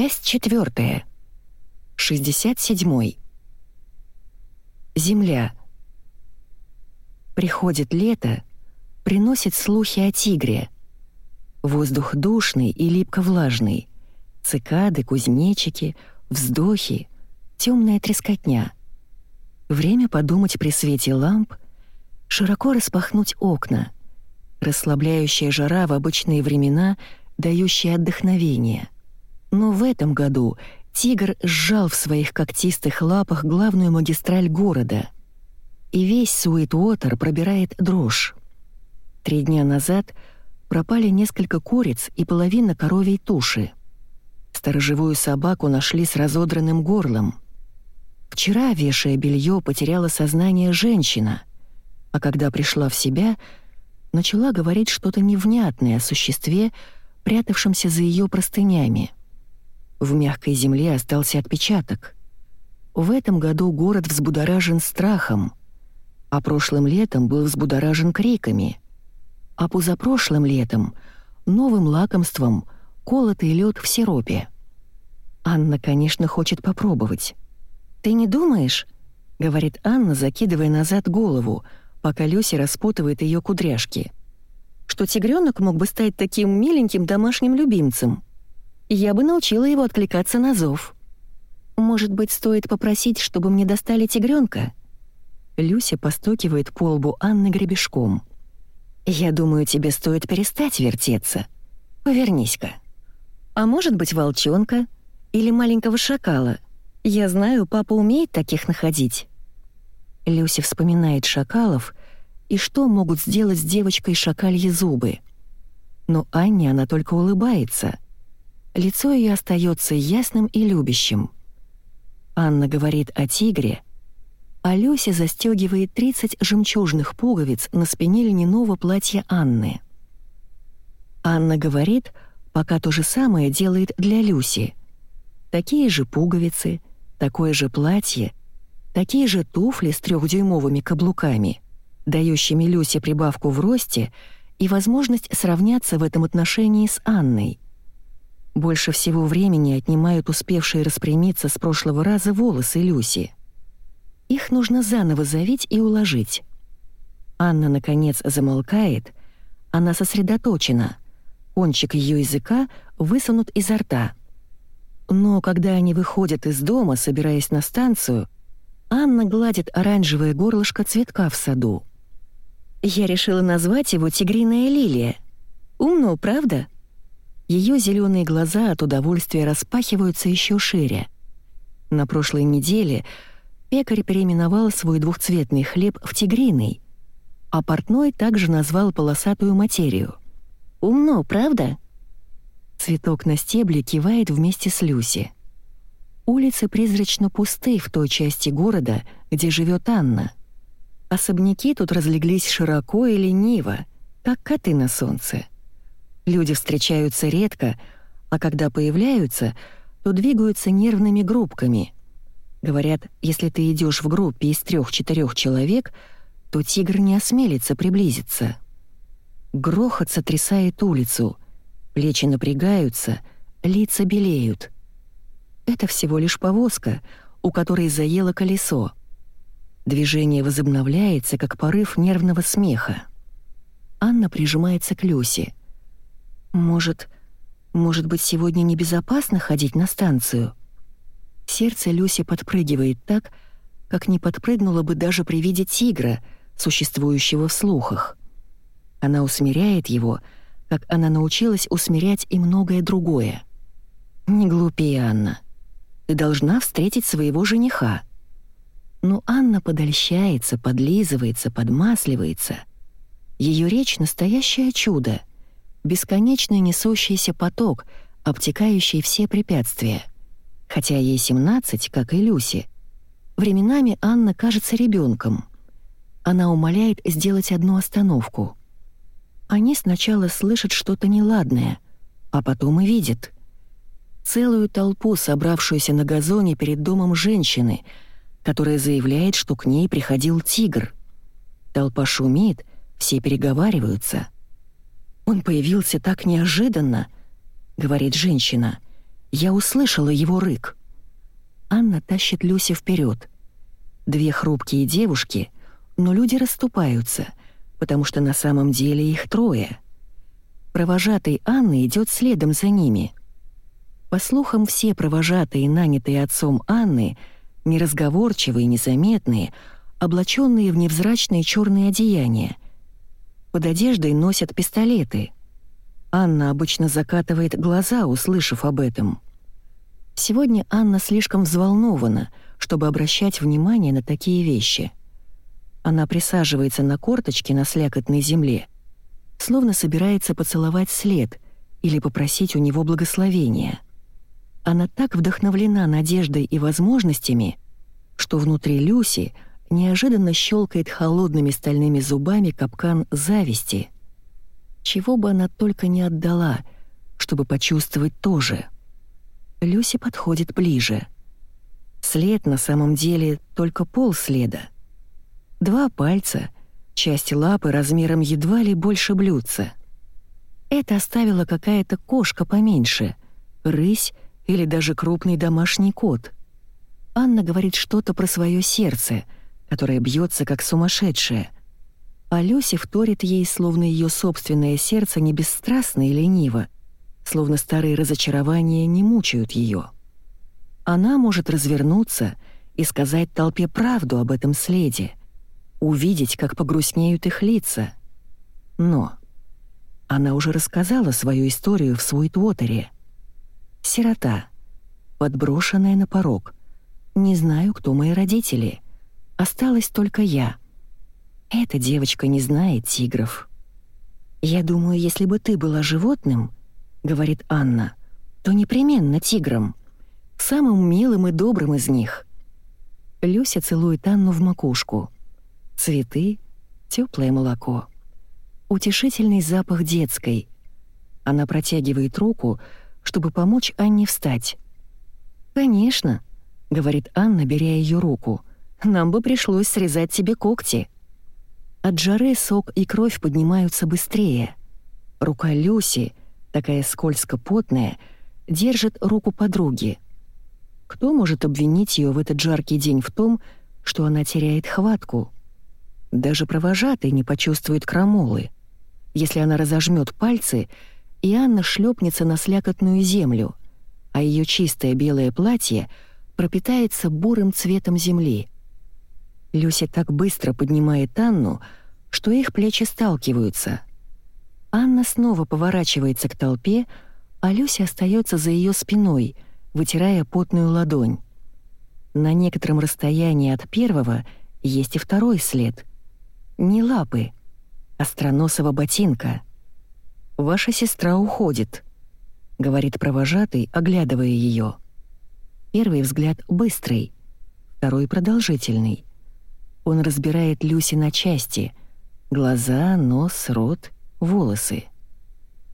Часть четвертая. 67. Земля. Приходит лето, приносит слухи о тигре. Воздух душный и липко-влажный. Цикады, кузнечики, вздохи, темная трескотня. Время подумать при свете ламп, широко распахнуть окна. Расслабляющая жара в обычные времена, дающая отдохновение — но в этом году тигр сжал в своих когтистых лапах главную магистраль города. И весь Суитуотер пробирает дрожь. Три дня назад пропали несколько куриц и половина коровьей туши. Сторожевую собаку нашли с разодранным горлом. Вчера, вешая белье, потеряла сознание женщина, а когда пришла в себя, начала говорить что-то невнятное о существе, прятавшемся за ее простынями. В мягкой земле остался отпечаток. В этом году город взбудоражен страхом, а прошлым летом был взбудоражен криками, а позапрошлым летом — новым лакомством колотый лед в сиропе. Анна, конечно, хочет попробовать. «Ты не думаешь?» — говорит Анна, закидывая назад голову, пока Люси распутывает ее кудряшки. «Что тигренок мог бы стать таким миленьким домашним любимцем?» Я бы научила его откликаться на зов. Может быть, стоит попросить, чтобы мне достали тигренка? Люся постукивает по лбу Анны гребешком. «Я думаю, тебе стоит перестать вертеться. Повернись-ка. А может быть, волчонка или маленького шакала. Я знаю, папа умеет таких находить». Люся вспоминает шакалов и что могут сделать с девочкой шакальи зубы. Но Анне она только улыбается — Лицо ее остается ясным и любящим. Анна говорит о тигре, а Люся застегивает 30 жемчужных пуговиц на спине льняного платья Анны. Анна говорит, пока то же самое делает для Люси. Такие же пуговицы, такое же платье, такие же туфли с трехдюймовыми каблуками, дающими Люсе прибавку в росте и возможность сравняться в этом отношении с Анной — больше всего времени отнимают успевшие распрямиться с прошлого раза волосы Люси. Их нужно заново завить и уложить. Анна, наконец, замолкает. Она сосредоточена. Кончик ее языка высунут изо рта. Но когда они выходят из дома, собираясь на станцию, Анна гладит оранжевое горлышко цветка в саду. «Я решила назвать его «Тигриная лилия». Умно, правда?» Ее зеленые глаза от удовольствия распахиваются еще шире. На прошлой неделе пекарь переименовал свой двухцветный хлеб в тигриный, а портной также назвал полосатую материю. «Умно, правда?» Цветок на стебле кивает вместе с Люси. Улицы призрачно пусты в той части города, где живет Анна. Особняки тут разлеглись широко и лениво, как коты на солнце. Люди встречаются редко, а когда появляются, то двигаются нервными группками. Говорят, если ты идешь в группе из трех-четырех человек, то тигр не осмелится приблизиться. Грохот сотрясает улицу, плечи напрягаются, лица белеют. Это всего лишь повозка, у которой заело колесо. Движение возобновляется, как порыв нервного смеха. Анна прижимается к Люсе. Может, может быть, сегодня небезопасно ходить на станцию? Сердце Люси подпрыгивает так, как не подпрыгнуло бы даже при виде тигра, существующего в слухах. Она усмиряет его, как она научилась усмирять и многое другое. «Не глупи, Анна. Ты должна встретить своего жениха». Но Анна подольщается, подлизывается, подмасливается. Ее речь — настоящее чудо — бесконечный несущийся поток, обтекающий все препятствия. Хотя ей 17, как и Люси. Временами Анна кажется ребенком. Она умоляет сделать одну остановку. Они сначала слышат что-то неладное, а потом и видят. Целую толпу, собравшуюся на газоне перед домом женщины, которая заявляет, что к ней приходил тигр. Толпа шумит, все переговариваются — «Он появился так неожиданно», — говорит женщина. Я услышала его рык. Анна тащит Люси вперед. Две хрупкие девушки, но люди расступаются, потому что на самом деле их трое. Провожатый Анны идет следом за ними. По слухам, все провожатые, нанятые отцом Анны, неразговорчивые, незаметные, облаченные в невзрачные черные одеяния. Под одеждой носят пистолеты. Анна обычно закатывает глаза, услышав об этом. Сегодня Анна слишком взволнована, чтобы обращать внимание на такие вещи. Она присаживается на корточке на слякотной земле, словно собирается поцеловать след или попросить у него благословения. Она так вдохновлена надеждой и возможностями, что внутри Люси — неожиданно щелкает холодными стальными зубами капкан зависти. Чего бы она только не отдала, чтобы почувствовать тоже. Люси подходит ближе. След на самом деле только пол следа. Два пальца, части лапы размером едва ли больше блюдца. Это оставила какая-то кошка поменьше, рысь или даже крупный домашний кот. Анна говорит что-то про свое сердце — которая бьется как сумасшедшая. А Люси вторит ей, словно ее собственное сердце не бесстрастно и лениво, словно старые разочарования не мучают ее. Она может развернуться и сказать толпе правду об этом следе, увидеть, как погрустнеют их лица. Но она уже рассказала свою историю в свой Твоттере. Сирота, подброшенная на порог. Не знаю, кто мои родители — Осталась только я. Эта девочка не знает тигров. «Я думаю, если бы ты была животным, — говорит Анна, — то непременно тигром, самым милым и добрым из них». Люся целует Анну в макушку. Цветы, теплое молоко. Утешительный запах детской. Она протягивает руку, чтобы помочь Анне встать. «Конечно», — говорит Анна, беря ее руку, нам бы пришлось срезать тебе когти». От жары сок и кровь поднимаются быстрее. Рука Люси, такая скользко-потная, держит руку подруги. Кто может обвинить ее в этот жаркий день в том, что она теряет хватку? Даже провожатый не почувствует крамолы. Если она разожмет пальцы, и Анна шлепнется на слякотную землю, а ее чистое белое платье пропитается бурым цветом земли — Люся так быстро поднимает Анну, что их плечи сталкиваются. Анна снова поворачивается к толпе, а Люся остается за ее спиной, вытирая потную ладонь. На некотором расстоянии от первого есть и второй след. Не лапы, а остроносого ботинка. «Ваша сестра уходит», — говорит провожатый, оглядывая ее. Первый взгляд быстрый, второй продолжительный. Он разбирает Люси на части — глаза, нос, рот, волосы.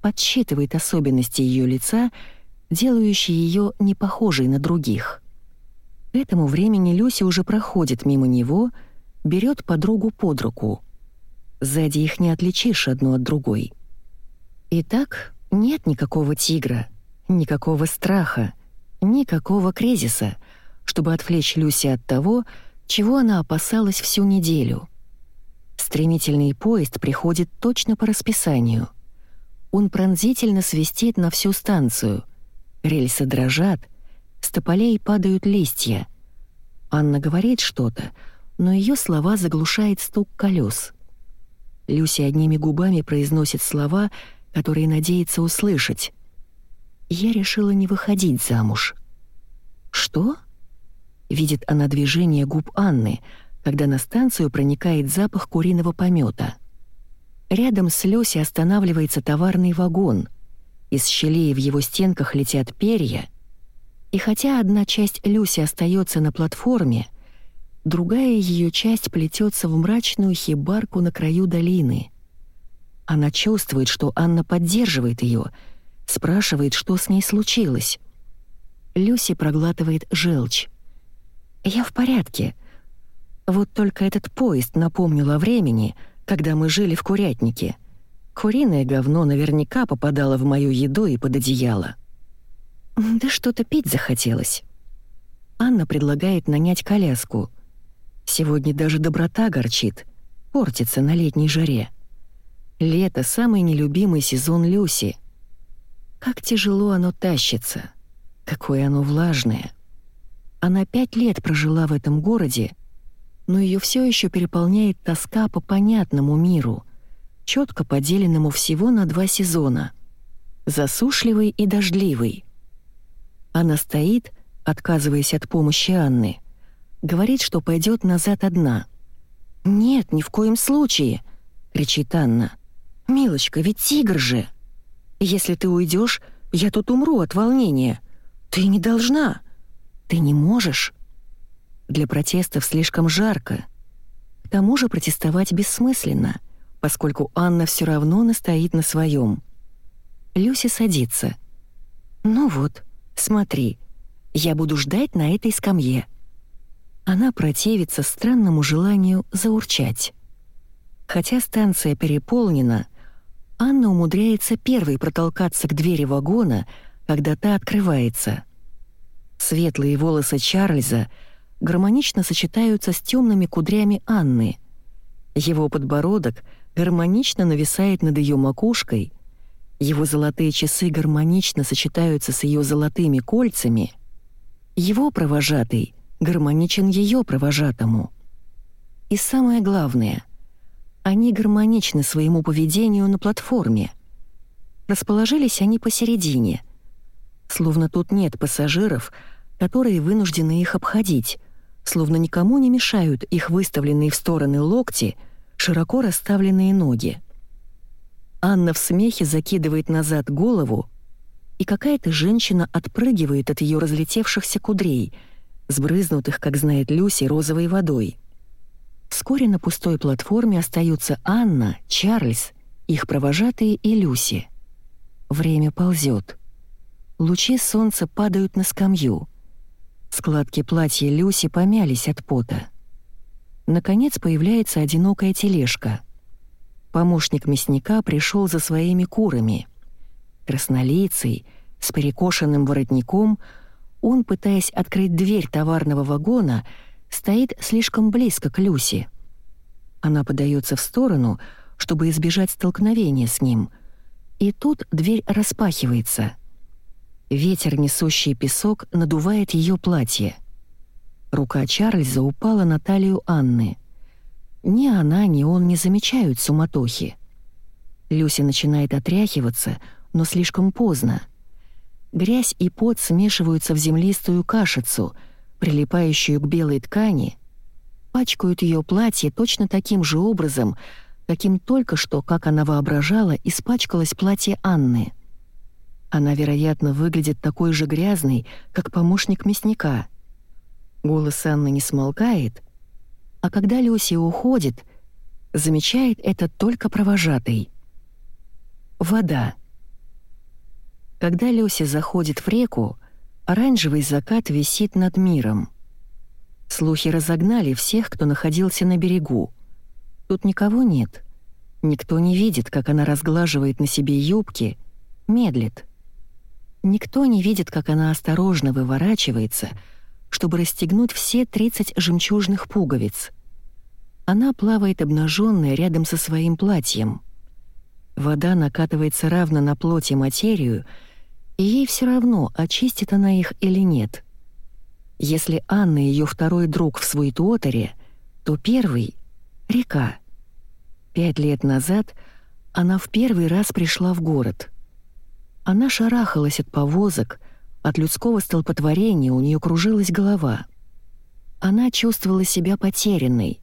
Подсчитывает особенности ее лица, делающие ее похожей на других. К этому времени Люси уже проходит мимо него, берет подругу под руку. Сзади их не отличишь одну от другой. Итак, нет никакого тигра, никакого страха, никакого кризиса, чтобы отвлечь Люси от того, чего она опасалась всю неделю. Стремительный поезд приходит точно по расписанию. Он пронзительно свистит на всю станцию. Рельсы дрожат, с тополей падают листья. Анна говорит что-то, но ее слова заглушает стук колес. Люси одними губами произносит слова, которые надеется услышать. «Я решила не выходить замуж». «Что?» Видит она движение губ Анны, когда на станцию проникает запах куриного помета. Рядом с Лёси останавливается товарный вагон. Из щелей в его стенках летят перья. И хотя одна часть Люси остается на платформе, другая ее часть плетется в мрачную хибарку на краю долины. Она чувствует, что Анна поддерживает ее, спрашивает, что с ней случилось. Люси проглатывает желчь. «Я в порядке. Вот только этот поезд напомнил о времени, когда мы жили в курятнике. Куриное говно наверняка попадало в мою еду и под одеяло». Да что-то пить захотелось. Анна предлагает нанять коляску. Сегодня даже доброта горчит, портится на летней жаре. Лето — самый нелюбимый сезон Люси. Как тяжело оно тащится, какое оно влажное. Она пять лет прожила в этом городе, но ее все еще переполняет тоска по понятному миру, четко поделенному всего на два сезона — засушливый и дождливый. Она стоит, отказываясь от помощи Анны, говорит, что пойдет назад одна. «Нет, ни в коем случае!» — кричит Анна. «Милочка, ведь тигр же! Если ты уйдешь, я тут умру от волнения. Ты не должна. Ты не можешь. Для протестов слишком жарко. К тому же протестовать бессмысленно, поскольку Анна все равно настоит на своем. Люси садится. «Ну вот», Смотри, я буду ждать на этой скамье». Она противится странному желанию заурчать. Хотя станция переполнена, Анна умудряется первой протолкаться к двери вагона, когда та открывается. Светлые волосы Чарльза гармонично сочетаются с темными кудрями Анны. Его подбородок гармонично нависает над ее макушкой — его золотые часы гармонично сочетаются с ее золотыми кольцами. Его провожатый гармоничен ее провожатому. И самое главное, они гармоничны своему поведению на платформе. Расположились они посередине, словно тут нет пассажиров, которые вынуждены их обходить, словно никому не мешают их выставленные в стороны локти, широко расставленные ноги. Анна в смехе закидывает назад голову, и какая-то женщина отпрыгивает от ее разлетевшихся кудрей, сбрызнутых, как знает Люси, розовой водой. Вскоре на пустой платформе остаются Анна, Чарльз, их провожатые и Люси. Время ползет. Лучи солнца падают на скамью. Складки платья Люси помялись от пота. Наконец появляется одинокая тележка — Помощник мясника пришел за своими курами. Краснолицый, с перекошенным воротником, он, пытаясь открыть дверь товарного вагона, стоит слишком близко к Люсе. Она подается в сторону, чтобы избежать столкновения с ним. И тут дверь распахивается. Ветер, несущий песок, надувает ее платье. Рука Чарльза упала на талию Анны — ни она, ни он не замечают суматохи. Люси начинает отряхиваться, но слишком поздно. Грязь и пот смешиваются в землистую кашицу, прилипающую к белой ткани, пачкают ее платье точно таким же образом, каким только что, как она воображала, испачкалось платье Анны. Она, вероятно, выглядит такой же грязной, как помощник мясника. Голос Анны не смолкает, а когда Люси уходит, замечает это только провожатый. Вода. Когда Люси заходит в реку, оранжевый закат висит над миром. Слухи разогнали всех, кто находился на берегу. Тут никого нет. Никто не видит, как она разглаживает на себе юбки, медлит. Никто не видит, как она осторожно выворачивается — чтобы расстегнуть все 30 жемчужных пуговиц. Она плавает обнаженная рядом со своим платьем. Вода накатывается равно на плоть и материю, и ей все равно, очистит она их или нет. Если Анна ее второй друг в свой Суитуотере, то первый — река. Пять лет назад она в первый раз пришла в город. Она шарахалась от повозок, от людского столпотворения у нее кружилась голова. Она чувствовала себя потерянной.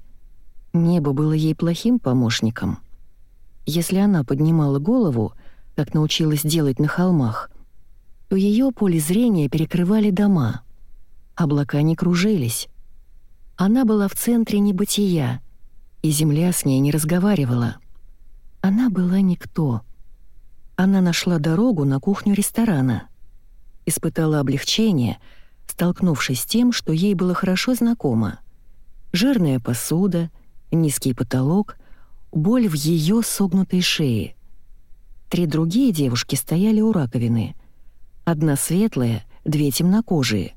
Небо было ей плохим помощником. Если она поднимала голову, как научилась делать на холмах, то ее поле зрения перекрывали дома. Облака не кружились. Она была в центре небытия, и земля с ней не разговаривала. Она была никто. Она нашла дорогу на кухню ресторана — испытала облегчение, столкнувшись с тем, что ей было хорошо знакомо. Жирная посуда, низкий потолок, боль в ее согнутой шее. Три другие девушки стояли у раковины. Одна светлая, две темнокожие.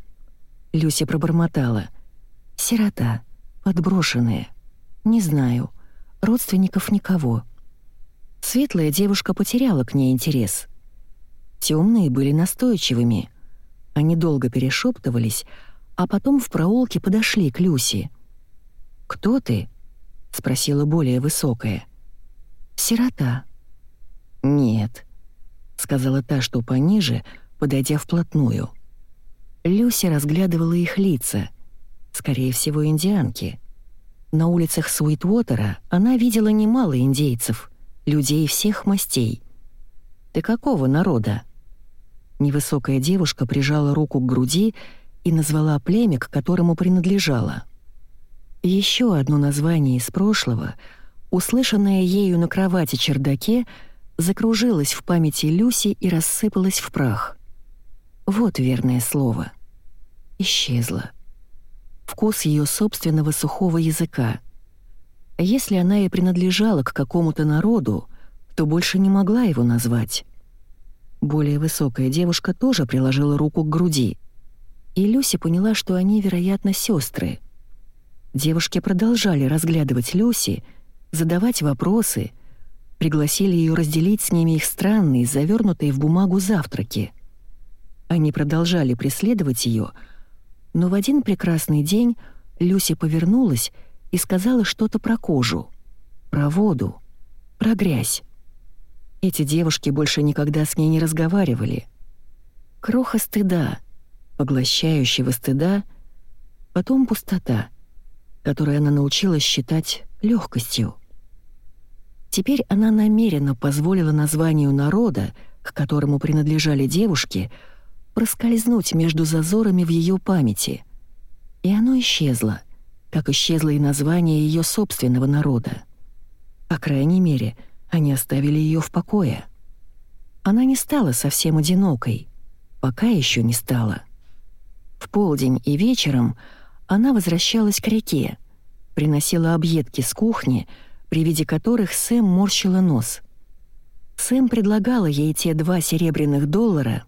Люся пробормотала. «Сирота, подброшенная. Не знаю. Родственников никого». Светлая девушка потеряла к ней интерес. Темные были настойчивыми. Они долго перешептывались, а потом в проулке подошли к Люси. «Кто ты?» — спросила более высокая. «Сирота». «Нет», — сказала та, что пониже, подойдя вплотную. Люси разглядывала их лица, скорее всего, индианки. На улицах Суитвотера она видела немало индейцев, людей всех мастей. «Ты какого народа?» Невысокая девушка прижала руку к груди и назвала племя, к которому принадлежала. Еще одно название из прошлого, услышанное ею на кровати-чердаке, закружилось в памяти Люси и рассыпалось в прах. Вот верное слово. Исчезло. Вкус ее собственного сухого языка. Если она и принадлежала к какому-то народу, то больше не могла его назвать. Более высокая девушка тоже приложила руку к груди. И Люси поняла, что они, вероятно, сестры. Девушки продолжали разглядывать Люси, задавать вопросы, пригласили ее разделить с ними их странные, завернутые в бумагу завтраки. Они продолжали преследовать ее, но в один прекрасный день Люси повернулась и сказала что-то про кожу, про воду, про грязь. Эти девушки больше никогда с ней не разговаривали. Кроха стыда, поглощающего стыда, потом пустота, которую она научилась считать легкостью. Теперь она намеренно позволила названию народа, к которому принадлежали девушки, проскользнуть между зазорами в ее памяти. И оно исчезло, как исчезло и название ее собственного народа. По крайней мере — они оставили ее в покое. Она не стала совсем одинокой, пока еще не стала. В полдень и вечером она возвращалась к реке, приносила объедки с кухни, при виде которых Сэм морщила нос. Сэм предлагала ей те два серебряных доллара.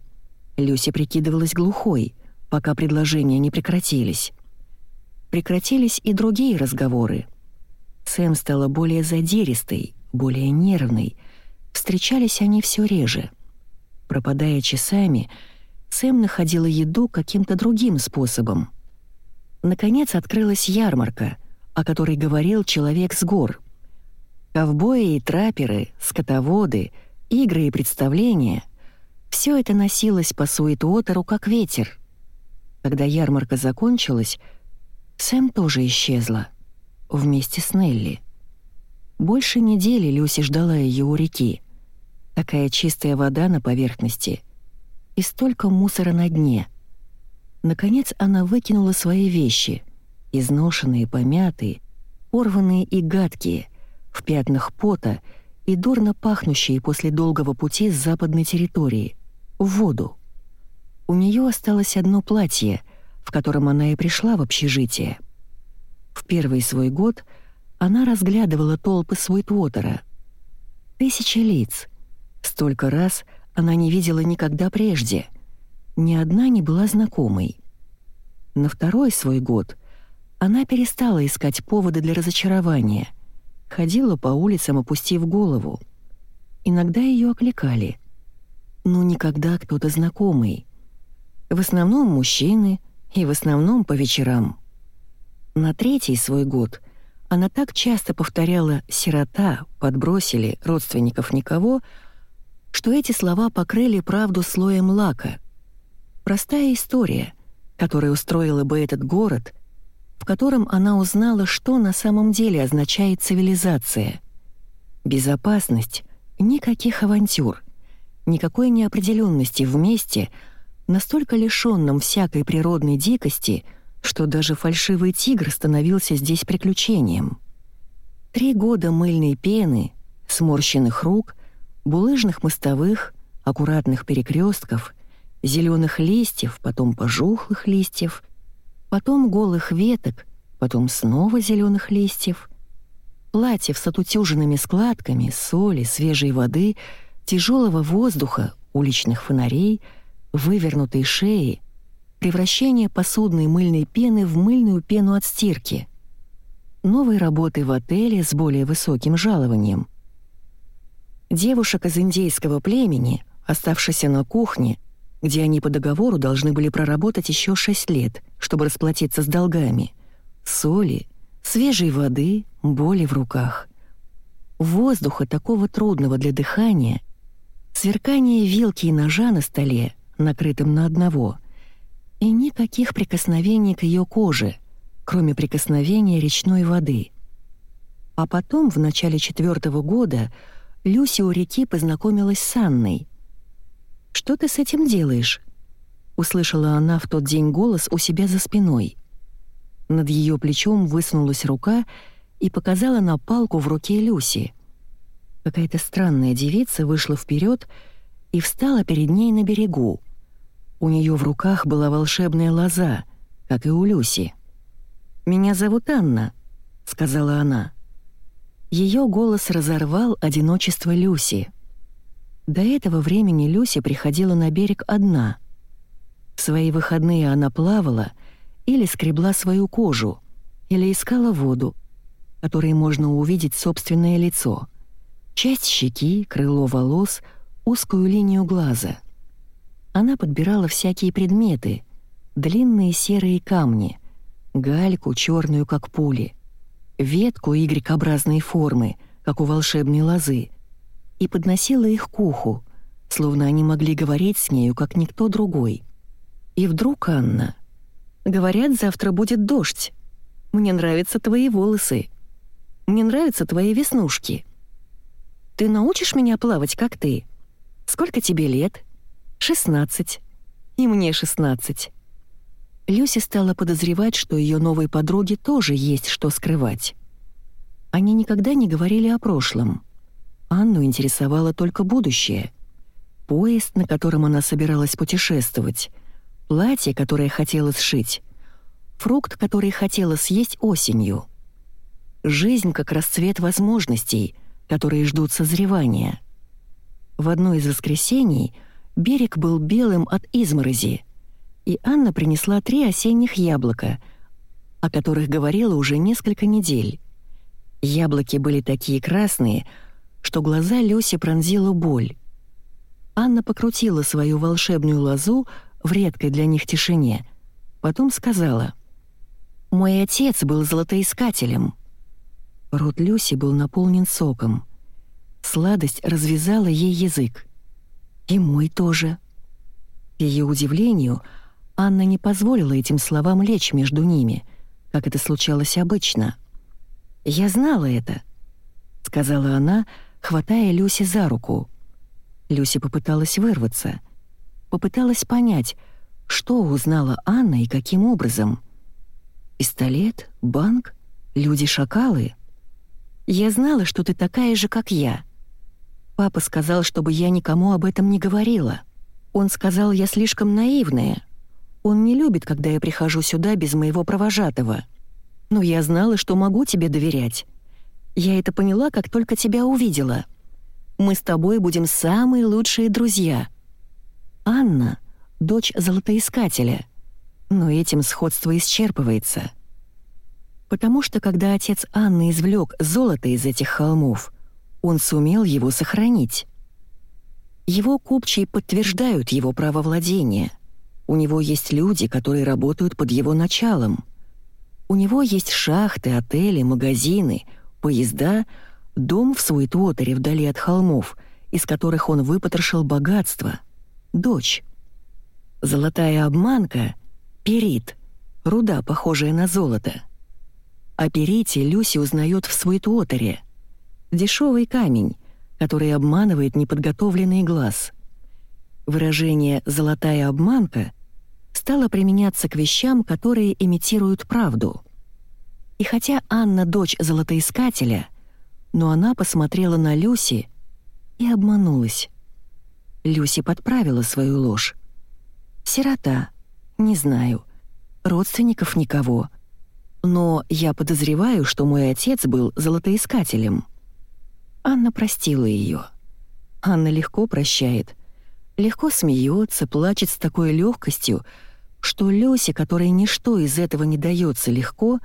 Люси прикидывалась глухой, пока предложения не прекратились. Прекратились и другие разговоры. Сэм стала более задиристой, более нервный. Встречались они все реже. Пропадая часами, Сэм находила еду каким-то другим способом. Наконец открылась ярмарка, о которой говорил человек с гор. Ковбои и траперы, скотоводы, игры и представления — все это носилось по Суэтуотеру как ветер. Когда ярмарка закончилась, Сэм тоже исчезла. Вместе с Нелли. Больше недели Люси ждала ее у реки. Такая чистая вода на поверхности и столько мусора на дне. Наконец она выкинула свои вещи, изношенные, помятые, порванные и гадкие, в пятнах пота и дурно пахнущие после долгого пути с западной территории, в воду. У нее осталось одно платье, в котором она и пришла в общежитие. В первый свой год — она разглядывала толпы Суитвотера. Тысячи лиц. Столько раз она не видела никогда прежде. Ни одна не была знакомой. На второй свой год она перестала искать поводы для разочарования. Ходила по улицам, опустив голову. Иногда ее окликали. Но никогда кто-то знакомый. В основном мужчины и в основном по вечерам. На третий свой год она так часто повторяла «сирота», «подбросили», «родственников никого», что эти слова покрыли правду слоем лака. Простая история, которая устроила бы этот город, в котором она узнала, что на самом деле означает цивилизация. Безопасность, никаких авантюр, никакой неопределенности в месте, настолько лишенном всякой природной дикости — что даже фальшивый тигр становился здесь приключением. Три года мыльной пены, сморщенных рук, булыжных мостовых, аккуратных перекрестков, зеленых листьев, потом пожухлых листьев, потом голых веток, потом снова зеленых листьев, платьев с отутюженными складками, соли, свежей воды, тяжелого воздуха, уличных фонарей, вывернутой шеи, превращение посудной мыльной пены в мыльную пену от стирки, новой работы в отеле с более высоким жалованием. Девушек из индейского племени, оставшихся на кухне, где они по договору должны были проработать еще шесть лет, чтобы расплатиться с долгами, соли, свежей воды, боли в руках. Воздуха такого трудного для дыхания, сверкание вилки и ножа на столе, накрытым на одного, и никаких прикосновений к ее коже, кроме прикосновения речной воды. А потом, в начале четвертого года, Люси у реки познакомилась с Анной. «Что ты с этим делаешь?» — услышала она в тот день голос у себя за спиной. Над ее плечом высунулась рука и показала на палку в руке Люси. Какая-то странная девица вышла вперед и встала перед ней на берегу. У нее в руках была волшебная лоза, как и у Люси. «Меня зовут Анна», — сказала она. Ее голос разорвал одиночество Люси. До этого времени Люси приходила на берег одна. В свои выходные она плавала или скребла свою кожу, или искала воду, которой можно увидеть собственное лицо, часть щеки, крыло волос, узкую линию глаза. Она подбирала всякие предметы, длинные серые камни, гальку, черную как пули, ветку Y-образной формы, как у волшебной лозы, и подносила их к уху, словно они могли говорить с нею, как никто другой. И вдруг Анна. «Говорят, завтра будет дождь. Мне нравятся твои волосы. Мне нравятся твои веснушки. Ты научишь меня плавать, как ты? Сколько тебе лет? Шестнадцать. И мне шестнадцать. Люси стала подозревать, что ее новой подруге тоже есть что скрывать. Они никогда не говорили о прошлом. Анну интересовало только будущее. Поезд, на котором она собиралась путешествовать, платье, которое хотела сшить, фрукт, который хотела съесть осенью — Жизнь как расцвет возможностей, которые ждут созревания. В одно из воскресений берег был белым от изморози, и Анна принесла три осенних яблока, о которых говорила уже несколько недель. Яблоки были такие красные, что глаза Люси пронзила боль. Анна покрутила свою волшебную лозу в редкой для них тишине, потом сказала, «Мой отец был золотоискателем». Рот Люси был наполнен соком. Сладость развязала ей язык. И мой тоже. К ее удивлению, Анна не позволила этим словам лечь между ними, как это случалось обычно. «Я знала это», — сказала она, хватая Люси за руку. Люси попыталась вырваться. Попыталась понять, что узнала Анна и каким образом. «Пистолет? Банк? Люди-шакалы?» Я знала, что ты такая же, как я. Папа сказал, чтобы я никому об этом не говорила. Он сказал, я слишком наивная. Он не любит, когда я прихожу сюда без моего провожатого. Но я знала, что могу тебе доверять. Я это поняла, как только тебя увидела. Мы с тобой будем самые лучшие друзья. Анна — дочь золотоискателя. Но этим сходство исчерпывается. Потому что когда отец Анны извлек золото из этих холмов, он сумел его сохранить. Его купчие подтверждают его право владения. У него есть люди, которые работают под его началом. У него есть шахты, отели, магазины, поезда, дом в Суетуотере вдали от холмов, из которых он выпотрошил богатство, дочь. Золотая обманка — перит, руда, похожая на золото — о перите Люси узнает в Суитуотере. Дешевый камень, который обманывает неподготовленный глаз. Выражение «золотая обманка» стало применяться к вещам, которые имитируют правду. И хотя Анна дочь золотоискателя, но она посмотрела на Люси и обманулась. Люси подправила свою ложь. «Сирота. Не знаю. Родственников никого но я подозреваю, что мой отец был золотоискателем». Анна простила ее. Анна легко прощает. Легко смеется, плачет с такой легкостью, что Люси, которой ничто из этого не дается легко,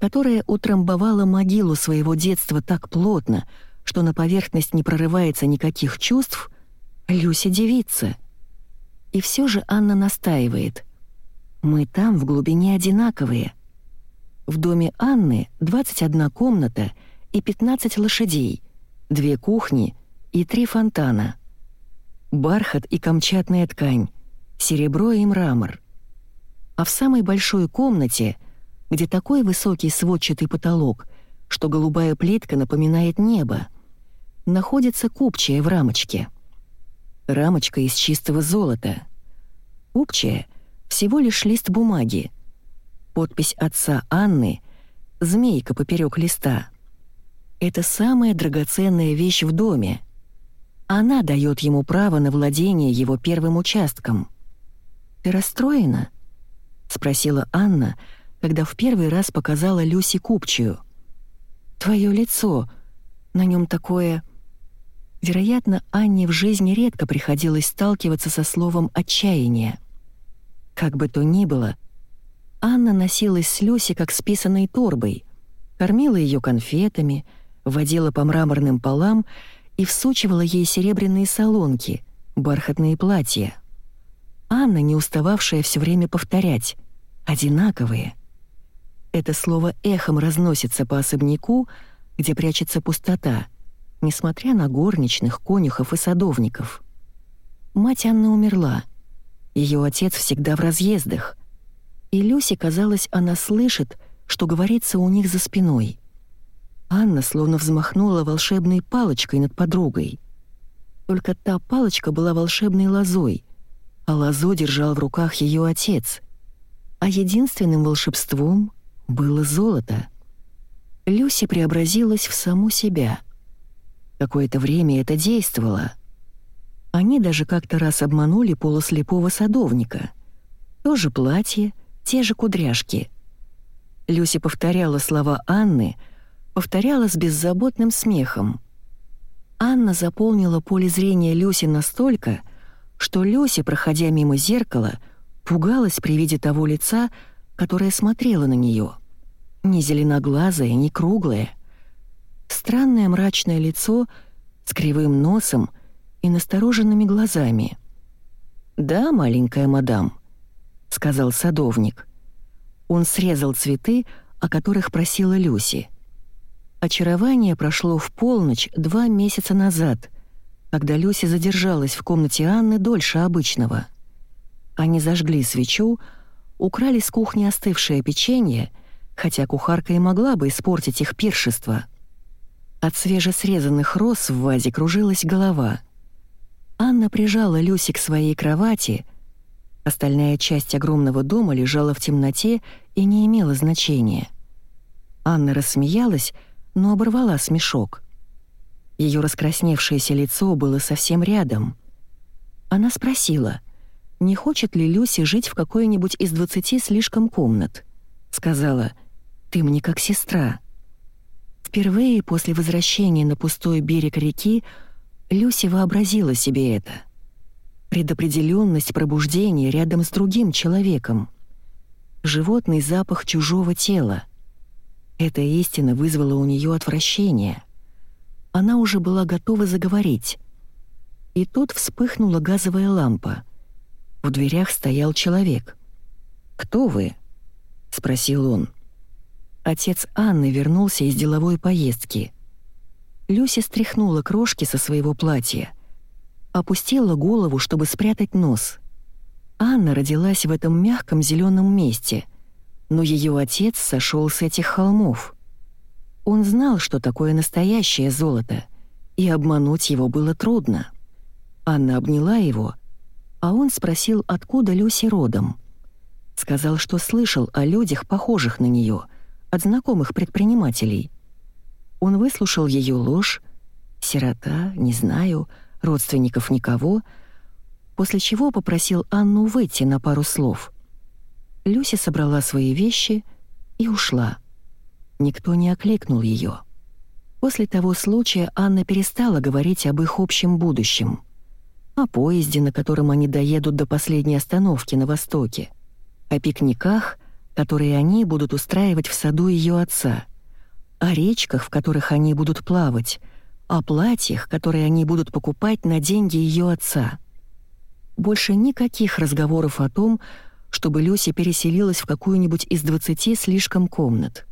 которая утрамбовала могилу своего детства так плотно, что на поверхность не прорывается никаких чувств, Люси девица. И все же Анна настаивает. Мы там в глубине одинаковые. В доме Анны 21 комната и 15 лошадей, две кухни и три фонтана. Бархат и камчатная ткань, серебро и мрамор. А в самой большой комнате, где такой высокий сводчатый потолок, что голубая плитка напоминает небо, находится купчая в рамочке. Рамочка из чистого золота. Купчая — всего лишь лист бумаги. Подпись отца Анны — змейка поперек листа. Это самая драгоценная вещь в доме. Она дает ему право на владение его первым участком. «Ты расстроена?» — спросила Анна, когда в первый раз показала Люси купчую. «Твое лицо, на нем такое...» Вероятно, Анне в жизни редко приходилось сталкиваться со словом «отчаяние». Как бы то ни было, Анна носилась с Люси как с писаной торбой, кормила ее конфетами, водила по мраморным полам и всучивала ей серебряные солонки, бархатные платья. Анна, не устававшая все время повторять «одинаковые». Это слово эхом разносится по особняку, где прячется пустота, несмотря на горничных, конюхов и садовников. Мать Анны умерла. Ее отец всегда в разъездах. И Люсе казалось, она слышит, что говорится у них за спиной. Анна словно взмахнула волшебной палочкой над подругой. Только та палочка была волшебной лозой — а лозу держал в руках ее отец. А единственным волшебством было золото. Люси преобразилась в саму себя. Какое-то время это действовало. Они даже как-то раз обманули полуслепого садовника. То же платье, те же кудряшки. Люси повторяла слова Анны, повторяла с беззаботным смехом. Анна заполнила поле зрения Люси настолько, что Люся, проходя мимо зеркала, пугалась при виде того лица, которое смотрело на нее. Не зеленоглазое, не круглое. Странное мрачное лицо с кривым носом и настороженными глазами. «Да, маленькая мадам», — сказал садовник. Он срезал цветы, о которых просила Люси. Очарование прошло в полночь два месяца назад — когда Люси задержалась в комнате Анны дольше обычного. Они зажгли свечу, украли с кухни остывшее печенье, хотя кухарка и могла бы испортить их пиршество. От свежесрезанных роз в вазе кружилась голова. Анна прижала Люси к своей кровати, остальная часть огромного дома лежала в темноте и не имела значения. Анна рассмеялась, но оборвала смешок — ее раскрасневшееся лицо было совсем рядом. Она спросила, не хочет ли Люси жить в какой-нибудь из двадцати слишком комнат. Сказала, «Ты мне как сестра». Впервые после возвращения на пустой берег реки Люси вообразила себе это. Предопределенность пробуждения рядом с другим человеком. Животный запах чужого тела. Эта истина вызвала у нее отвращение — она уже была готова заговорить. И тут вспыхнула газовая лампа. В дверях стоял человек. «Кто вы?» — спросил он. Отец Анны вернулся из деловой поездки. Люся стряхнула крошки со своего платья, опустила голову, чтобы спрятать нос. Анна родилась в этом мягком зеленом месте, но ее отец сошел с этих холмов — он знал, что такое настоящее золото, и обмануть его было трудно. Анна обняла его, а он спросил, откуда Люси родом. Сказал, что слышал о людях, похожих на нее, от знакомых предпринимателей. Он выслушал ее ложь, сирота, не знаю, родственников никого, после чего попросил Анну выйти на пару слов. Люси собрала свои вещи и ушла. Никто не окликнул ее. После того случая Анна перестала говорить об их общем будущем. о поезде, на котором они доедут до последней остановки на востоке, о пикниках, которые они будут устраивать в саду ее отца, о речках, в которых они будут плавать, о платьях, которые они будут покупать на деньги ее отца. Больше никаких разговоров о том, чтобы Люси переселилась в какую-нибудь из двадцати слишком комнат.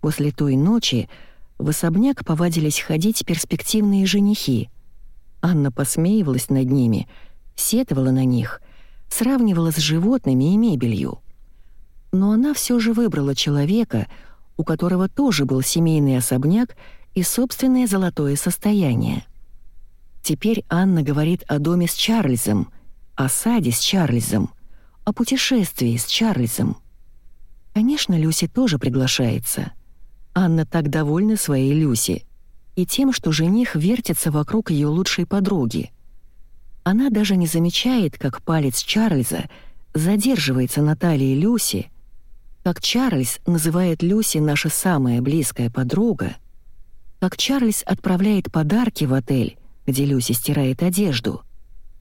После той ночи в особняк повадились ходить перспективные женихи. Анна посмеивалась над ними, сетовала на них, сравнивала с животными и мебелью. Но она все же выбрала человека, у которого тоже был семейный особняк и собственное золотое состояние. Теперь Анна говорит о доме с Чарльзом, о саде с Чарльзом, о путешествии с Чарльзом. Конечно, Люси тоже приглашается. Анна так довольна своей Люси и тем, что жених вертится вокруг ее лучшей подруги. Она даже не замечает, как палец Чарльза задерживается на талии Люси, как Чарльз называет Люси наша самая близкая подруга, как Чарльз отправляет подарки в отель, где Люси стирает одежду,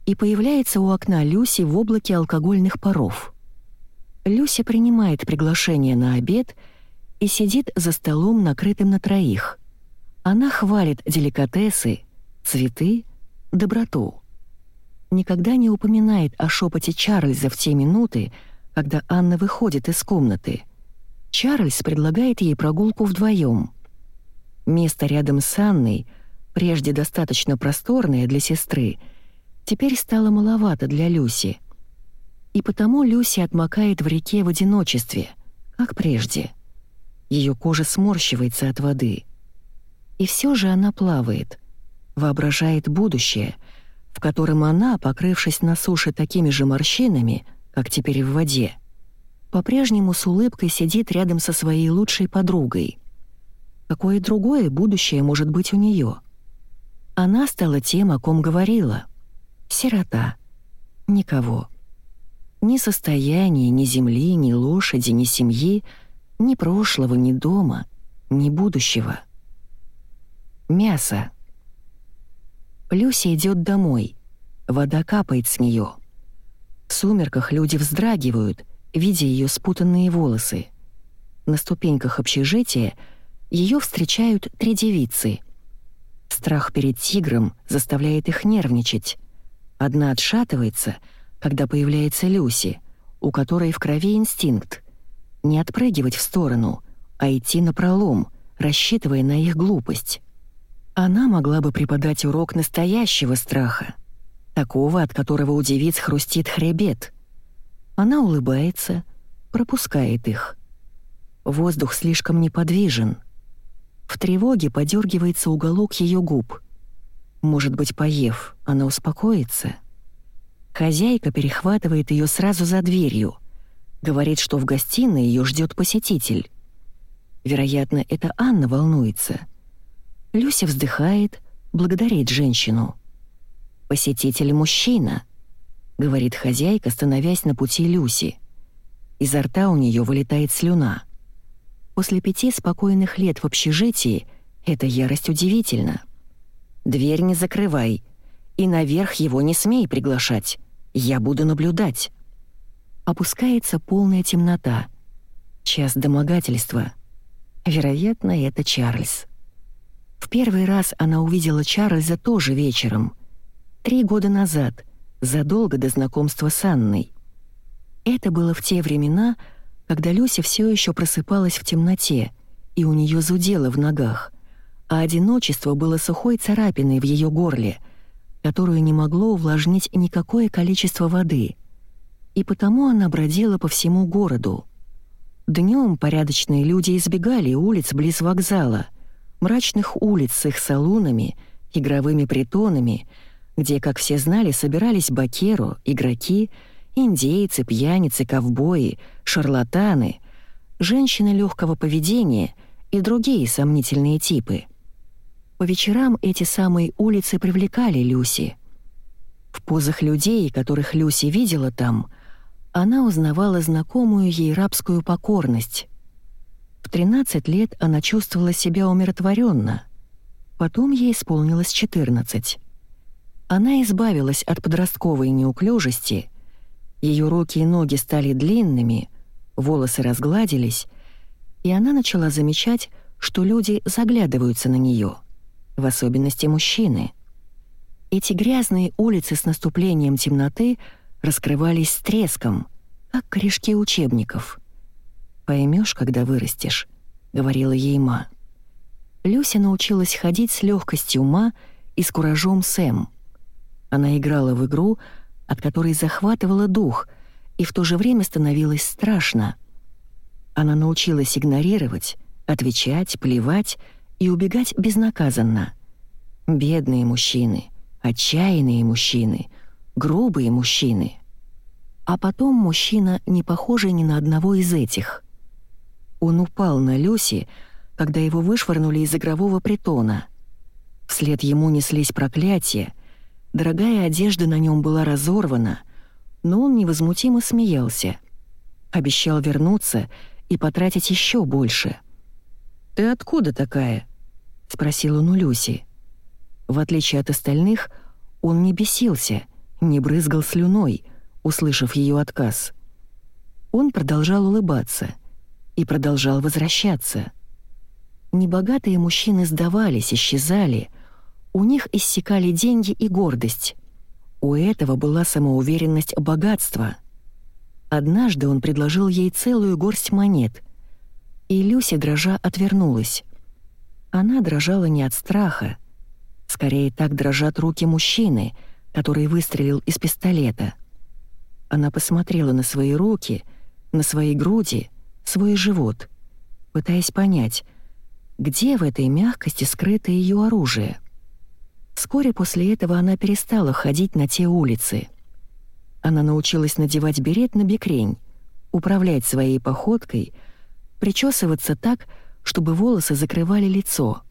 и появляется у окна Люси в облаке алкогольных паров. Люси принимает приглашение на обед и сидит за столом, накрытым на троих. Она хвалит деликатесы, цветы, доброту. Никогда не упоминает о шепоте Чарльза в те минуты, когда Анна выходит из комнаты. Чарльз предлагает ей прогулку вдвоем. Место рядом с Анной, прежде достаточно просторное для сестры, теперь стало маловато для Люси. И потому Люси отмокает в реке в одиночестве, как прежде. Ее кожа сморщивается от воды. И все же она плавает, воображает будущее, в котором она, покрывшись на суше такими же морщинами, как теперь в воде, по-прежнему с улыбкой сидит рядом со своей лучшей подругой. Какое другое будущее может быть у нее? Она стала тем, о ком говорила. Сирота. Никого. Ни состояния, ни земли, ни лошади, ни семьи, ни прошлого, ни дома, ни будущего. Мясо. Люся идет домой. Вода капает с нее. В сумерках люди вздрагивают, видя ее спутанные волосы. На ступеньках общежития ее встречают три девицы. Страх перед тигром заставляет их нервничать. Одна отшатывается, когда появляется Люси, у которой в крови инстинкт. Не отпрыгивать в сторону, а идти на пролом, рассчитывая на их глупость. Она могла бы преподать урок настоящего страха — такого, от которого у девиц хрустит хребет. Она улыбается, пропускает их. Воздух слишком неподвижен. В тревоге подергивается уголок ее губ. Может быть, поев, она успокоится? Хозяйка перехватывает ее сразу за дверью. Говорит, что в гостиной ее ждет посетитель. Вероятно, это Анна волнуется. Люся вздыхает, благодарит женщину. «Посетитель мужчина», — говорит хозяйка, становясь на пути Люси. Изо рта у нее вылетает слюна. После пяти спокойных лет в общежитии эта ярость удивительна. «Дверь не закрывай, и наверх его не смей приглашать. Я буду наблюдать». Опускается полная темнота. Час домогательства. Вероятно, это Чарльз. В первый раз она увидела Чарльза тоже вечером — Три года назад, задолго до знакомства с Анной. Это было в те времена, когда Люся все еще просыпалась в темноте, и у нее зудело в ногах, а одиночество было сухой царапиной в ее горле, которую не могло увлажнить никакое количество воды. И потому она бродила по всему городу. Днем порядочные люди избегали улиц близ вокзала, мрачных улиц с их салунами, игровыми притонами — где, как все знали, собирались бакеру, игроки, индейцы, пьяницы, ковбои, шарлатаны, женщины легкого поведения и другие сомнительные типы. По вечерам эти самые улицы привлекали Люси. В позах людей, которых Люси видела там, она узнавала знакомую ей рабскую покорность. В 13 лет она чувствовала себя умиротворенно. Потом ей исполнилось 14. Она избавилась от подростковой неуклюжести, ее руки и ноги стали длинными, волосы разгладились, и она начала замечать, что люди заглядываются на нее, в особенности мужчины. Эти грязные улицы с наступлением темноты раскрывались с треском, как корешки учебников. «Поймешь, когда вырастешь», — говорила ей ма. Люся научилась ходить с легкостью ума и с куражом Сэм. Она играла в игру, от которой захватывала дух, и в то же время становилось страшно. Она научилась игнорировать, отвечать, плевать и убегать безнаказанно. Бедные мужчины, отчаянные мужчины, грубые мужчины. А потом мужчина, не похожий ни на одного из этих. Он упал на Люси, когда его вышвырнули из игрового притона. Вслед ему неслись проклятия, дорогая одежда на нем была разорвана, но он невозмутимо смеялся. Обещал вернуться и потратить еще больше. «Ты откуда такая?» — спросил он у Люси. В отличие от остальных, он не бесился, не брызгал слюной, услышав ее отказ. Он продолжал улыбаться и продолжал возвращаться — Небогатые мужчины сдавались, исчезали. У них иссякали деньги и гордость. У этого была самоуверенность богатства. Однажды он предложил ей целую горсть монет. И Люси, дрожа, отвернулась. Она дрожала не от страха. Скорее, так дрожат руки мужчины, который выстрелил из пистолета. Она посмотрела на свои руки, на свои груди, свой живот, пытаясь понять — где в этой мягкости скрыто ее оружие? Вскоре после этого она перестала ходить на те улицы. Она научилась надевать берет на бекрень, управлять своей походкой, причесываться так, чтобы волосы закрывали лицо.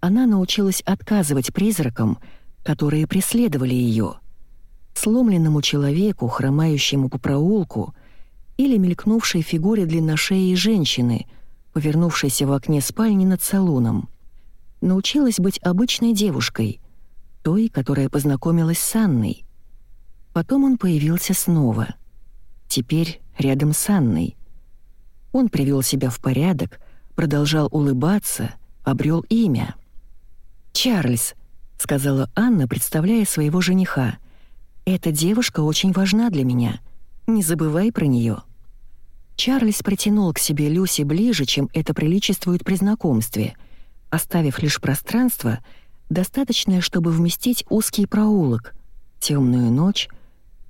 Она научилась отказывать призракам, которые преследовали ее, сломленному человеку, хромающему по проулку, или мелькнувшей фигуре длинношеей женщины — повернувшейся в окне спальни над салоном. Научилась быть обычной девушкой, той, которая познакомилась с Анной. Потом он появился снова. Теперь рядом с Анной. Он привел себя в порядок, продолжал улыбаться, обрел имя. «Чарльз», — сказала Анна, представляя своего жениха, — «эта девушка очень важна для меня. Не забывай про нее. Чарльз притянул к себе Люси ближе, чем это приличествует при знакомстве, оставив лишь пространство, достаточное, чтобы вместить узкий проулок, темную ночь,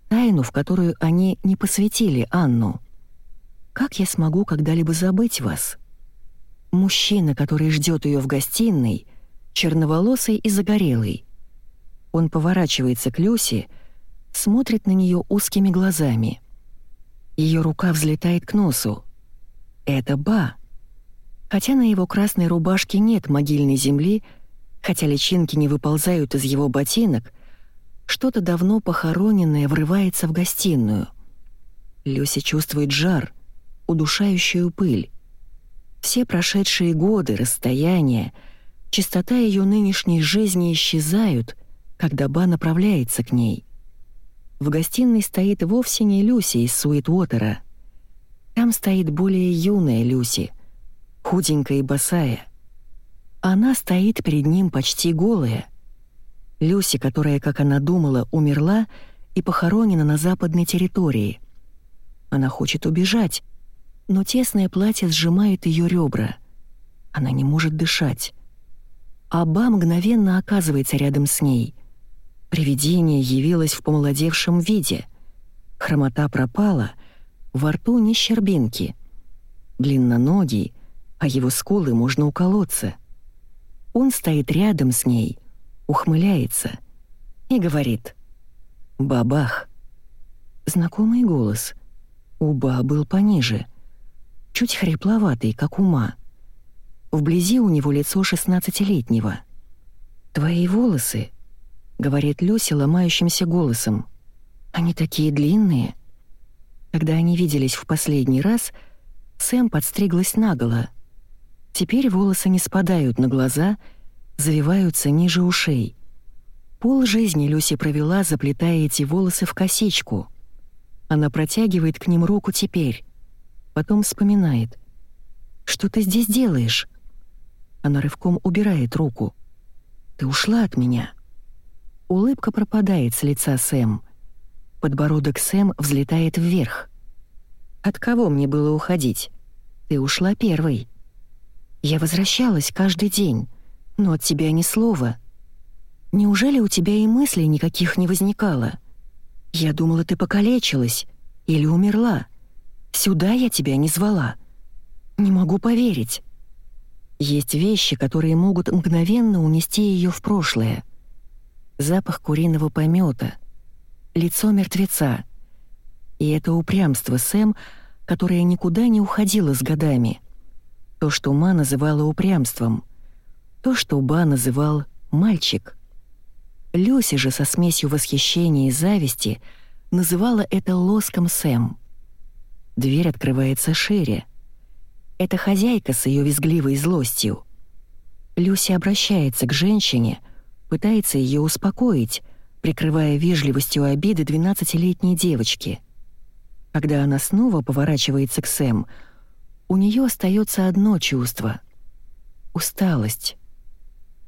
тайну, в которую они не посвятили Анну. «Как я смогу когда-либо забыть вас?» Мужчина, который ждет ее в гостиной, черноволосый и загорелый. Он поворачивается к Люси, смотрит на нее узкими глазами — ее рука взлетает к носу. Это Ба. Хотя на его красной рубашке нет могильной земли, хотя личинки не выползают из его ботинок, что-то давно похороненное врывается в гостиную. Люся чувствует жар, удушающую пыль. Все прошедшие годы, расстояния, чистота ее нынешней жизни исчезают, когда Ба направляется к ней — в гостиной стоит вовсе не Люси из Суитвотера. Там стоит более юная Люси, худенькая и босая. Она стоит перед ним почти голая. Люси, которая, как она думала, умерла и похоронена на западной территории. Она хочет убежать, но тесное платье сжимает ее ребра. Она не может дышать. Аба мгновенно оказывается рядом с ней — Привидение явилось в помолодевшем виде. Хромота пропала, во рту не щербинки. Длинноногий, а его скулы можно уколоться. Он стоит рядом с ней, ухмыляется и говорит «Бабах». Знакомый голос. Уба был пониже, чуть хрипловатый, как ума. Вблизи у него лицо шестнадцатилетнего. «Твои волосы», — говорит Люси ломающимся голосом. «Они такие длинные». Когда они виделись в последний раз, Сэм подстриглась наголо. Теперь волосы не спадают на глаза, завиваются ниже ушей. Пол жизни Люси провела, заплетая эти волосы в косичку. Она протягивает к ним руку теперь. Потом вспоминает. «Что ты здесь делаешь?» Она рывком убирает руку. «Ты ушла от меня». Улыбка пропадает с лица Сэм. Подбородок Сэм взлетает вверх. «От кого мне было уходить? Ты ушла первой». «Я возвращалась каждый день, но от тебя ни слова. Неужели у тебя и мыслей никаких не возникало? Я думала, ты покалечилась или умерла. Сюда я тебя не звала. Не могу поверить». Есть вещи, которые могут мгновенно унести ее в прошлое. Запах куриного помета, лицо мертвеца. И это упрямство Сэм, которое никуда не уходило с годами. То, что Ма называла упрямством. То, что Ба называл «мальчик». Люси же со смесью восхищения и зависти называла это лоском Сэм. Дверь открывается шире. Это хозяйка с ее визгливой злостью. Люси обращается к женщине, пытается ее успокоить, прикрывая вежливостью обиды 12-летней девочки. Когда она снова поворачивается к Сэм, у нее остается одно чувство — усталость.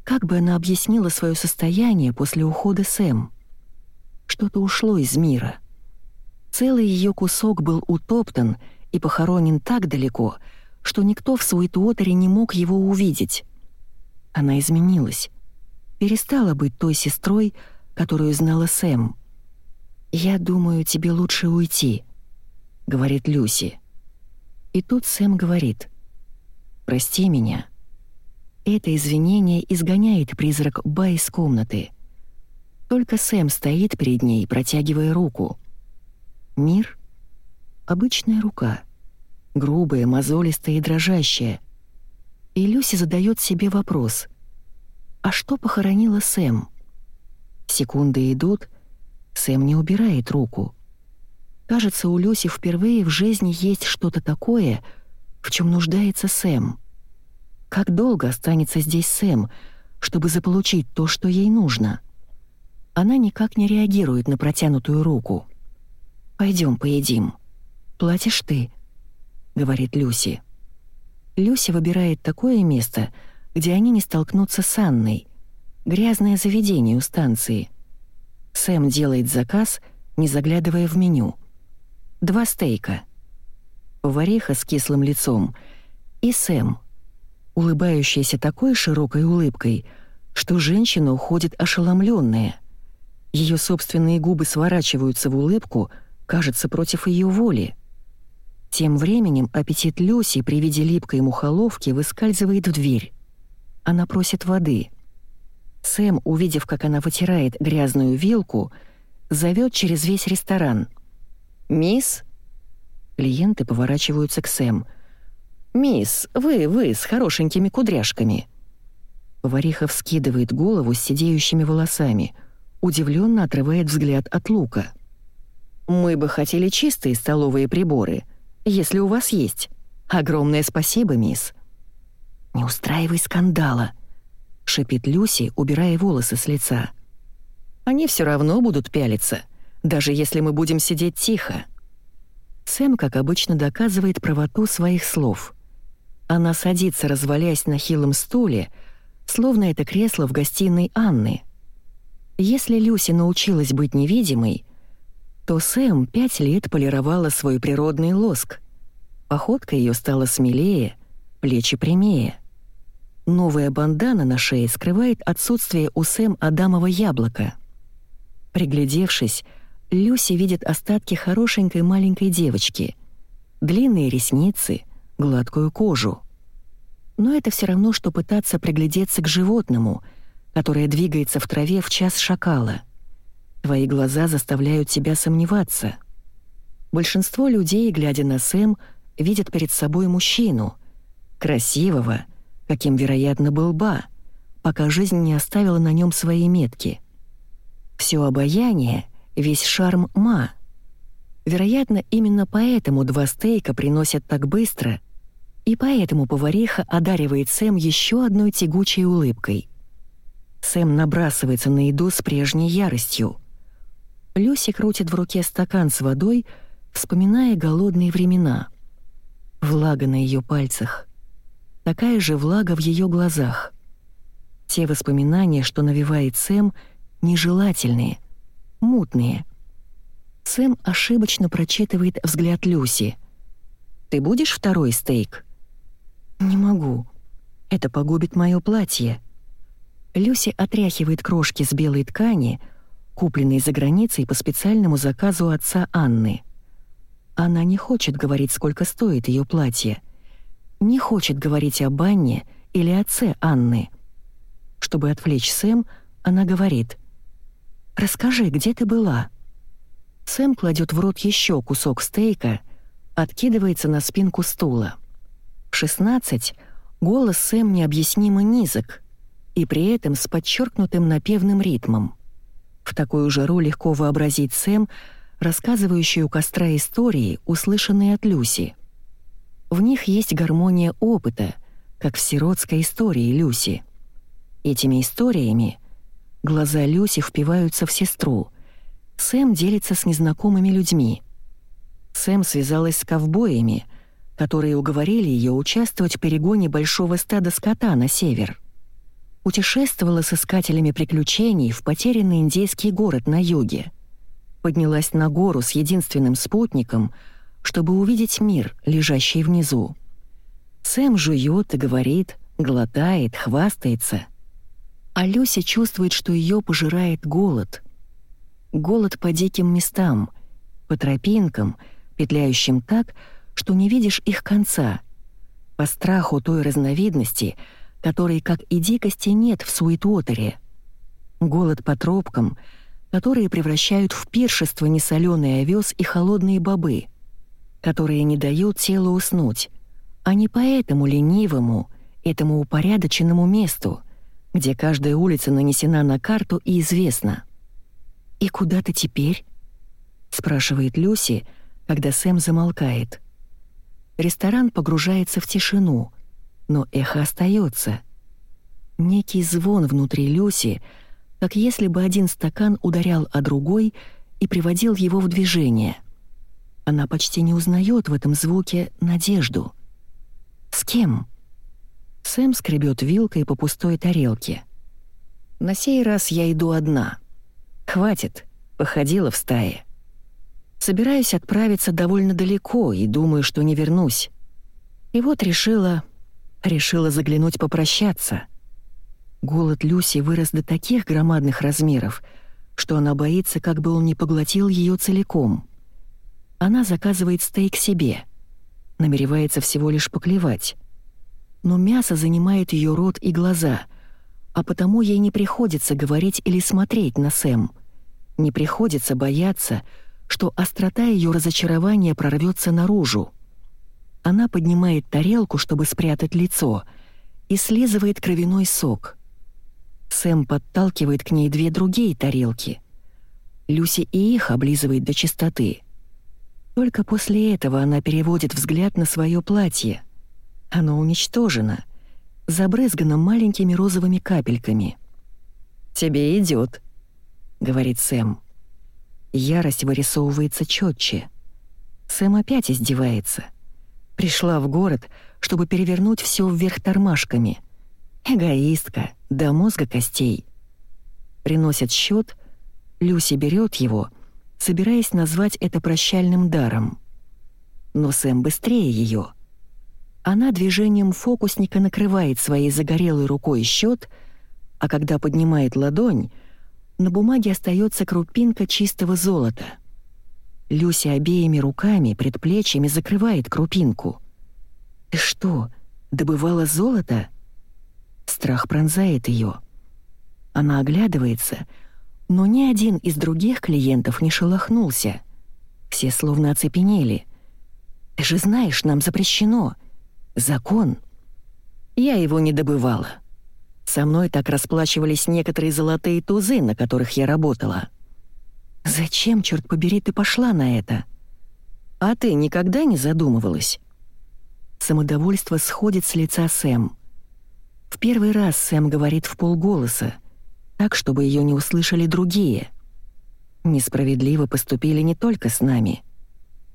Как бы она объяснила свое состояние после ухода Сэм? Что-то ушло из мира. Целый ее кусок был утоптан и похоронен так далеко, что никто в Суитуотере не мог его увидеть. Она изменилась. Перестала быть той сестрой, которую знала Сэм. «Я думаю, тебе лучше уйти», — говорит Люси. И тут Сэм говорит, «Прости меня». Это извинение изгоняет призрак Ба из комнаты. Только Сэм стоит перед ней, протягивая руку. Мир — обычная рука, грубая, мозолистая и дрожащая. И Люси задает себе вопрос. А что похоронила Сэм? Секунды идут, Сэм не убирает руку. Кажется, у Люси впервые в жизни есть что-то такое, в чем нуждается Сэм. Как долго останется здесь Сэм, чтобы заполучить то, что ей нужно? Она никак не реагирует на протянутую руку. Пойдем поедим. Платишь ты, говорит Люси. Люси выбирает такое место, где они не столкнутся с Анной. Грязное заведение у станции. Сэм делает заказ, не заглядывая в меню. Два стейка. Повариха с кислым лицом и Сэм, улыбающаяся такой широкой улыбкой, что женщина уходит ошеломленная. Ее собственные губы сворачиваются в улыбку, кажется, против ее воли. Тем временем аппетит Люси при виде липкой мухоловки выскальзывает в дверь. Она просит воды. Сэм, увидев, как она вытирает грязную вилку, зовет через весь ресторан. «Мисс?» Клиенты поворачиваются к Сэм — «Мисс, вы, вы, с хорошенькими кудряшками». Повариха вскидывает голову с сидеющими волосами, удивленно отрывает взгляд от лука. «Мы бы хотели чистые столовые приборы, если у вас есть. Огромное спасибо, мисс». «Не устраивай скандала», — шипит Люси, убирая волосы с лица. «Они все равно будут пялиться, даже если мы будем сидеть тихо». Сэм, как обычно, доказывает правоту своих слов. Она садится, развалясь на хилом стуле, словно это кресло в гостиной Анны. Если Люси научилась быть невидимой, то Сэм пять лет полировала свой природный лоск. Походка ее стала смелее, плечи прямее. Новая бандана на шее скрывает отсутствие у Сэм адамового яблока. Приглядевшись, Люси видит остатки хорошенькой маленькой девочки. Длинные ресницы — гладкую кожу. Но это все равно, что пытаться приглядеться к животному, которое двигается в траве в час шакала. Твои глаза заставляют тебя сомневаться. Большинство людей, глядя на Сэм, видят перед собой мужчину, красивого, каким, вероятно, был Ба, пока жизнь не оставила на нем свои метки. Все обаяние, весь шарм Ма. Вероятно, именно поэтому два стейка приносят так быстро и поэтому повариха одаривает Сэм еще одной тягучей улыбкой. Сэм набрасывается на еду с прежней яростью. Люси крутит в руке стакан с водой, вспоминая голодные времена. Влага на ее пальцах. Такая же влага в ее глазах. Те воспоминания, что навевает Сэм, нежелательные, мутные. Сэм ошибочно прочитывает взгляд Люси. «Ты будешь второй стейк?» «Не могу. Это погубит мое платье». Люси отряхивает крошки с белой ткани — купленный за границей по специальному заказу отца Анны. Она не хочет говорить, сколько стоит ее платье. Не хочет говорить о Банне или отце Анны. Чтобы отвлечь Сэм, она говорит «Расскажи, где ты была?» Сэм кладет в рот еще кусок стейка, откидывается на спинку стула. В 16 голос Сэм необъяснимо низок и при этом с подчеркнутым напевным ритмом. В такую жару легко вообразить Сэм, рассказывающую у костра истории, услышанные от Люси. В них есть гармония опыта, как в сиротской истории Люси. Этими историями глаза Люси впиваются в сестру. Сэм делится с незнакомыми людьми. Сэм связалась с ковбоями, которые уговорили ее участвовать в перегоне большого стада скота на север путешествовала с искателями приключений в потерянный индейский город на юге. Поднялась на гору с единственным спутником, чтобы увидеть мир, лежащий внизу. Сэм жует и говорит, глотает, хвастается. А Люся чувствует, что ее пожирает голод. Голод по диким местам, по тропинкам, петляющим так, что не видишь их конца, по страху той разновидности — которой, как и дикости, нет в Суитуотере. Голод по тропкам, которые превращают в пиршество несолёный овес и холодные бобы, которые не дают телу уснуть, а не по этому ленивому, этому упорядоченному месту, где каждая улица нанесена на карту и известна. «И куда ты теперь?» — спрашивает Люси, когда Сэм замолкает. Ресторан погружается в тишину — но эхо остается. Некий звон внутри Люси, как если бы один стакан ударял о другой и приводил его в движение. Она почти не узнает в этом звуке надежду. «С кем?» Сэм скребет вилкой по пустой тарелке. «На сей раз я иду одна. Хватит, походила в стае. Собираюсь отправиться довольно далеко и думаю, что не вернусь. И вот решила, Решила заглянуть попрощаться. Голод Люси вырос до таких громадных размеров, что она боится, как бы он не поглотил ее целиком. Она заказывает стейк себе, намеревается всего лишь поклевать. Но мясо занимает ее рот и глаза, а потому ей не приходится говорить или смотреть на Сэм. Не приходится бояться, что острота ее разочарования прорвется наружу. Она поднимает тарелку, чтобы спрятать лицо, и слизывает кровяной сок. Сэм подталкивает к ней две другие тарелки. Люси и их облизывает до чистоты. Только после этого она переводит взгляд на свое платье. Оно уничтожено, забрызгано маленькими розовыми капельками. «Тебе идет, говорит Сэм. Ярость вырисовывается четче. Сэм опять издевается — Пришла в город, чтобы перевернуть все вверх тормашками. Эгоистка, до мозга костей. Приносят счет, Люси берет его, собираясь назвать это прощальным даром. Но Сэм быстрее ее. Она движением фокусника накрывает своей загорелой рукой счет, а когда поднимает ладонь, на бумаге остается крупинка чистого золота — Люся обеими руками, предплечьями закрывает крупинку. «Ты что, добывала золото?» Страх пронзает ее. Она оглядывается, но ни один из других клиентов не шелохнулся. Все словно оцепенели. «Ты же знаешь, нам запрещено. Закон». Я его не добывала. Со мной так расплачивались некоторые золотые тузы, на которых я работала. Зачем, черт побери, ты пошла на это? А ты никогда не задумывалась? Самодовольство сходит с лица Сэм. В первый раз Сэм говорит в полголоса, так, чтобы ее не услышали другие. Несправедливо поступили не только с нами.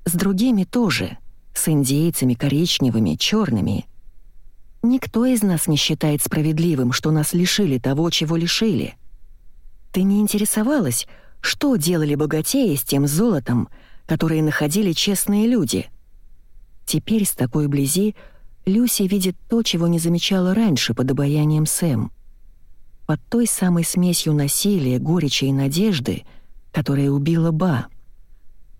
С другими тоже, с индейцами коричневыми, черными. Никто из нас не считает справедливым, что нас лишили того, чего лишили. Ты не интересовалась, что делали богатеи с тем золотом, которое находили честные люди? Теперь с такой близи Люси видит то, чего не замечала раньше под обаянием Сэм. Под той самой смесью насилия, горечи и надежды, которая убила Ба.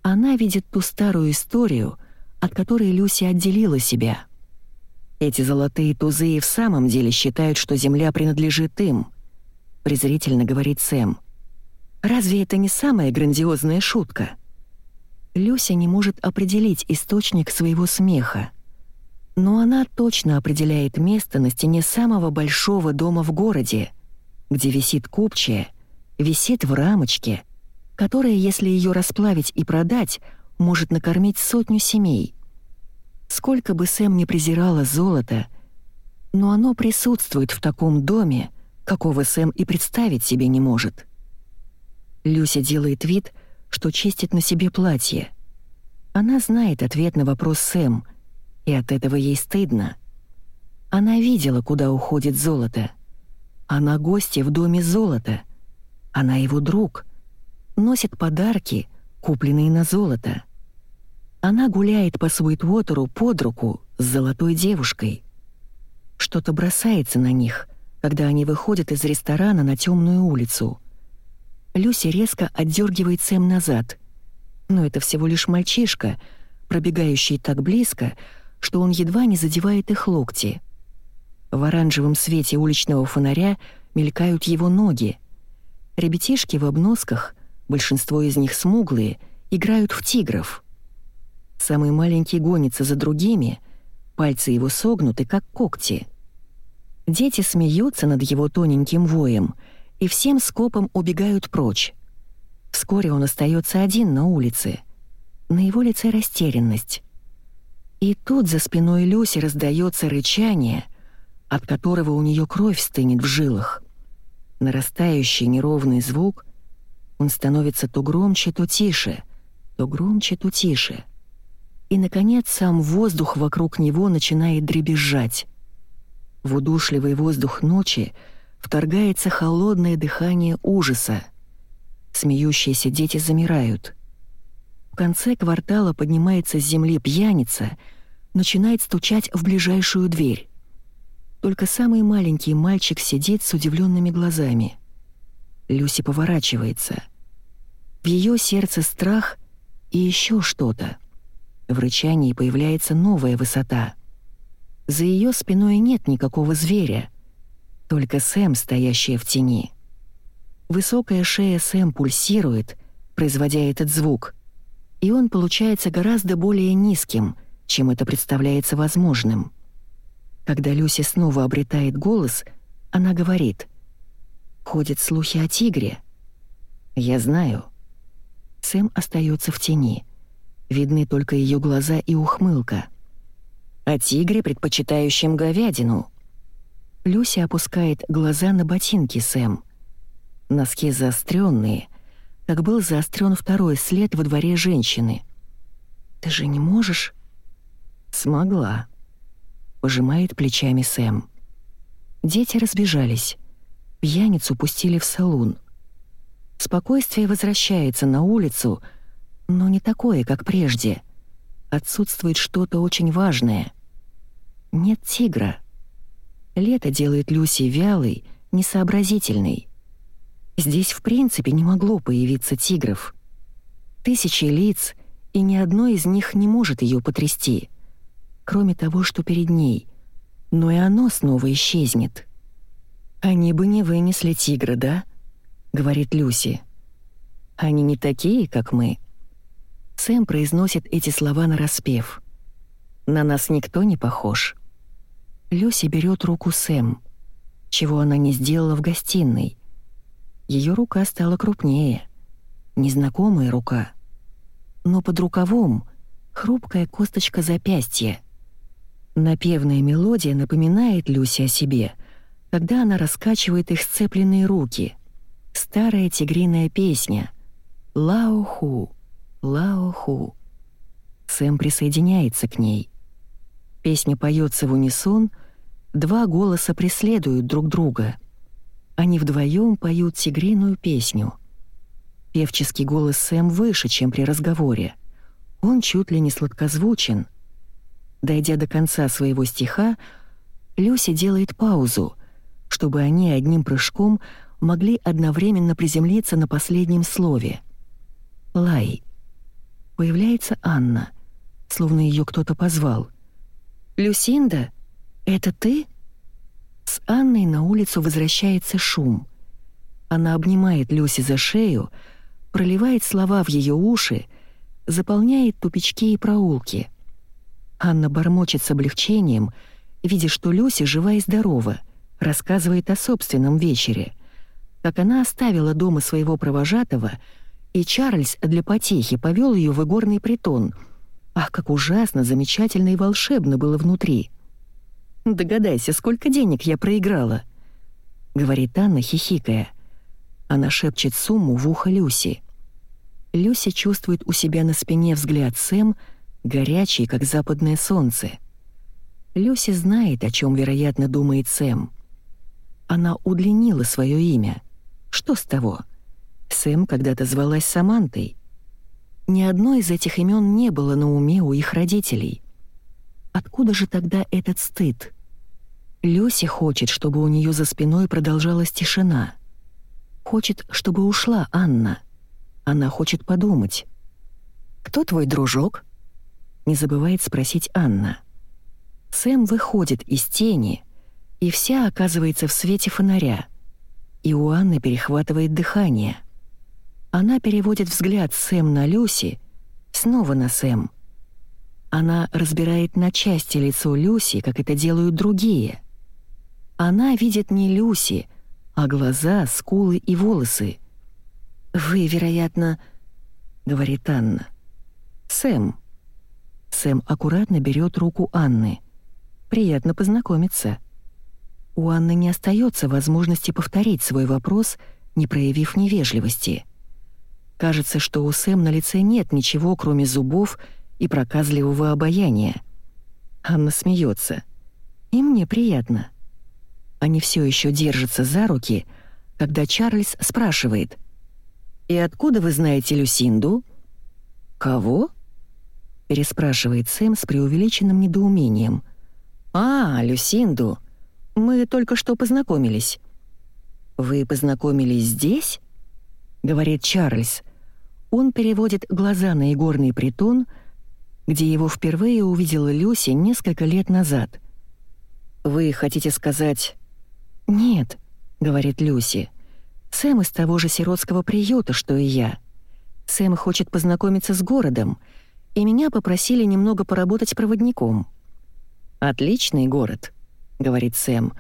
Она видит ту старую историю, от которой Люси отделила себя. Эти золотые тузы и в самом деле считают, что земля принадлежит им, презрительно говорит Сэм. Разве это не самая грандиозная шутка? Люся не может определить источник своего смеха. Но она точно определяет место на стене самого большого дома в городе, где висит купчая, висит в рамочке, которая, если ее расплавить и продать, может накормить сотню семей. Сколько бы Сэм не презирала золото, но оно присутствует в таком доме, какого Сэм и представить себе не может. Люся делает вид, что чистит на себе платье. Она знает ответ на вопрос Сэм, и от этого ей стыдно. Она видела, куда уходит золото. Она гостья в доме золота. Она его друг. Носит подарки, купленные на золото. Она гуляет по Суитвотеру под руку с золотой девушкой. Что-то бросается на них, когда они выходят из ресторана на темную улицу. Люси резко отдергивает Сэм назад. Но это всего лишь мальчишка, пробегающий так близко, что он едва не задевает их локти. В оранжевом свете уличного фонаря мелькают его ноги. Ребятишки в обносках, большинство из них смуглые, играют в тигров. Самый маленький гонится за другими, пальцы его согнуты, как когти. Дети смеются над его тоненьким воем — и всем скопом убегают прочь. Вскоре он остается один на улице. На его лице растерянность. И тут за спиной Люси раздается рычание, от которого у нее кровь стынет в жилах. Нарастающий неровный звук, он становится то громче, то тише, то громче, то тише. И, наконец, сам воздух вокруг него начинает дребезжать. В удушливый воздух ночи — вторгается холодное дыхание ужаса. Смеющиеся дети замирают. В конце квартала поднимается с земли пьяница, начинает стучать в ближайшую дверь. Только самый маленький мальчик сидит с удивленными глазами. Люси поворачивается. В ее сердце страх и еще что-то. В рычании появляется новая высота. За ее спиной нет никакого зверя — только Сэм, стоящая в тени. Высокая шея Сэм пульсирует, производя этот звук, и он получается гораздо более низким, чем это представляется возможным. Когда Люси снова обретает голос, она говорит «Ходят слухи о тигре». «Я знаю». Сэм остается в тени. Видны только ее глаза и ухмылка. «О тигре, предпочитающем говядину», Люси опускает глаза на ботинки Сэм. Носки заостренные, как был заострен второй след во дворе женщины. «Ты же не можешь?» «Смогла», — пожимает плечами Сэм. Дети разбежались. Пьяницу пустили в салун. Спокойствие возвращается на улицу, но не такое, как прежде. Отсутствует что-то очень важное. Нет тигра. Лето делает Люси вялой, несообразительной. Здесь в принципе не могло появиться тигров. Тысячи лиц, и ни одно из них не может ее потрясти, кроме того, что перед ней. Но и оно снова исчезнет. «Они бы не вынесли тигра, да?» — говорит Люси. «Они не такие, как мы». Сэм произносит эти слова нараспев. «На нас никто не похож». Люси берет руку Сэм, чего она не сделала в гостиной. Ее рука стала крупнее, незнакомая рука. Но под рукавом хрупкая косточка запястья. Напевная мелодия напоминает Люси о себе, когда она раскачивает их сцепленные руки. старая тигриная песня «Лао-ху, Лао-ху». Сэм присоединяется к ней. Песня поется в унисон, два голоса преследуют друг друга. Они вдвоем поют тигриную песню. Певческий голос Сэм выше, чем при разговоре. Он чуть ли не сладкозвучен. Дойдя до конца своего стиха, Люси делает паузу, чтобы они одним прыжком могли одновременно приземлиться на последнем слове. «Лай». Появляется Анна, словно ее кто-то позвал. «Люсинда, это ты?» С Анной на улицу возвращается шум. Она обнимает Люси за шею, проливает слова в ее уши, заполняет тупички и проулки. Анна бормочет с облегчением, видя, что Люся жива и здорова, рассказывает о собственном вечере, как она оставила дома своего провожатого, и Чарльз для потехи повел ее в игорный притон. Ах, как ужасно, замечательно и волшебно было внутри. «Догадайся, сколько денег я проиграла», — говорит Анна, хихикая. Она шепчет сумму в ухо Люси. Люси чувствует у себя на спине взгляд Сэм, горячий, как западное солнце. Люси знает, о чем, вероятно, думает Сэм. Она удлинила свое имя. Что с того? Сэм когда-то звалась Самантой. Ни одно из этих имен не было на уме у их родителей. Откуда же тогда этот стыд? Люси хочет, чтобы у нее за спиной продолжалась тишина. Хочет, чтобы ушла Анна. Она хочет подумать. «Кто твой дружок?» Не забывает спросить Анна. Сэм выходит из тени, и вся оказывается в свете фонаря. И у Анны перехватывает дыхание. Она переводит взгляд Сэм на Люси, снова на Сэм. Она разбирает на части лицо Люси, как это делают другие. Она видит не Люси, а глаза, скулы и волосы. «Вы, вероятно...» — говорит Анна. «Сэм». Сэм аккуратно берет руку Анны. «Приятно познакомиться». У Анны не остается возможности повторить свой вопрос, не проявив невежливости. Кажется, что у Сэм на лице нет ничего, кроме зубов и проказливого обаяния. Анна смеется. «И мне приятно». Они все еще держатся за руки, когда Чарльз спрашивает — «И откуда вы знаете Люсинду?» «Кого?» — переспрашивает Сэм с преувеличенным недоумением. «А, Люсинду. Мы только что познакомились». «Вы познакомились здесь?» — говорит Чарльз. Он переводит глаза на игорный притон, где его впервые увидела Люси несколько лет назад. «Вы хотите сказать...» «Нет», — говорит Люси. Сэм из того же сиротского приюта, что и я. Сэм хочет познакомиться с городом, и меня попросили немного поработать проводником. «Отличный город», — говорит Сэм.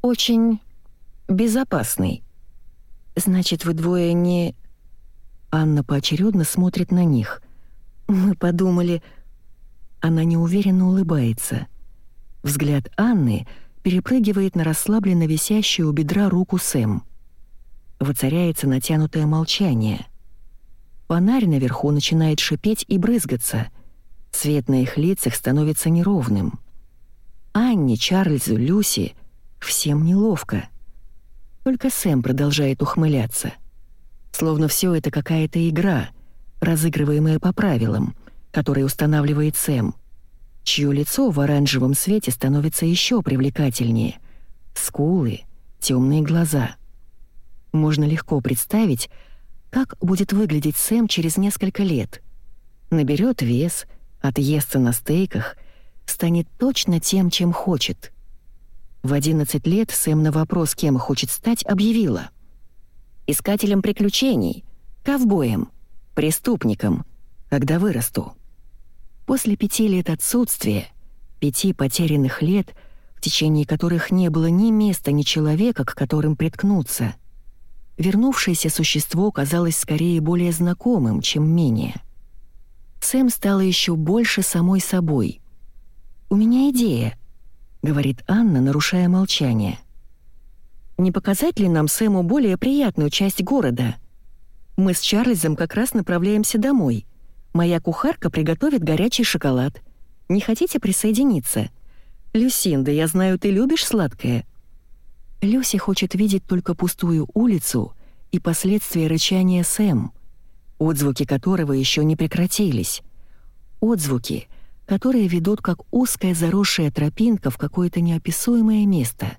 «Очень безопасный». «Значит, вы двое не...» Анна поочередно смотрит на них. «Мы подумали...» Она неуверенно улыбается. Взгляд Анны перепрыгивает на расслабленно висящую у бедра руку Сэм. Воцаряется натянутое молчание. Фонарь наверху начинает шипеть и брызгаться. Свет на их лицах становится неровным. Анне, Чарльзу, Люси всем неловко. Только Сэм продолжает ухмыляться. Словно все это какая-то игра, разыгрываемая по правилам, которые устанавливает Сэм, чье лицо в оранжевом свете становится еще привлекательнее. Скулы, темные глаза — можно легко представить, как будет выглядеть Сэм через несколько лет. Наберет вес, отъестся на стейках, станет точно тем, чем хочет. В 11 лет Сэм на вопрос, кем хочет стать, объявила. «Искателем приключений, ковбоем, преступником, когда вырасту». После пяти лет отсутствия, пяти потерянных лет, в течение которых не было ни места, ни человека, к которым приткнуться — вернувшееся существо казалось скорее более знакомым, чем менее. Сэм стала еще больше самой собой. «У меня идея», — говорит Анна, нарушая молчание. Не показать ли нам Сэму более приятную часть города? Мы с Чарльзом как раз направляемся домой. Моя кухарка приготовит горячий шоколад. Не хотите присоединиться? Люсинда, я знаю, ты любишь сладкое». Люси хочет видеть только пустую улицу и последствия рычания Сэм, отзвуки которого еще не прекратились. Отзвуки, которые ведут как узкая заросшая тропинка в какое-то неописуемое место.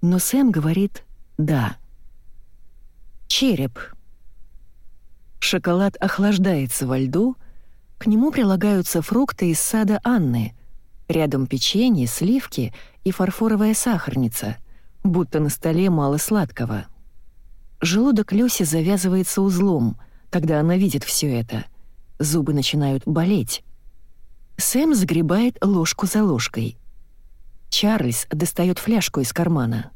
Но Сэм говорит «да». Череп. Шоколад охлаждается во льду, к нему прилагаются фрукты из сада Анны, рядом печенье, сливки и фарфоровая сахарница, будто на столе мало сладкого. Желудок Люси завязывается узлом, когда она видит все это. Зубы начинают болеть. Сэм загребает ложку за ложкой. Чарльз достает фляжку из кармана.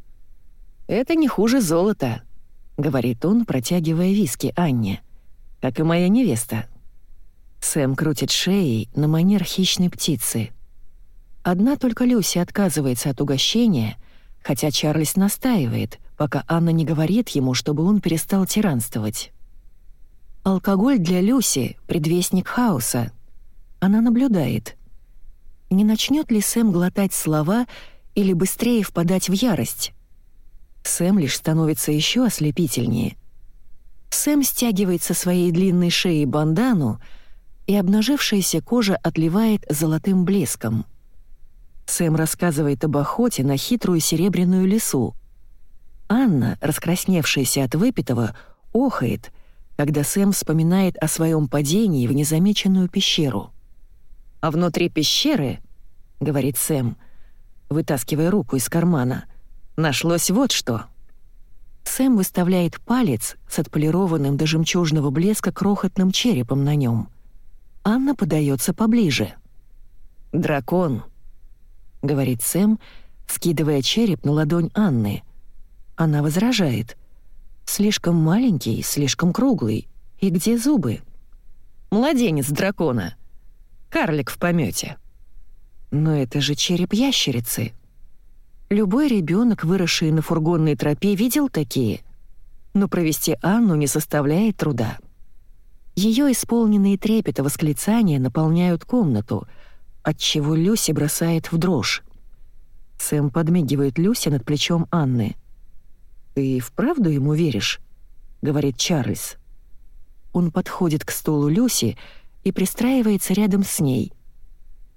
«Это не хуже золота», — говорит он, протягивая виски Анне. «Как и моя невеста». Сэм крутит шеей на манер хищной птицы. Одна только Люси отказывается от угощения, хотя Чарльз настаивает, пока Анна не говорит ему, чтобы он перестал тиранствовать. Алкоголь для Люси — предвестник хаоса. Она наблюдает. Не начнет ли Сэм глотать слова или быстрее впадать в ярость? Сэм лишь становится еще ослепительнее. Сэм стягивает со своей длинной шеи бандану, и обнажившаяся кожа отливает золотым блеском. Сэм рассказывает об охоте на хитрую серебряную лису — Анна, раскрасневшаяся от выпитого, охает, когда Сэм вспоминает о своем падении в незамеченную пещеру. «А внутри пещеры, — говорит Сэм, вытаскивая руку из кармана, — нашлось вот что». Сэм выставляет палец с отполированным до жемчужного блеска крохотным черепом на нем. Анна подается поближе. «Дракон», — говорит Сэм, скидывая череп на ладонь Анны — она возражает. «Слишком маленький, слишком круглый. И где зубы?» «Младенец дракона. Карлик в помете. «Но это же череп ящерицы». Любой ребенок, выросший на фургонной тропе, видел такие. Но провести Анну не составляет труда. Ее исполненные трепета восклицания наполняют комнату, отчего Люси бросает в дрожь. Сэм подмигивает Люси над плечом Анны. «Ты вправду ему веришь?» — говорит Чарльз. Он подходит к столу Люси и пристраивается рядом с ней.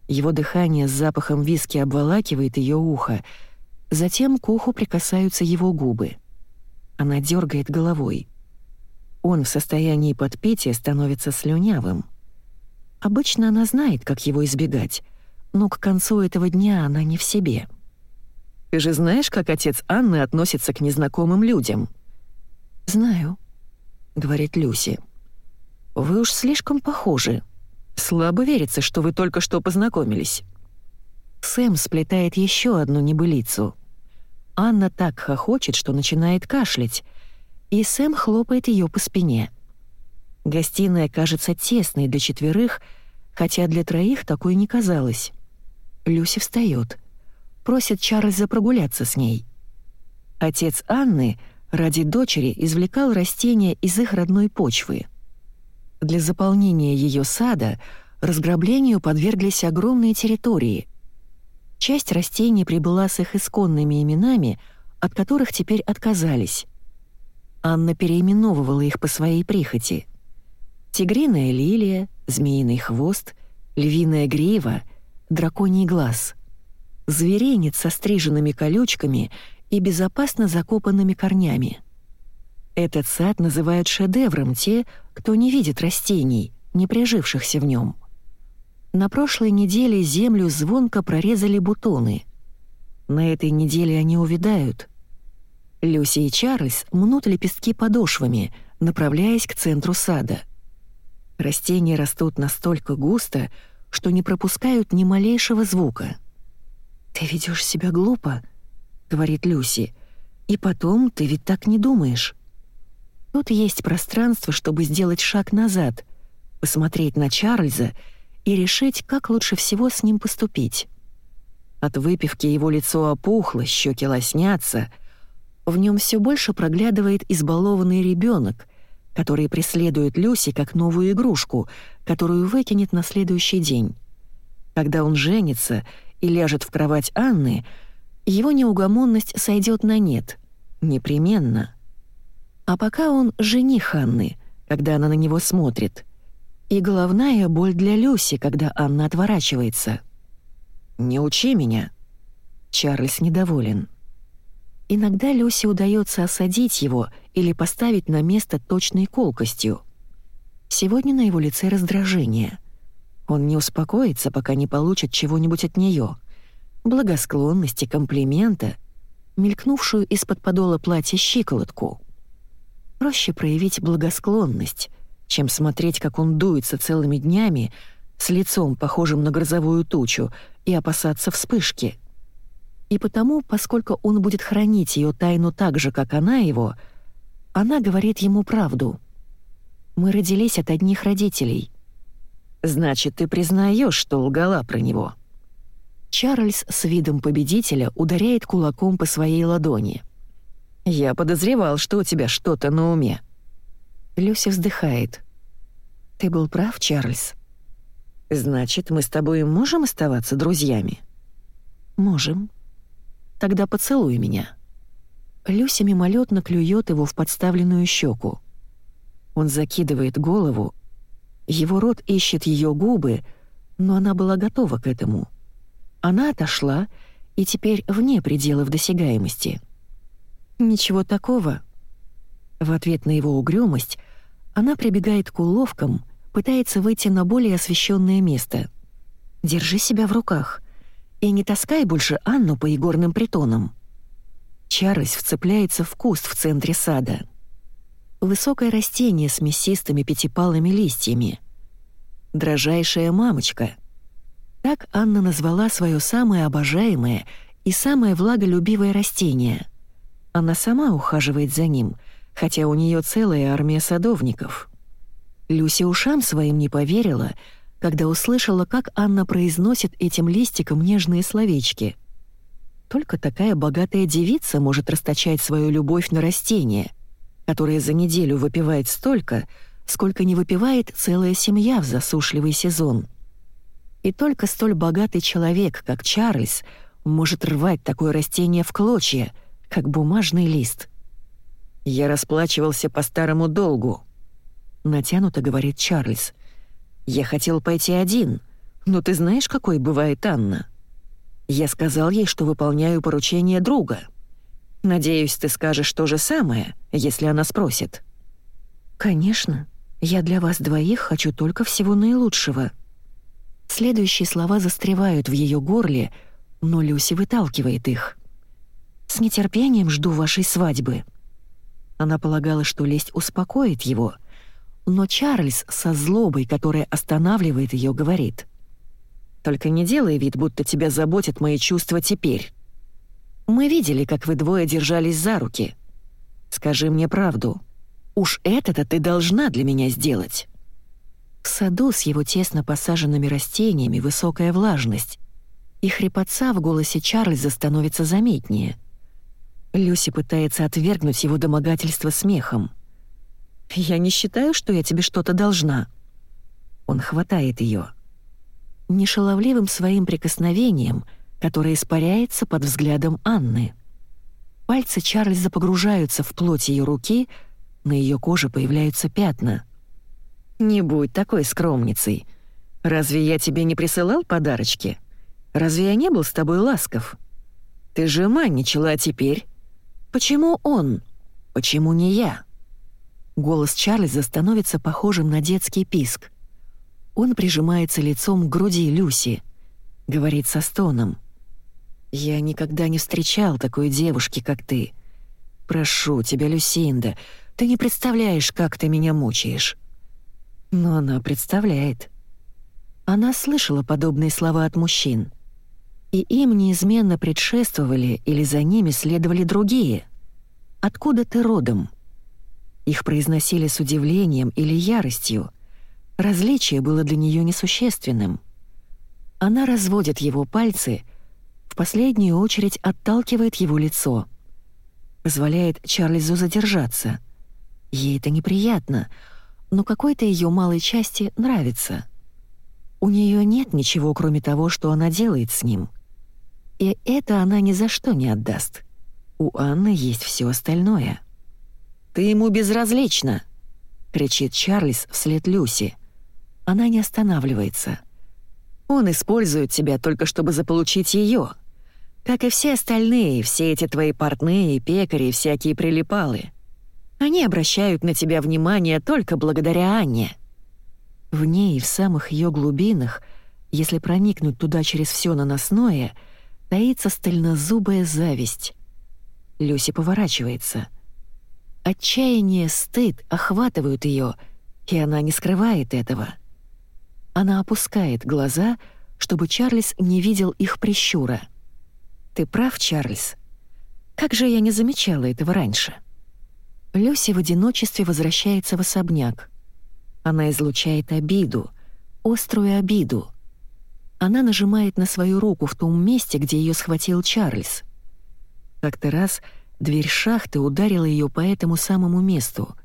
Его дыхание с запахом виски обволакивает ее ухо, затем к уху прикасаются его губы. Она дергает головой. Он в состоянии подпития становится слюнявым. Обычно она знает, как его избегать, но к концу этого дня она не в себе — ты же знаешь, как отец Анны относится к незнакомым людям?» «Знаю», — говорит Люси. «Вы уж слишком похожи. Слабо верится, что вы только что познакомились». Сэм сплетает еще одну небылицу. Анна так хохочет, что начинает кашлять, и Сэм хлопает ее по спине. Гостиная кажется тесной для четверых, хотя для троих такой не казалось. Люси встает просит Чарльза прогуляться с ней. Отец Анны ради дочери извлекал растения из их родной почвы. Для заполнения ее сада разграблению подверглись огромные территории. Часть растений прибыла с их исконными именами, от которых теперь отказались. Анна переименовывала их по своей прихоти. Тигриная лилия, змеиный хвост, львиная грива, драконий глаз зверенец со стриженными колючками и безопасно закопанными корнями. Этот сад называют шедевром те, кто не видит растений, не прижившихся в нем. На прошлой неделе землю звонко прорезали бутоны. На этой неделе они увядают. Люси и Чарльз мнут лепестки подошвами, направляясь к центру сада. Растения растут настолько густо, что не пропускают ни малейшего звука — «Ты ведешь себя глупо», — говорит Люси. «И потом, ты ведь так не думаешь». Тут есть пространство, чтобы сделать шаг назад, посмотреть на Чарльза и решить, как лучше всего с ним поступить. От выпивки его лицо опухло, щеки лоснятся. В нем все больше проглядывает избалованный ребенок, который преследует Люси как новую игрушку, которую выкинет на следующий день. Когда он женится и ляжет в кровать Анны, его неугомонность сойдет на нет. Непременно. А пока он жених Анны, когда она на него смотрит. И головная боль для Люси, когда Анна отворачивается. «Не учи меня». Чарльз недоволен. Иногда Люси удается осадить его или поставить на место точной колкостью. Сегодня на его лице раздражение. Он не успокоится, пока не получит чего-нибудь от нее. Благосклонности, комплимента, мелькнувшую из-под подола платья щиколотку. Проще проявить благосклонность, чем смотреть, как он дуется целыми днями, с лицом, похожим на грозовую тучу, и опасаться вспышки — и потому, поскольку он будет хранить ее тайну так же, как она его, она говорит ему правду. «Мы родились от одних родителей». «Значит, ты признаешь, что лгала про него?» Чарльз с видом победителя ударяет кулаком по своей ладони. «Я подозревал, что у тебя что-то на уме». Люся вздыхает. «Ты был прав, Чарльз». «Значит, мы с тобой можем оставаться друзьями?» «Можем», Тогда поцелуй меня». Люся мимолетно клюет его в подставленную щеку. Он закидывает голову. Его рот ищет ее губы, но она была готова к этому. Она отошла и теперь вне пределов досягаемости. «Ничего такого». В ответ на его угрюмость она прибегает к уловкам, пытается выйти на более освещенное место. «Держи себя в руках. И не таскай больше Анну по игорным притонам». Чарльз вцепляется в куст в центре сада. Высокое растение с мясистыми пятипалыми листьями. «Дрожайшая мамочка». Так Анна назвала свое самое обожаемое и самое влаголюбивое растение. Она сама ухаживает за ним, хотя у нее целая армия садовников. Люси ушам своим не поверила — когда услышала, как Анна произносит этим листиком нежные словечки. Только такая богатая девица может расточать свою любовь на растение, которое за неделю выпивает столько, сколько не выпивает целая семья в засушливый сезон. И только столь богатый человек, как Чарльз, может рвать такое растение в клочья, как бумажный лист. «Я расплачивался по старому долгу», — натянуто говорит Чарльз. Я хотел пойти один, но ты знаешь, какой бывает Анна? Я сказал ей, что выполняю поручение друга. Надеюсь, ты скажешь то же самое, если она спросит». «Конечно. Я для вас двоих хочу только всего наилучшего». Следующие слова застревают в ее горле, но Люси выталкивает их. «С нетерпением жду вашей свадьбы». Она полагала, что лесть успокоит его — но Чарльз со злобой, которая останавливает ее, говорит. «Только не делай вид, будто тебя заботят мои чувства теперь. Мы видели, как вы двое держались за руки. Скажи мне правду. Уж это-то ты должна для меня сделать». В саду с его тесно посаженными растениями высокая влажность, и хрипотца в голосе Чарльза становится заметнее. Люси пытается отвергнуть его домогательство смехом. Я не считаю, что я тебе что-то должна». Он хватает ее. Нешаловливым своим прикосновением, которое испаряется под взглядом Анны. Пальцы Чарльза погружаются в плоть ее руки, на ее коже появляются пятна. «Не будь такой скромницей. Разве я тебе не присылал подарочки? Разве я не был с тобой ласков? Ты же манничала, а теперь? Почему он? Почему не я?» Голос Чарльза становится похожим на детский писк. Он прижимается лицом к груди Люси, говорит со стоном. «Я никогда не встречал такой девушки, как ты. Прошу тебя, Люсинда, ты не представляешь, как ты меня мучаешь». Но она представляет. Она слышала подобные слова от мужчин. И им неизменно предшествовали или за ними следовали другие. «Откуда ты родом?» Их произносили с удивлением или яростью. Различие было для нее несущественным. Она разводит его пальцы, в последнюю очередь отталкивает его лицо. позволяет Чарльзу задержаться. Ей это неприятно, но какой-то ее малой части нравится. У нее нет ничего, кроме того, что она делает с ним. И это она ни за что не отдаст. У Анны есть все остальное. «Ты ему безразлична!» — кричит Чарльз вслед Люси. Она не останавливается. «Он использует тебя только чтобы заполучить ее. Как и все остальные, все эти твои портные, пекари и всякие прилипалы. Они обращают на тебя внимание только благодаря Анне». В ней, в самых ее глубинах, если проникнуть туда через все наносное, таится стальнозубая зависть. Люси поворачивается. Отчаяние, стыд охватывают ее, и она не скрывает этого. Она опускает глаза, чтобы Чарльз не видел их прищура. «Ты прав, Чарльз. Как же я не замечала этого раньше?» Люси в одиночестве возвращается в особняк. Она излучает обиду, острую обиду. Она нажимает на свою руку в том месте, где ее схватил Чарльз. Как-то раз дверь шахты ударила ее по этому самому месту.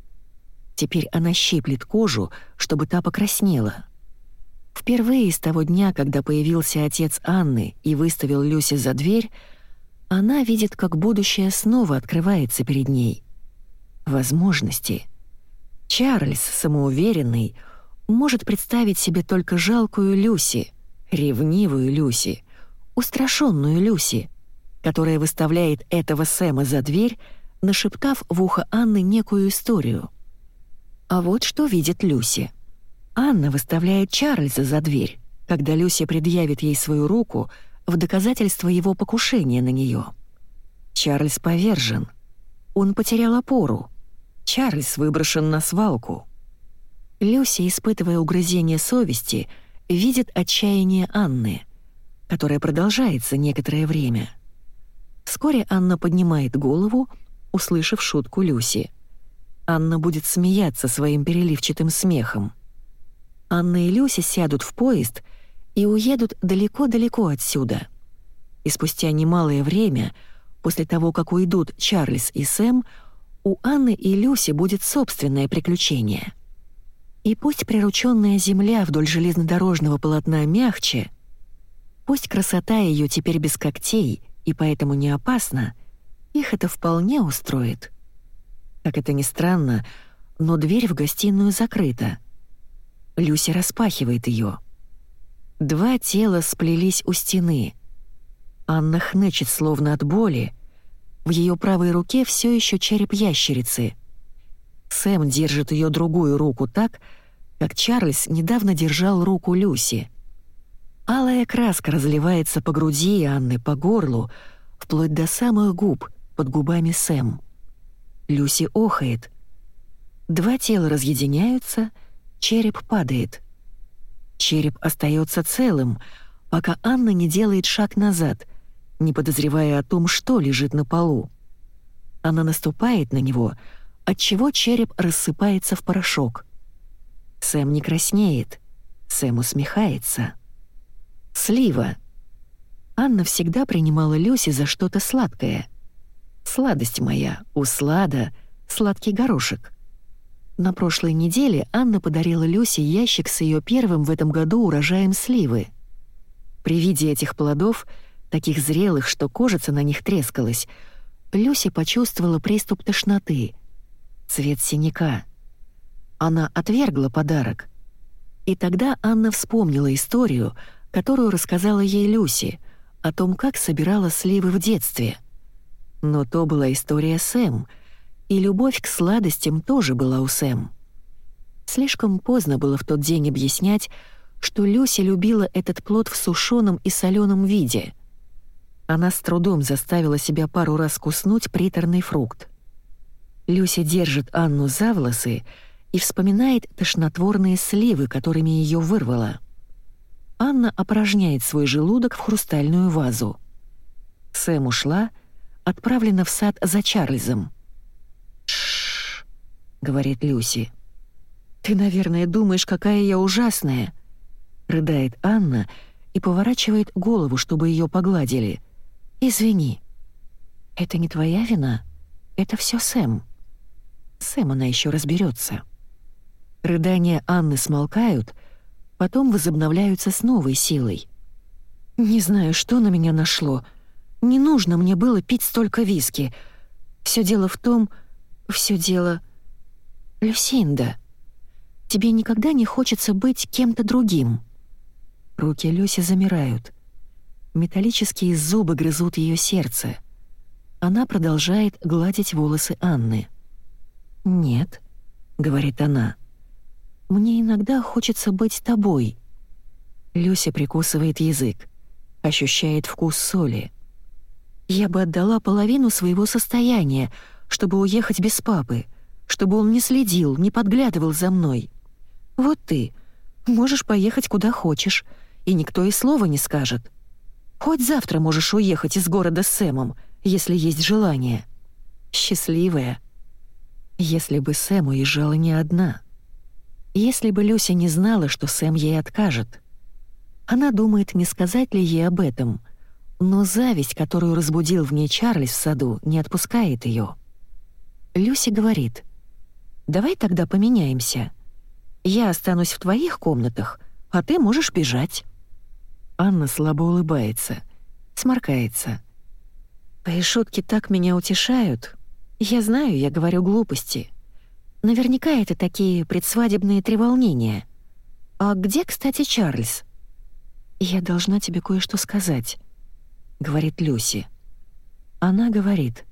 Теперь она щиплет кожу, чтобы та покраснела. Впервые с того дня, когда появился отец Анны и выставил Люси за дверь, она видит, как будущее снова открывается перед ней. Возможности — Чарльз, самоуверенный, может представить себе только жалкую Люси, ревнивую Люси, устрашенную Люси, которая выставляет этого Сэма за дверь, нашептав в ухо Анны некую историю. А вот что видит Люси. Анна выставляет Чарльза за дверь, когда Люси предъявит ей свою руку в доказательство его покушения на нее. Чарльз повержен. Он потерял опору. Чарльз выброшен на свалку. Люси, испытывая угрызение совести, видит отчаяние Анны, которое продолжается некоторое время. Вскоре Анна поднимает голову, услышав шутку Люси. Анна будет смеяться своим переливчатым смехом. Анна и Люси сядут в поезд и уедут далеко-далеко отсюда. И спустя немалое время, после того, как уйдут Чарльз и Сэм, у Анны и Люси будет собственное приключение. И пусть прирученная земля вдоль железнодорожного полотна мягче, пусть красота ее теперь без когтей и поэтому не опасна, их это вполне устроит. Как это ни странно, но дверь в гостиную закрыта. Люси распахивает ее. Два тела сплелись у стены. Анна хнычет словно от боли, в ее правой руке все еще череп ящерицы. Сэм держит ее другую руку так, как Чарльз недавно держал руку Люси. Алая краска разливается по груди Анны, по горлу, вплоть до самых губ, под губами Сэм. Люси охает. Два тела разъединяются, череп падает. Череп остается целым, пока Анна не делает шаг назад — не подозревая о том, что лежит на полу. Она наступает на него, отчего череп рассыпается в порошок. Сэм не краснеет, Сэм усмехается. Слива. Анна всегда принимала Люси за что-то сладкое. «Сладость моя, услада, сладкий горошек». На прошлой неделе Анна подарила Люсе ящик с ее первым в этом году урожаем сливы. При виде этих плодов — таких зрелых, что кожица на них трескалась, Люси почувствовала приступ тошноты, цвет синяка. Она отвергла подарок. И тогда Анна вспомнила историю, которую рассказала ей Люси, о том, как собирала сливы в детстве. Но то была история Сэм, и любовь к сладостям тоже была у Сэм. Слишком поздно было в тот день объяснять, что Люси любила этот плод в сушеном и соленом виде — она с трудом заставила себя пару раз куснуть приторный фрукт. Люся держит Анну за волосы и вспоминает тошнотворные сливы, которыми ее вырвало. Анна опорожняет свой желудок в хрустальную вазу. Сэм ушла, отправлена в сад за Чарльзом. «Шшш», — говорит Люси. «Ты, наверное, думаешь, какая я ужасная», — рыдает Анна и поворачивает голову, чтобы ее погладили — «Извини. Это не твоя вина?» Это все Сэм. Сэм она еще разберется. Рыдания Анны смолкают, потом возобновляются с новой силой. «Не знаю, что на меня нашло. Не нужно мне было пить столько виски. Все дело в том... Все дело... Люсинда, тебе никогда не хочется быть кем-то другим?» Руки Люси замирают. Металлические зубы грызут ее сердце. Она продолжает гладить волосы Анны. «Нет», — говорит она, — «мне иногда хочется быть тобой». Люся прикусывает язык, ощущает вкус соли. «Я бы отдала половину своего состояния, чтобы уехать без папы, чтобы он не следил, не подглядывал за мной. Вот ты, можешь поехать куда хочешь, и никто и слова не скажет. Хоть завтра можешь уехать из города с Сэмом, если есть желание. Счастливая». Если бы Сэм уезжала не одна. Если бы Люся не знала, что Сэм ей откажет. Она думает, не сказать ли ей об этом, но зависть, которую разбудил в ней Чарльз в саду, не отпускает ее. Люси говорит, «Давай тогда поменяемся. Я останусь в твоих комнатах, а ты можешь бежать». Анна слабо улыбается, сморкается. «Твои шутки так меня утешают», «Я знаю, я говорю глупости. Наверняка это такие предсвадебные треволнения. А где, кстати, Чарльз?» «Я должна тебе кое-что сказать», — говорит Люси. Она говорит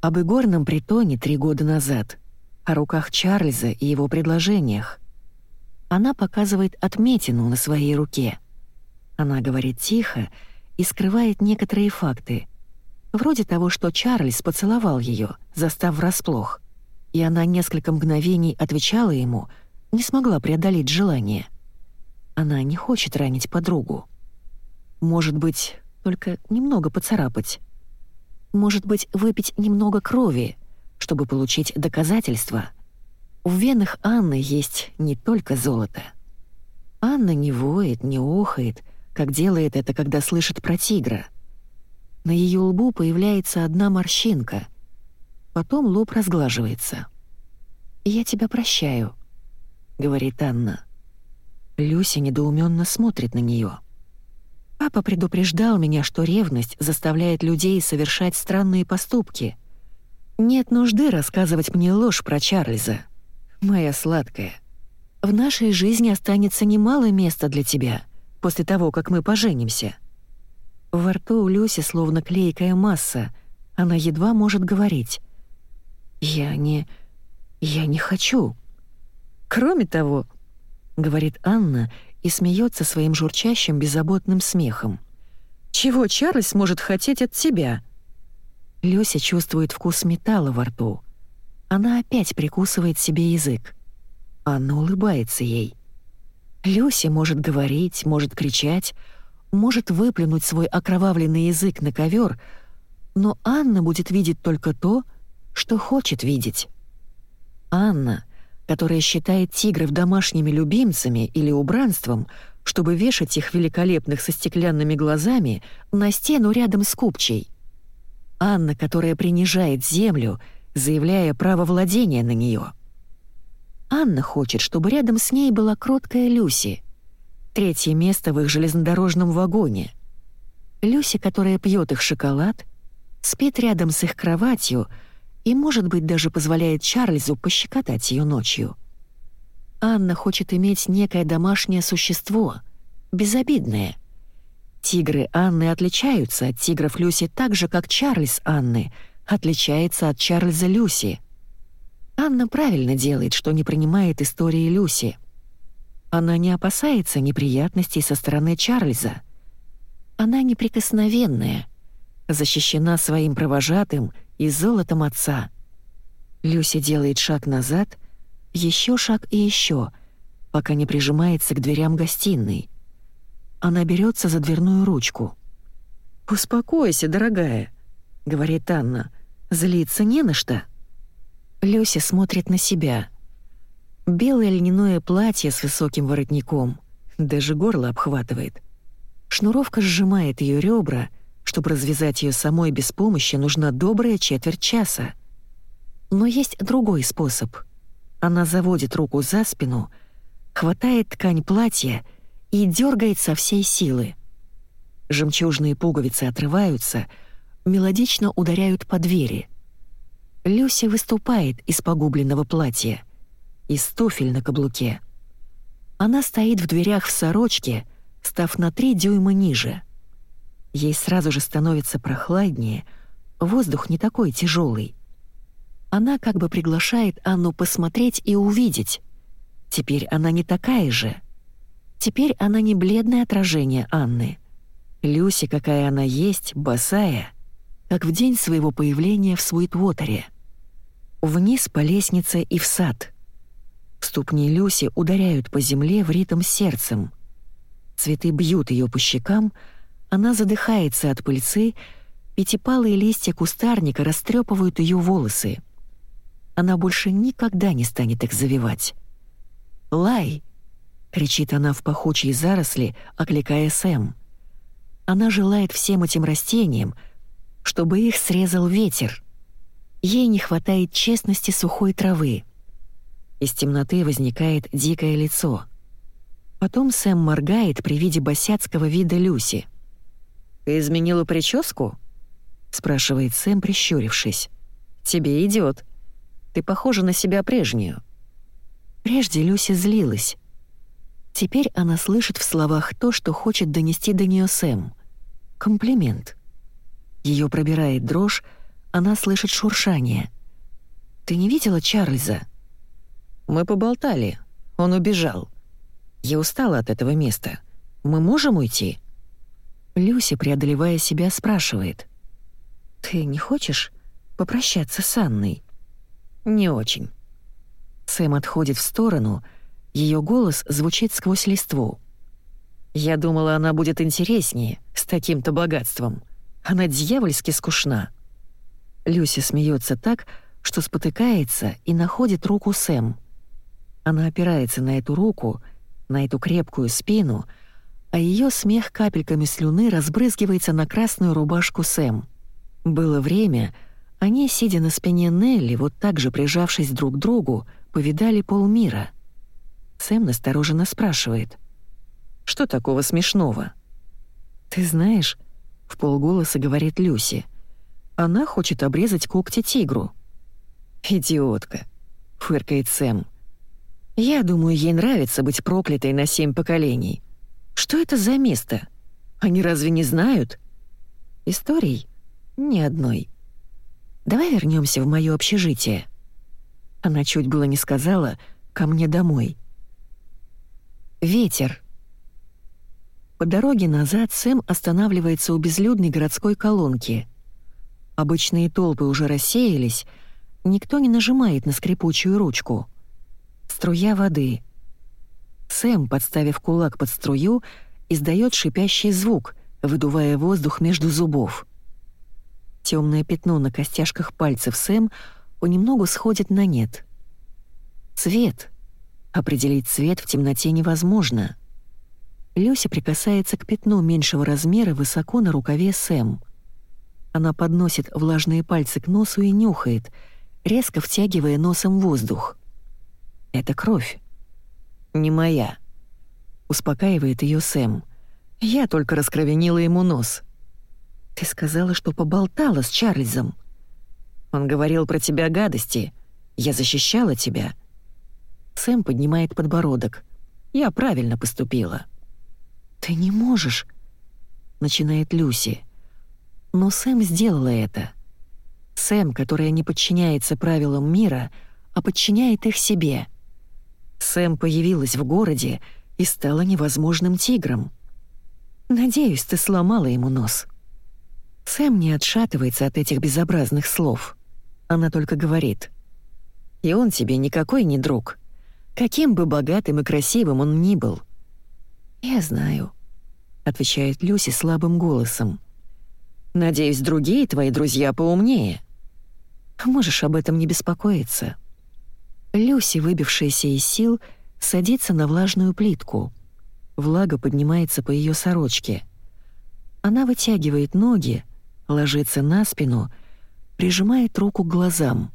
об игорном притоне три года назад, о руках Чарльза и его предложениях. Она показывает отметину на своей руке. Она говорит тихо и скрывает некоторые факты — Вроде того, что Чарльз поцеловал ее, застав врасплох. И она несколько мгновений отвечала ему, не смогла преодолеть желание. Она не хочет ранить подругу. Может быть, только немного поцарапать. Может быть, выпить немного крови, чтобы получить доказательства. В венах Анны есть не только золото. Анна не воет, не охает, как делает это, когда слышит про тигра — на ее лбу появляется одна морщинка. Потом лоб разглаживается. «Я тебя прощаю», — говорит Анна. Люся недоуменно смотрит на нее. Папа предупреждал меня, что ревность заставляет людей совершать странные поступки. Нет нужды рассказывать мне ложь про Чарльза. Моя сладкая. В нашей жизни останется немало места для тебя после того, как мы поженимся. Во рту у Люси словно клейкая масса. Она едва может говорить. «Я не... я не хочу». «Кроме того», — говорит Анна и смеется своим журчащим беззаботным смехом. «Чего Чарльз может хотеть от тебя?» Люся чувствует вкус металла во рту. Она опять прикусывает себе язык. Анна улыбается ей. Люся может говорить, может кричать, может выплюнуть свой окровавленный язык на ковер, но Анна будет видеть только то, что хочет видеть. Анна, которая считает тигров домашними любимцами или убранством, чтобы вешать их великолепных со стеклянными глазами на стену рядом с купчей. Анна, которая принижает землю, заявляя право владения на нее. Анна хочет, чтобы рядом с ней была кроткая Люси — Третье место в их железнодорожном вагоне. Люси, которая пьет их шоколад, спит рядом с их кроватью и, может быть, даже позволяет Чарльзу пощекотать ее ночью. Анна хочет иметь некое домашнее существо, безобидное. Тигры Анны отличаются от тигров Люси так же, как Чарльз Анны отличается от Чарльза Люси. Анна правильно делает, что не принимает истории Люси. Она не опасается неприятностей со стороны Чарльза. Она неприкосновенная, защищена своим провожатым и золотом отца. Люси делает шаг назад, еще шаг и еще, пока не прижимается к дверям гостиной. Она берется за дверную ручку. «Успокойся, дорогая», — говорит Анна. «Злиться не на что». Люся смотрит на себя — Белое льняное платье с высоким воротником, даже горло обхватывает. Шнуровка сжимает ее ребра, чтобы развязать ее самой без помощи нужна добрая четверть часа. Но есть другой способ. Она заводит руку за спину, хватает ткань платья и дергает со всей силы. Жемчужные пуговицы отрываются, мелодично ударяют по двери. Люси выступает из погубленного платья, из туфель на каблуке. Она стоит в дверях в сорочке, став на три дюйма ниже. Ей сразу же становится прохладнее, воздух не такой тяжелый. Она как бы приглашает Анну посмотреть и увидеть. Теперь она не такая же. Теперь она не бледное отражение Анны. Люси, какая она есть, босая, как в день своего появления в Суитвотере. Вниз по лестнице и в сад. Ступни Люси ударяют по земле в ритм сердцем. Цветы бьют ее по щекам, она задыхается от пыльцы, пятипалые листья кустарника растрепывают ее волосы — она больше никогда не станет их завивать. «Лай!» — кричит она в пахучей заросли, окликая Сэм. Она желает всем этим растениям, чтобы их срезал ветер. Ей не хватает честности сухой травы. Из темноты возникает дикое лицо. Потом Сэм моргает при виде босяцкого вида Люси. «Ты изменила прическу?» — спрашивает Сэм, прищурившись. «Тебе идет. Ты похожа на себя прежнюю». Прежде Люси злилась. Теперь она слышит в словах то, что хочет донести до нее Сэм. Комплимент. Ее пробирает дрожь, она слышит шуршание. «Ты не видела Чарльза?» «Мы поболтали. Он убежал. Я устала от этого места. Мы можем уйти?» Люси, преодолевая себя, спрашивает. «Ты не хочешь попрощаться с Анной?» «Не очень». Сэм отходит в сторону, ее голос звучит сквозь листву. «Я думала, она будет интереснее, с таким-то богатством. Она дьявольски скучна». Люси смеется так, что спотыкается и находит руку Сэм. Она опирается на эту руку, на эту крепкую спину, а ее смех капельками слюны разбрызгивается на красную рубашку Сэм. Было время, они, сидя на спине Нелли, вот так же прижавшись друг к другу, повидали полмира. Сэм настороженно спрашивает. «Что такого смешного?» «Ты знаешь», — в полголоса говорит Люси, «она хочет обрезать когти тигру». «Идиотка», — фыркает Сэм. «Я думаю, ей нравится быть проклятой на семь поколений. Что это за место? Они разве не знают?» «Историй? Ни одной». Давай вернемся в моё общежитие». Она чуть было не сказала «ко мне домой». Ветер. По дороге назад Сэм останавливается у безлюдной городской колонки. Обычные толпы уже рассеялись, никто не нажимает на скрипучую ручку. Струя воды. Сэм, подставив кулак под струю, издает шипящий звук, выдувая воздух между зубов. Темное пятно на костяшках пальцев Сэм понемногу сходит на нет. Цвет. Определить цвет в темноте невозможно. Люся прикасается к пятну меньшего размера высоко на рукаве Сэм. Она подносит влажные пальцы к носу и нюхает, резко втягивая носом воздух. «Это кровь». «Не моя», — успокаивает ее Сэм. «Я только раскровенила ему нос». «Ты сказала, что поболтала с Чарльзом». «Он говорил про тебя гадости. Я защищала тебя». Сэм поднимает подбородок. «Я правильно поступила». «Ты не можешь», — начинает Люси. Но Сэм сделала это. Сэм, которая не подчиняется правилам мира, а подчиняет их себе. Сэм появилась в городе и стала невозможным тигром. Надеюсь, ты сломала ему нос. Сэм не отшатывается от этих безобразных слов. Она только говорит. «И он тебе никакой не друг. Каким бы богатым и красивым он ни был». «Я знаю», — отвечает Люси слабым голосом. «Надеюсь, другие твои друзья поумнее». «Можешь об этом не беспокоиться». Люси, выбившаяся из сил, садится на влажную плитку. Влага поднимается по ее сорочке. Она вытягивает ноги, ложится на спину, прижимает руку к глазам.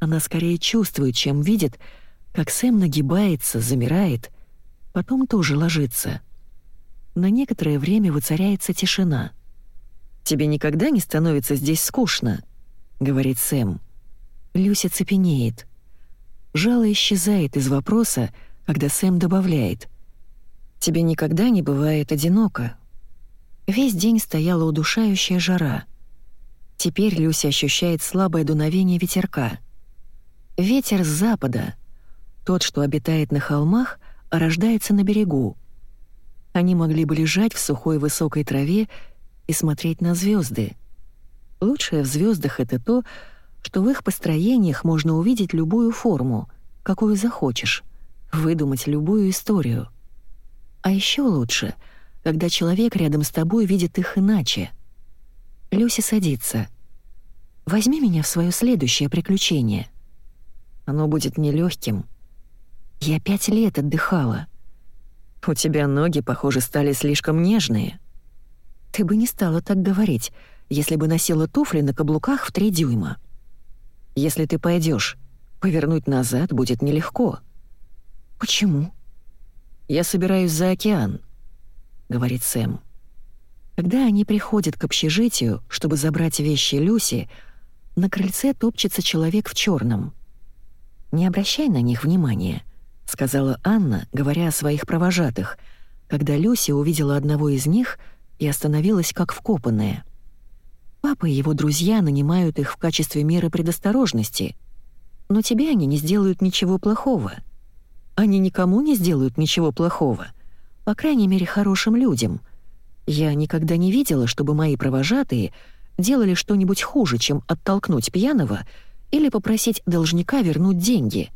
Она скорее чувствует, чем видит, как Сэм нагибается, замирает, потом тоже ложится. На некоторое время воцаряется тишина. «Тебе никогда не становится здесь скучно?» — говорит Сэм. Люся цепенеет. Жало исчезает из вопроса, когда Сэм добавляет. «Тебе никогда не бывает одиноко?» Весь день стояла удушающая жара. Теперь Люся ощущает слабое дуновение ветерка. Ветер с запада, тот, что обитает на холмах, рождается на берегу. Они могли бы лежать в сухой высокой траве и смотреть на звезды. Лучшее в звездах это то, что в их построениях можно увидеть любую форму, какую захочешь, выдумать любую историю. А еще лучше, когда человек рядом с тобой видит их иначе. Люси садится. «Возьми меня в свое следующее приключение. Оно будет нелегким. Я пять лет отдыхала. У тебя ноги, похоже, стали слишком нежные. Ты бы не стала так говорить, если бы носила туфли на каблуках в три дюйма». Если ты пойдешь, повернуть назад будет нелегко. Почему? Я собираюсь за океан, говорит Сэм. Когда они приходят к общежитию, чтобы забрать вещи Люси, на крыльце топчется человек в черном. «Не обращай на них внимания», — сказала Анна, говоря о своих провожатых, когда Люси увидела одного из них и остановилась как вкопанная. Папа и его друзья нанимают их в качестве меры предосторожности. Но тебе они не сделают ничего плохого. Они никому не сделают ничего плохого. По крайней мере, хорошим людям. Я никогда не видела, чтобы мои провожатые делали что-нибудь хуже, чем оттолкнуть пьяного или попросить должника вернуть деньги.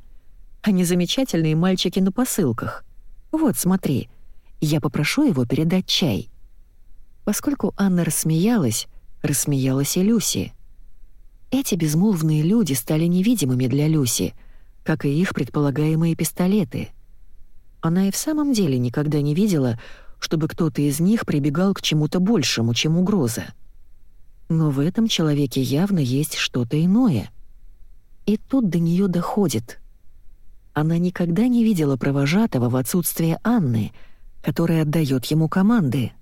Они замечательные мальчики на посылках. Вот, смотри, я попрошу его передать чай». Поскольку Анна рассмеялась, рассмеялась и Люси. Эти безмолвные люди стали невидимыми для Люси, как и их предполагаемые пистолеты. Она и в самом деле никогда не видела, чтобы кто-то из них прибегал к чему-то большему, чем угроза. Но в этом человеке явно есть что-то иное. И тут до нее доходит. Она никогда не видела провожатого в отсутствие Анны, которая отдает ему команды.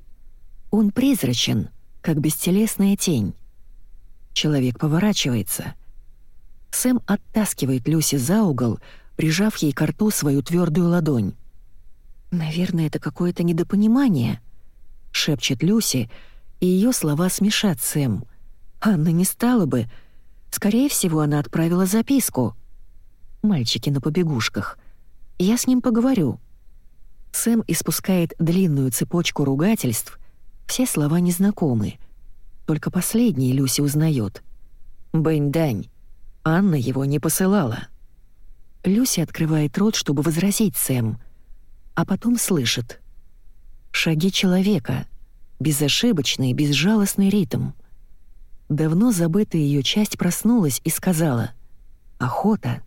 Он призрачен — как бестелесная тень. Человек поворачивается. Сэм оттаскивает Люси за угол, прижав ей к рту свою твердую ладонь. «Наверное, это какое-то недопонимание», — шепчет Люси, и ее слова смешат Сэм. «Анна не стала бы. Скорее всего, она отправила записку. Мальчики на побегушках. Я с ним поговорю». Сэм испускает длинную цепочку ругательств, все слова незнакомы. Только последний Люси узнает. «Бэнь-дань». Анна его не посылала. Люси открывает рот, чтобы возразить Сэм, а потом слышит. Шаги человека, безошибочный, безжалостный ритм. Давно забытая ее часть проснулась и сказала «Охота».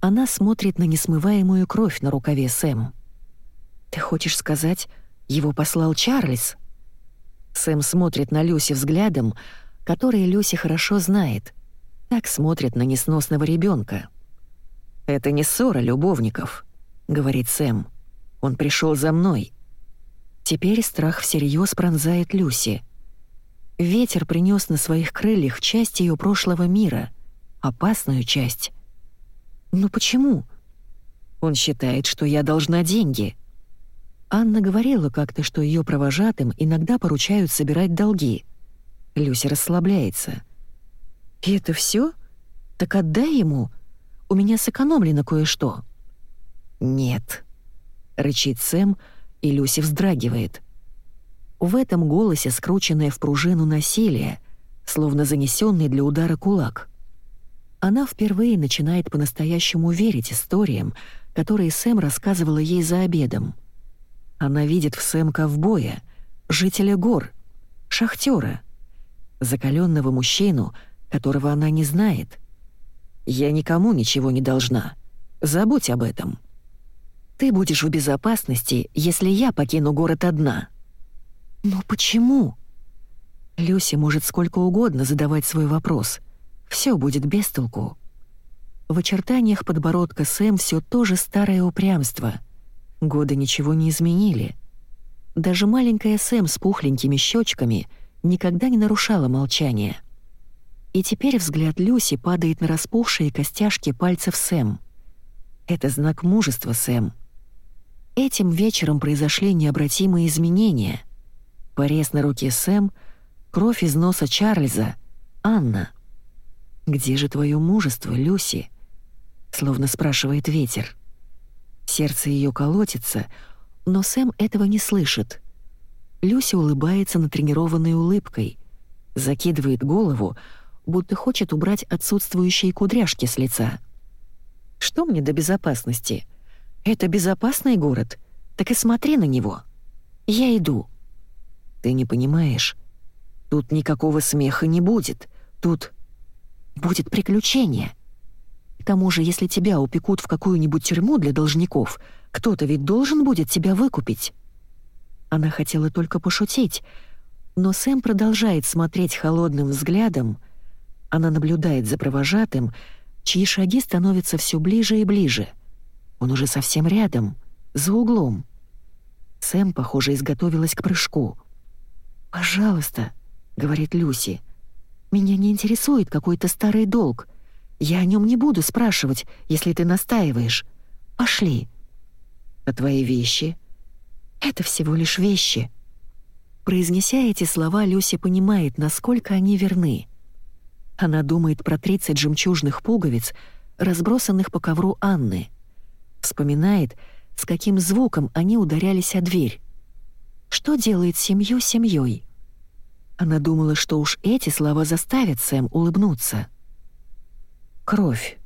Она смотрит на несмываемую кровь на рукаве Сэм. «Ты хочешь сказать, его послал Чарльз?» Сэм смотрит на Люси взглядом, который Люси хорошо знает. Так смотрит на несносного ребенка. «Это не ссора любовников», — говорит Сэм. «Он пришел за мной». Теперь страх всерьез пронзает Люси. Ветер принес на своих крыльях часть ее прошлого мира, опасную часть. «Но почему?» «Он считает, что я должна деньги», Анна говорила как-то, что ее провожатым иногда поручают собирать долги. Люся расслабляется. «И это все? Так отдай ему. У меня сэкономлено кое-что». «Нет», — рычит Сэм, и Люси вздрагивает. В этом голосе скрученное в пружину насилие, словно занесенный для удара кулак. Она впервые начинает по-настоящему верить историям, которые Сэм рассказывала ей за обедом — она видит в Сэм ковбоя, жителя гор, шахтера, закаленного мужчину, которого она не знает. «Я никому ничего не должна. Забудь об этом. Ты будешь в безопасности, если я покину город одна». «Но почему?» Люси может сколько угодно задавать свой вопрос. Все будет без толку. В очертаниях подбородка Сэм все то же старое упрямство. Годы ничего не изменили. Даже маленькая Сэм с пухленькими щечками никогда не нарушала молчания. И теперь взгляд Люси падает на распухшие костяшки пальцев Сэм. Это знак мужества, Сэм. Этим вечером произошли необратимые изменения. Порез на руке Сэм, кровь из носа Чарльза, Анна. «Где же твое мужество, Люси?» Словно спрашивает ветер. Сердце ее колотится, но Сэм этого не слышит. Люси улыбается натренированной улыбкой, закидывает голову, будто хочет убрать отсутствующие кудряшки с лица. «Что мне до безопасности? Это безопасный город, так и смотри на него. Я иду». «Ты не понимаешь. Тут никакого смеха не будет. Тут будет приключение. К тому же, если тебя упекут в какую-нибудь тюрьму для должников, кто-то ведь должен будет тебя выкупить». Она хотела только пошутить, но Сэм продолжает смотреть холодным взглядом, она наблюдает за провожатым, чьи шаги становятся все ближе и ближе. Он уже совсем рядом, за углом. Сэм, похоже, изготовилась к прыжку. «Пожалуйста», — говорит Люси, — «меня не интересует какой-то старый долг. Я о нем не буду спрашивать, если ты настаиваешь. Пошли». «А твои вещи?» «Это всего лишь вещи». Произнеся эти слова, Люси понимает, насколько они верны. Она думает про 30 жемчужных пуговиц, разбросанных по ковру Анны. Вспоминает, с каким звуком они ударялись о дверь. Что делает семью семьей? Она думала, что уж эти слова заставят Сэм улыбнуться. Кровь.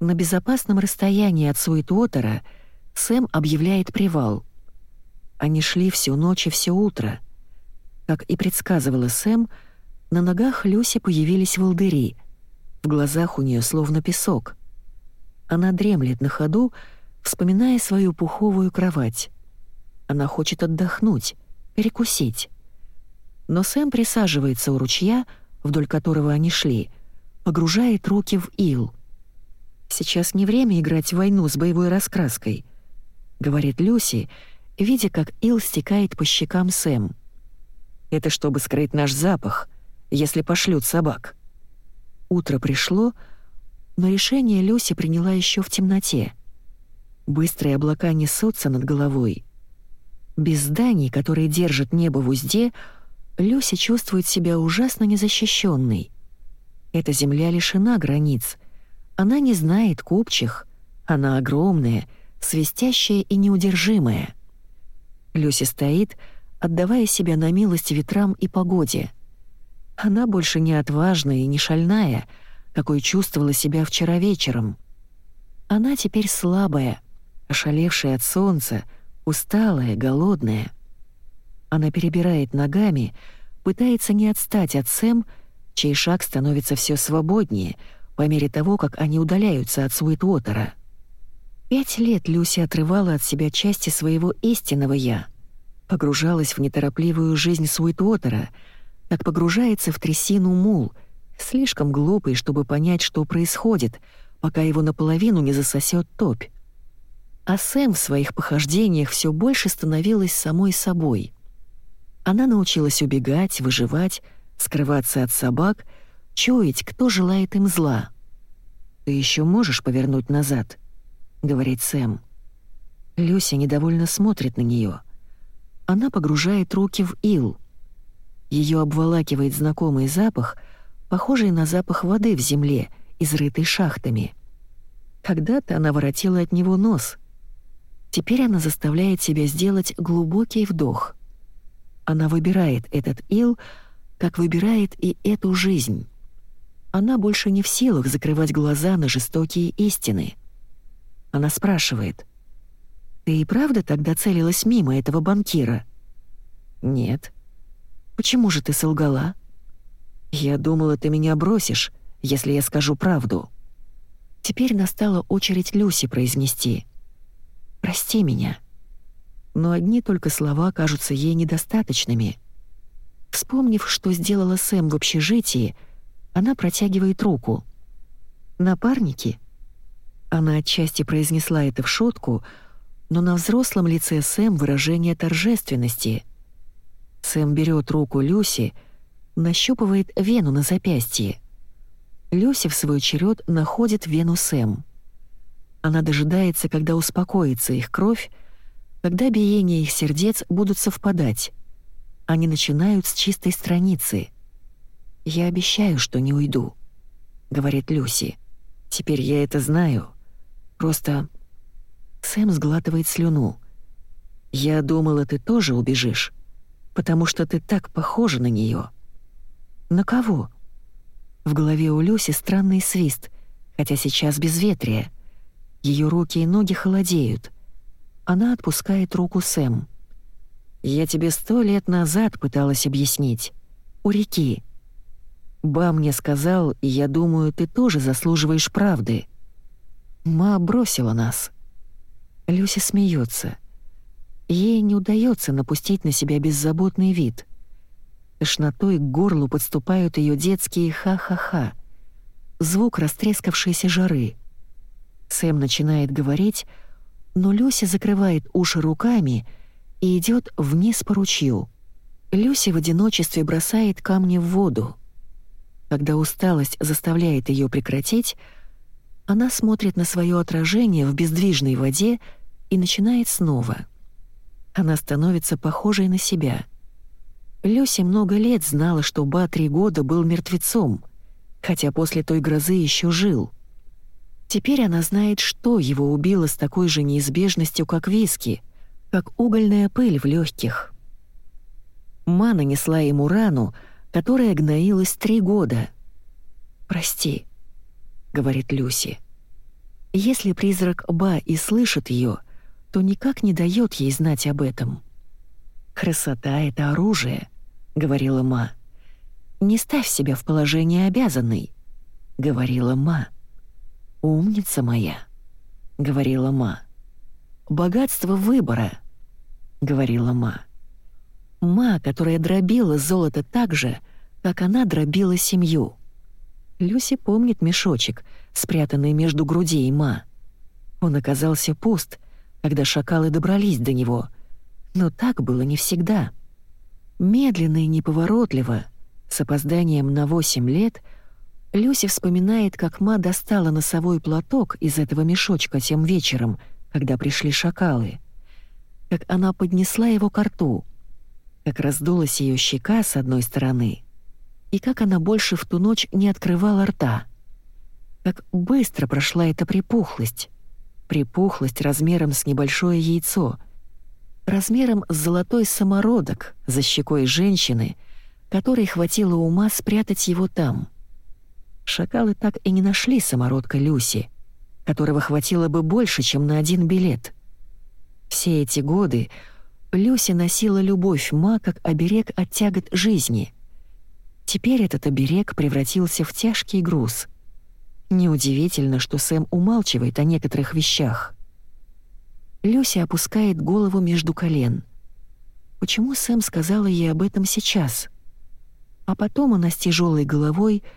На безопасном расстоянии от Суитуотера Сэм объявляет привал. Они шли всю ночь и все утро. Как и предсказывала Сэм, на ногах Люси появились волдыри. В глазах у нее словно песок. Она дремлет на ходу, вспоминая свою пуховую кровать. Она хочет отдохнуть, перекусить. Но Сэм присаживается у ручья, вдоль которого они шли, погружает руки в ил. «Сейчас не время играть в войну с боевой раскраской», — говорит Люси, видя, как ил стекает по щекам Сэм. «Это чтобы скрыть наш запах», если пошлют собак. Утро пришло, но решение Люси приняла еще в темноте. Быстрые облака несутся над головой. Без зданий, которые держат небо в узде, Люси чувствует себя ужасно незащищенной. Эта земля лишена границ. Она не знает купчих. Она огромная, свистящая и неудержимая. Люси стоит, отдавая себя на милость ветрам и погоде. Она больше не отважная и не шальная, какой чувствовала себя вчера вечером. Она теперь слабая, ошалевшая от солнца, усталая, голодная. Она перебирает ногами, пытается не отстать от Сэм, чей шаг становится все свободнее по мере того, как они удаляются от Суитвотера. Пять лет Люси отрывала от себя части своего истинного «я», погружалась в неторопливую жизнь Суитвотера — как погружается в трясину мул, слишком глупый, чтобы понять, что происходит, пока его наполовину не засосет топь. А Сэм в своих похождениях все больше становилась самой собой. Она научилась убегать, выживать, скрываться от собак, чуять, кто желает им зла. «Ты еще можешь повернуть назад?» — говорит Сэм. Люся недовольно смотрит на нее. Она погружает руки в ил — ее обволакивает знакомый запах, похожий на запах воды в земле, изрытой шахтами. Когда-то она воротила от него нос. Теперь она заставляет себя сделать глубокий вдох. Она выбирает этот ил, как выбирает и эту жизнь. Она больше не в силах закрывать глаза на жестокие истины. Она спрашивает, «Ты и правда тогда целилась мимо этого банкира?» «Нет», Почему же ты солгала? Я думала, ты меня бросишь, если я скажу правду. Теперь настала очередь Люси произнести «Прости меня». Но одни только слова кажутся ей недостаточными. Вспомнив, что сделала Сэм в общежитии, она протягивает руку. Напарники? Она отчасти произнесла это в шутку, но на взрослом лице Сэм выражение торжественности. Сэм берет руку Люси, нащупывает вену на запястье. Люси в свой черед находит вену Сэм. Она дожидается, когда успокоится их кровь, когда биения их сердец будут совпадать. Они начинают с чистой страницы. «Я обещаю, что не уйду», — говорит Люси. «Теперь я это знаю. Просто...» Сэм сглатывает слюну. «Я думала, ты тоже убежишь, потому что ты так похожа на нее. «На кого?» В голове у Люси странный свист, хотя сейчас безветрие. Ее руки и ноги холодеют. Она отпускает руку Сэм. «Я тебе сто лет назад пыталась объяснить. У реки. Ба мне сказал, я думаю, ты тоже заслуживаешь правды. Ма бросила нас». Люся смеется. Ей не удается напустить на себя беззаботный вид. Тошнотой к горлу подступают ее детские «ха-ха-ха». Звук растрескавшейся жары. Сэм начинает говорить, но Люся закрывает уши руками идет вниз по ручью. Люся в одиночестве бросает камни в воду. Когда усталость заставляет ее прекратить, она смотрит на свое отражение в бездвижной воде и начинает снова. Она становится похожей на себя. Люси много лет знала, что Ба три года был мертвецом, хотя после той грозы еще жил. Теперь она знает, что его убило с такой же неизбежностью, как виски, как угольная пыль в легких. Ма нанесла ему рану, которая гноилась три года. «Прости», — говорит Люси. Если призрак Ба и слышит ее, то никак не дает ей знать об этом. «Красота — это оружие», — говорила Ма. «Не ставь себя в положение обязанной», — говорила Ма. «Умница моя», — говорила Ма. «Богатство выбора», — говорила Ма. Ма, которая дробила золото так же, как она дробила семью. Люси помнит мешочек, спрятанный между грудей Ма. Он оказался пуст, когда шакалы добрались до него, но так было не всегда. Медленно и неповоротливо, с опозданием на восемь лет — Люси вспоминает, как Ма достала носовой платок из этого мешочка тем вечером, когда пришли шакалы. Как она поднесла его к рту, как раздулась ее щека с одной стороны, и как она больше в ту ночь не открывала рта. Как быстро прошла эта припухлость. Припухлость размером с небольшое яйцо, размером с золотой самородок за щекой женщины, которой хватило ума спрятать его там — Шакалы так и не нашли самородка Люси, которого хватило бы больше, чем на один билет. Все эти годы Люси носила любовь Ма как оберег от тягот жизни. Теперь этот оберег превратился в тяжкий груз. Неудивительно, что Сэм умалчивает о некоторых вещах. Люси опускает голову между колен. Почему Сэм сказала ей об этом сейчас? А потом она с тяжелой головой —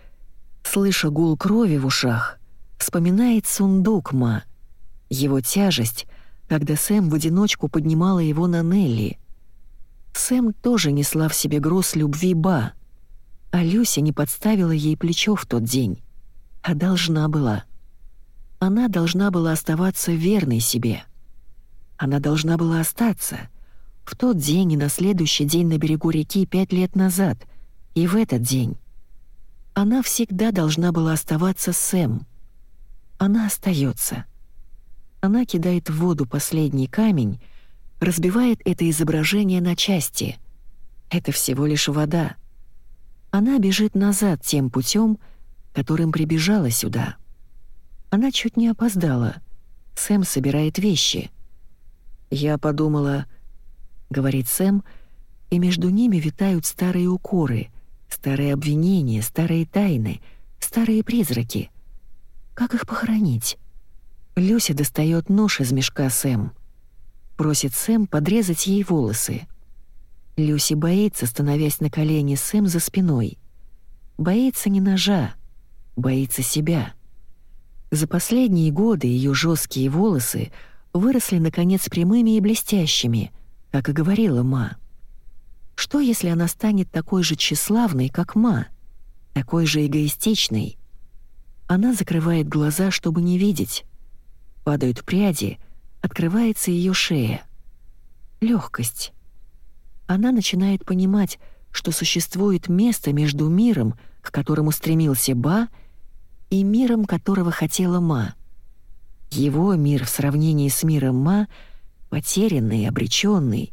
Слыша гул крови в ушах, вспоминает сундук Ма, его тяжесть, когда Сэм в одиночку поднимала его на Нелли. Сэм тоже несла в себе груз любви Ба, а Люся не подставила ей плечо в тот день, а должна была. Она должна была оставаться верной себе. Она должна была остаться в тот день и на следующий день на берегу реки пять лет назад, и в этот день. Она всегда должна была оставаться Сэм. Она остается. Она кидает в воду последний камень, разбивает это изображение на части. Это всего лишь вода. Она бежит назад тем путем, которым прибежала сюда. Она чуть не опоздала. Сэм собирает вещи. «Я подумала...» — говорит Сэм, и между ними витают старые укоры — Старые обвинения, старые тайны, старые призраки. Как их похоронить? Люся достает нож из мешка Сэм. Просит Сэм подрезать ей волосы. Люси боится, становясь на колени Сэм за спиной. Боится не ножа, боится себя. За последние годы ее жесткие волосы выросли, наконец, прямыми и блестящими, как и говорила Ма. Что, если она станет такой же тщеславной, как Ма, такой же эгоистичной? Она закрывает глаза, чтобы не видеть. Падают пряди, открывается ее шея. Легкость. Она начинает понимать, что существует место между миром, к которому стремился Ба, и миром, которого хотела Ма. Его мир в сравнении с миром Ма потерянный, обреченный.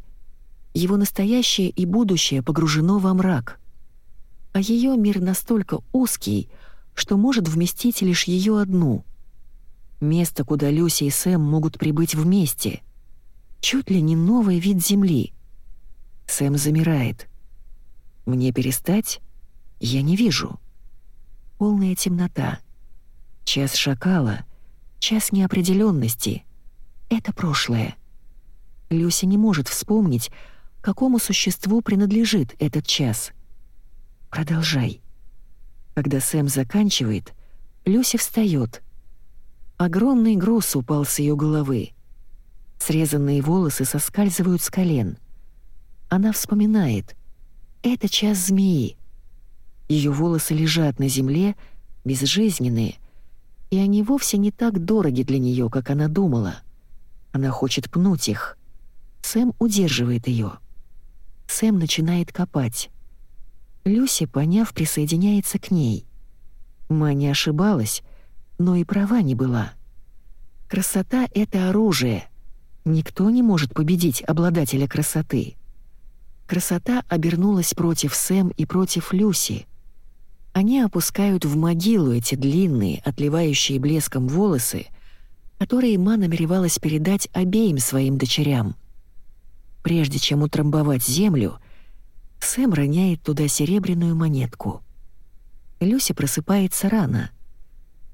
Его настоящее и будущее погружено во мрак. А ее мир настолько узкий, что может вместить лишь ее одну. Место, куда Люси и Сэм могут прибыть вместе. Чуть ли не новый вид Земли. Сэм замирает. «Мне перестать? Я не вижу». Полная темнота. Час шакала, час неопределенности. Это прошлое. Люся не может вспомнить, какому существу принадлежит этот час. Продолжай. Когда Сэм заканчивает, Люся встает. Огромный груз упал с ее головы. Срезанные волосы соскальзывают с колен. Она вспоминает. Это час змеи. Ее волосы лежат на земле, безжизненные — и они вовсе не так дороги для нее, как она думала. Она хочет пнуть их. Сэм удерживает ее. Сэм начинает копать. Люси, поняв, присоединяется к ней. Ма не ошибалась, но и права не была. Красота — это оружие. Никто не может победить обладателя красоты. Красота обернулась против Сэм и против Люси — они опускают в могилу эти длинные, отливающие блеском волосы, которые Ма намеревалась передать обеим своим дочерям. Прежде чем утрамбовать землю, Сэм роняет туда серебряную монетку. Люся просыпается рано,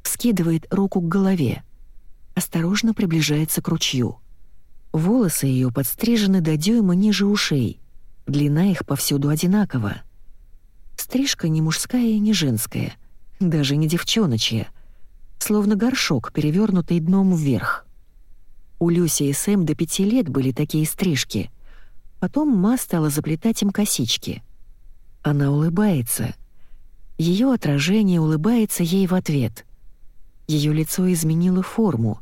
скидывает руку к голове, осторожно приближается к ручью. Волосы ее подстрижены до дюйма ниже ушей, длина их повсюду одинакова — Стрижка не мужская и не женская, даже не девчоночья, словно горшок, перевернутый дном вверх. У Люси и Сэм до пяти лет были такие стрижки. Потом Ма стала заплетать им косички. Она улыбается. Ее отражение улыбается ей в ответ. Ее лицо изменило форму.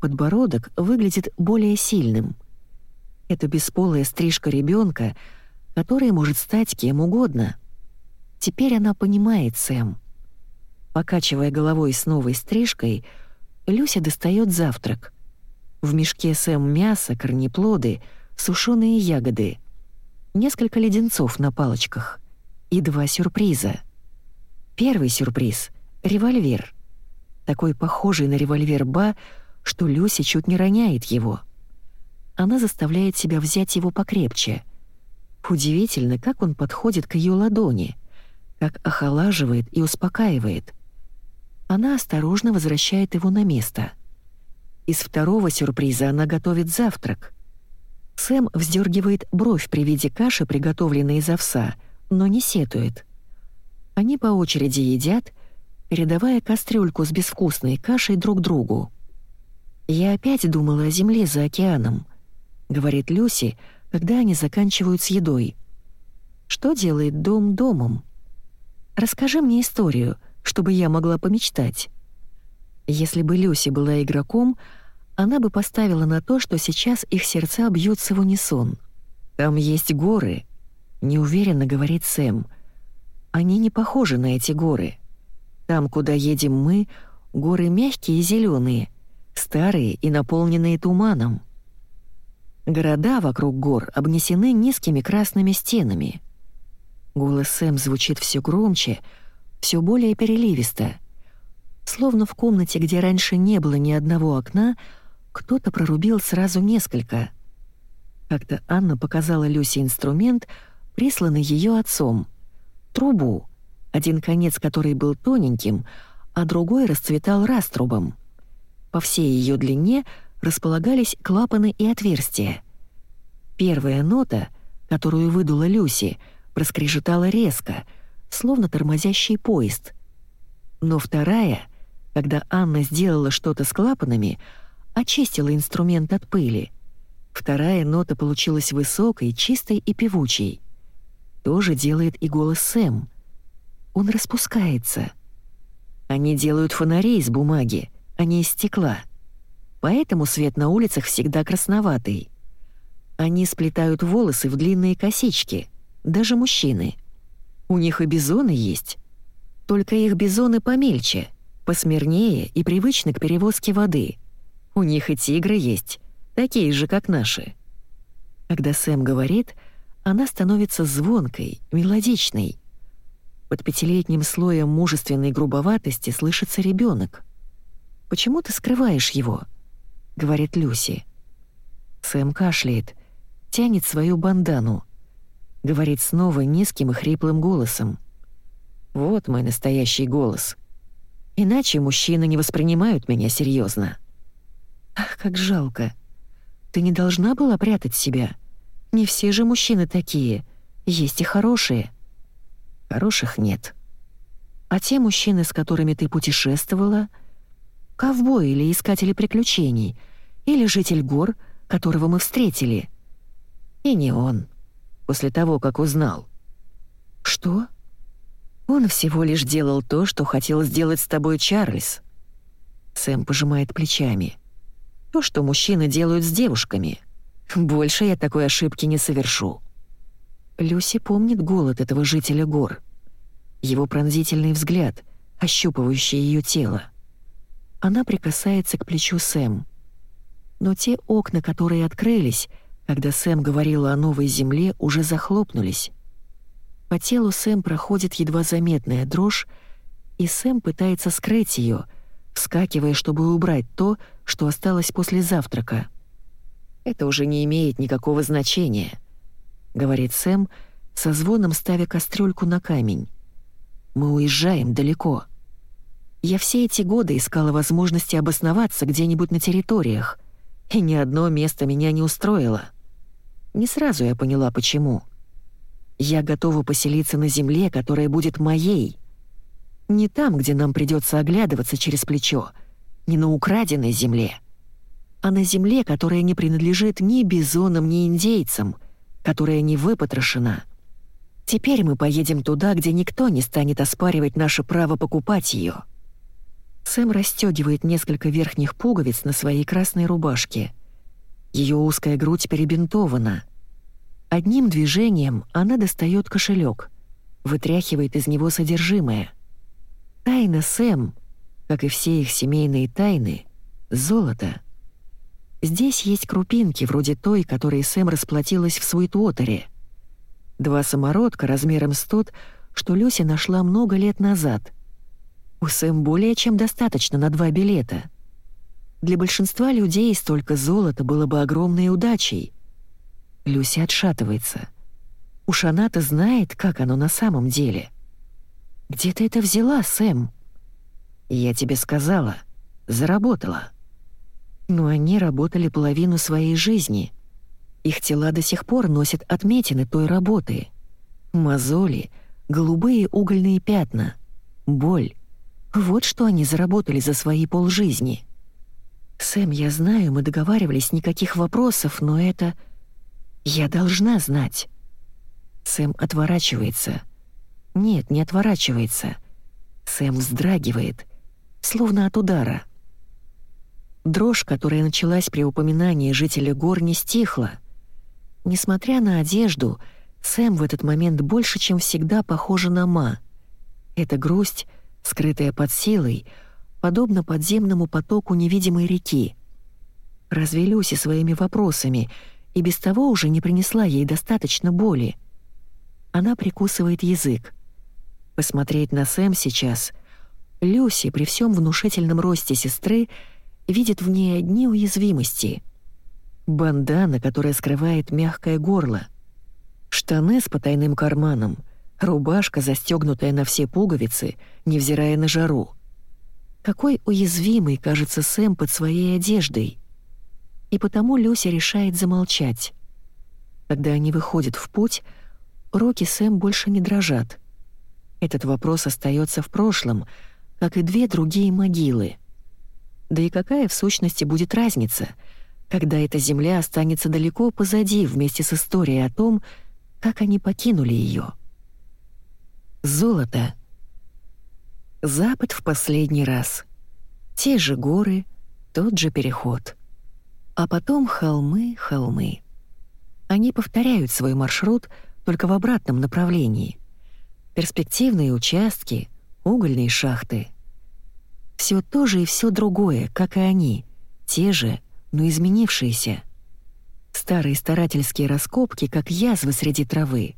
Подбородок выглядит более сильным. Это бесполая стрижка ребенка, который может стать кем угодно — Теперь она понимает Сэм. Покачивая головой с новой стрижкой, Люся достает завтрак. В мешке Сэм мясо, корнеплоды, сушеные ягоды, несколько леденцов на палочках и два сюрприза. Первый сюрприз — револьвер. Такой похожий на револьвер Ба, что Люся чуть не роняет его. Она заставляет себя взять его покрепче. Удивительно, как он подходит к ее ладони — как охолаживает и успокаивает. Она осторожно возвращает его на место. Из второго сюрприза она готовит завтрак. Сэм вздергивает бровь при виде каши, приготовленной из овса, но не сетует. Они по очереди едят, передавая кастрюльку с безвкусной кашей друг другу. «Я опять думала о земле за океаном», — говорит Люси, когда они заканчивают с едой. «Что делает дом домом?» Расскажи мне историю, чтобы я могла помечтать». Если бы Люси была игроком, она бы поставила на то, что сейчас их сердца бьются в унисон. «Там есть горы», — неуверенно говорит Сэм. «Они не похожи на эти горы. Там, куда едем мы, горы мягкие и зеленые, старые и наполненные туманом. Города вокруг гор обнесены низкими красными стенами. Голос Сэм звучит все громче, все более переливисто. Словно в комнате, где раньше не было ни одного окна, кто-то прорубил сразу несколько. Как-то Анна показала Люсе инструмент, присланный ее отцом. Трубу, один конец которой был тоненьким, а другой расцветал раструбом. По всей ее длине располагались клапаны и отверстия. Первая нота, которую выдула Люси — проскрежетала резко, словно тормозящий поезд. Но вторая, Когда Анна сделала что-то с клапанами, очистила инструмент от пыли. Вторая нота получилась высокой, чистой и певучей. То же делает и голос Сэм. Он распускается. Они делают фонари из бумаги, а не из стекла. Поэтому свет на улицах всегда красноватый. Они сплетают волосы в длинные косички, даже мужчины. У них и бизоны есть. Только их бизоны помельче, посмирнее и привычны к перевозке воды. У них и тигры есть, такие же, как наши. Когда Сэм говорит, она становится звонкой, мелодичной. Под пятилетним слоем мужественной грубоватости слышится ребенок. «Почему ты скрываешь его?» — говорит Люси. Сэм кашляет, тянет свою бандану. Говорит снова низким и хриплым голосом. «Вот мой настоящий голос. Иначе мужчины не воспринимают меня серьезно. «Ах, как жалко. Ты не должна была прятать себя. Не все же мужчины такие. Есть и хорошие». «Хороших нет». «А те мужчины, с которыми ты путешествовала...» «Ковбой или искатель приключений, или житель гор, которого мы встретили...» И не он. После того, как узнал. Что? Он всего лишь делал то, что хотел сделать с тобой Чарльз. Сэм пожимает плечами. То, что мужчины делают с девушками. Больше я такой ошибки не совершу. Люси помнит голод этого жителя гор. Его пронзительный взгляд, ощупывающий ее тело. Она прикасается к плечу Сэм. Но те окна, которые открылись, когда Сэм говорила о новой земле, уже захлопнулись. По телу Сэм проходит едва заметная дрожь, и Сэм пытается скрыть ее, вскакивая, чтобы убрать то, что осталось после завтрака. «Это уже не имеет никакого значения», — говорит Сэм, со звоном ставя кастрюльку на камень. «Мы уезжаем далеко. Я все эти годы искала возможности обосноваться где-нибудь на территориях, и ни одно место меня не устроило. Не сразу я поняла, почему. Я готова поселиться на земле, которая будет моей. Не там, где нам придется оглядываться через плечо, не на украденной земле, а на земле, которая не принадлежит ни бизонам, ни индейцам, которая не выпотрошена. Теперь мы поедем туда, где никто не станет оспаривать наше право покупать ее. Сэм расстегивает несколько верхних пуговиц на своей красной рубашке — ее узкая грудь перебинтована. Одним движением она достает кошелек, вытряхивает из него содержимое. Тайна Сэм, как и все их семейные тайны, золото. Здесь есть крупинки, вроде той, которой Сэм расплатилась в Суитвотере. Два самородка размером с тот, что Люси нашла много лет назад. У Сэм более чем достаточно на два билета — для большинства людей столько золота было бы огромной удачей. Люси отшатывается. Уж она-то знает, как оно на самом деле. «Где ты это взяла, Сэм?» «Я тебе сказала. Заработала». Но они работали половину своей жизни. Их тела до сих пор носят отметины той работы. Мозоли, голубые угольные пятна, боль. Вот что они заработали за свои полжизни. «Сэм, я знаю, мы договаривались, никаких вопросов, но это... Я должна знать». Сэм отворачивается. Нет, не отворачивается. Сэм вздрагивает, словно от удара. Дрожь, которая началась при упоминании жителя гор, не стихла. Несмотря на одежду, Сэм в этот момент больше, чем всегда, похожа на Ма. Эта грусть, скрытая под силой, — подобно подземному потоку невидимой реки. Разве Люси своими вопросами и без того уже не принесла ей достаточно боли? Она прикусывает язык. Посмотреть на Сэм сейчас. Люси при всем внушительном росте сестры видит в ней одни уязвимости. Бандана, которая скрывает мягкое горло. Штаны с потайным карманом. Рубашка, застегнутая на все пуговицы, невзирая на жару. Какой уязвимой кажется Сэм под своей одеждой. И потому Люся решает замолчать. Когда они выходят в путь, руки Сэм больше не дрожат. Этот вопрос остается в прошлом, как и две другие могилы. Да и какая в сущности будет разница, когда эта земля останется далеко позади вместе с историей о том, как они покинули ее. Золото. Запад в последний раз. Те же горы, тот же переход. А потом холмы, холмы. Они повторяют свой маршрут только в обратном направлении. Перспективные участки, угольные шахты. Все то же и все другое, как и они, те же, но изменившиеся. Старые старательские раскопки, как язвы среди травы.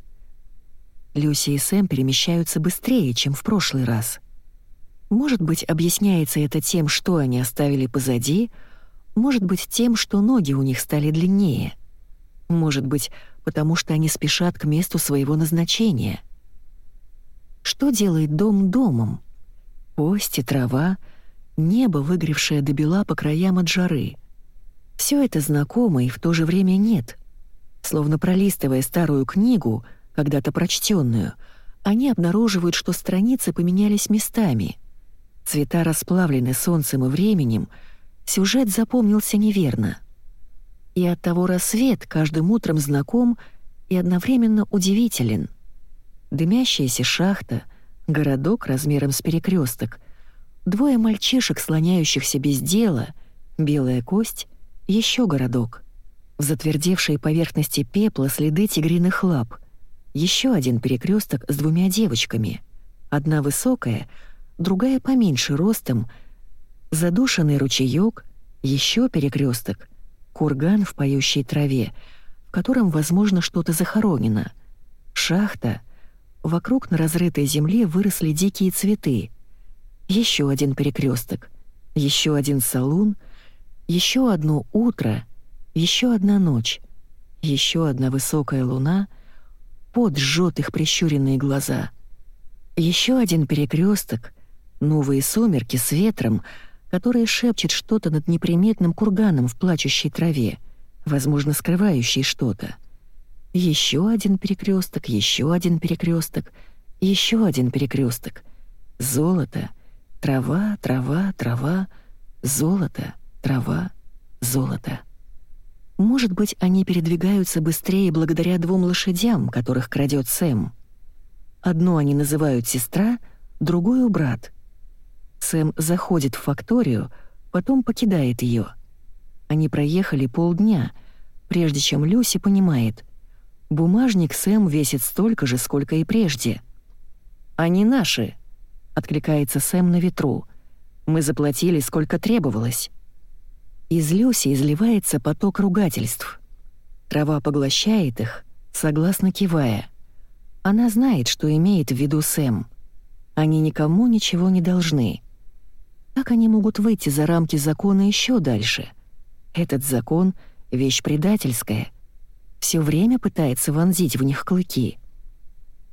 Люси и Сэм перемещаются быстрее, чем в прошлый раз. Может быть, объясняется это тем, что они оставили позади, может быть, тем, что ноги у них стали длиннее. Может быть, потому что они спешат к месту своего назначения. Что делает дом домом? Кости, трава, небо, выгревшее до бела по краям от жары — все это знакомо и в то же время нет. Словно пролистывая старую книгу, когда-то прочтенную, они обнаруживают, что страницы поменялись местами. Цвета расплавлены солнцем и временем, сюжет запомнился неверно. И оттого рассвет каждым утром знаком и одновременно удивителен. Дымящаяся шахта, городок размером с перекресток, двое мальчишек, слоняющихся без дела, белая кость еще городок. В затвердевшей поверхности пепла следы тигриных лап. Еще один перекресток с двумя девочками. Одна высокая, другая поменьше ростом. Задушенный ручеек, еще перекресток, курган в поющей траве, в котором, возможно, что-то захоронено. Шахта. Вокруг на разрытой земле выросли дикие цветы. Еще один перекресток, еще один салун — еще одно утро, еще одна ночь, еще одна высокая луна, под жжет их прищуренные глаза. Еще один перекресток, новые сумерки с ветром, который шепчет что-то над неприметным курганом в плачущей траве, возможно, скрывающий что-то. Еще один перекресток, еще один перекресток, еще один перекресток. Золото, трава, трава, трава, золото — трава, золото. Может быть, они передвигаются быстрее благодаря двум лошадям, которых крадет Сэм. Одну они называют сестра, другую — брат. Сэм заходит в факторию, потом покидает ее. Они проехали полдня, прежде чем Люси понимает. Бумажник Сэм весит столько же, сколько и прежде. «Они наши», — откликается Сэм на ветру. «Мы заплатили, сколько требовалось». Из Люси изливается поток ругательств. Трава поглощает их, согласно кивая. Она знает, что имеет в виду Сэм. Они никому ничего не должны. Как они могут выйти за рамки закона еще дальше? Этот закон — вещь предательская. Все время пытается вонзить в них клыки.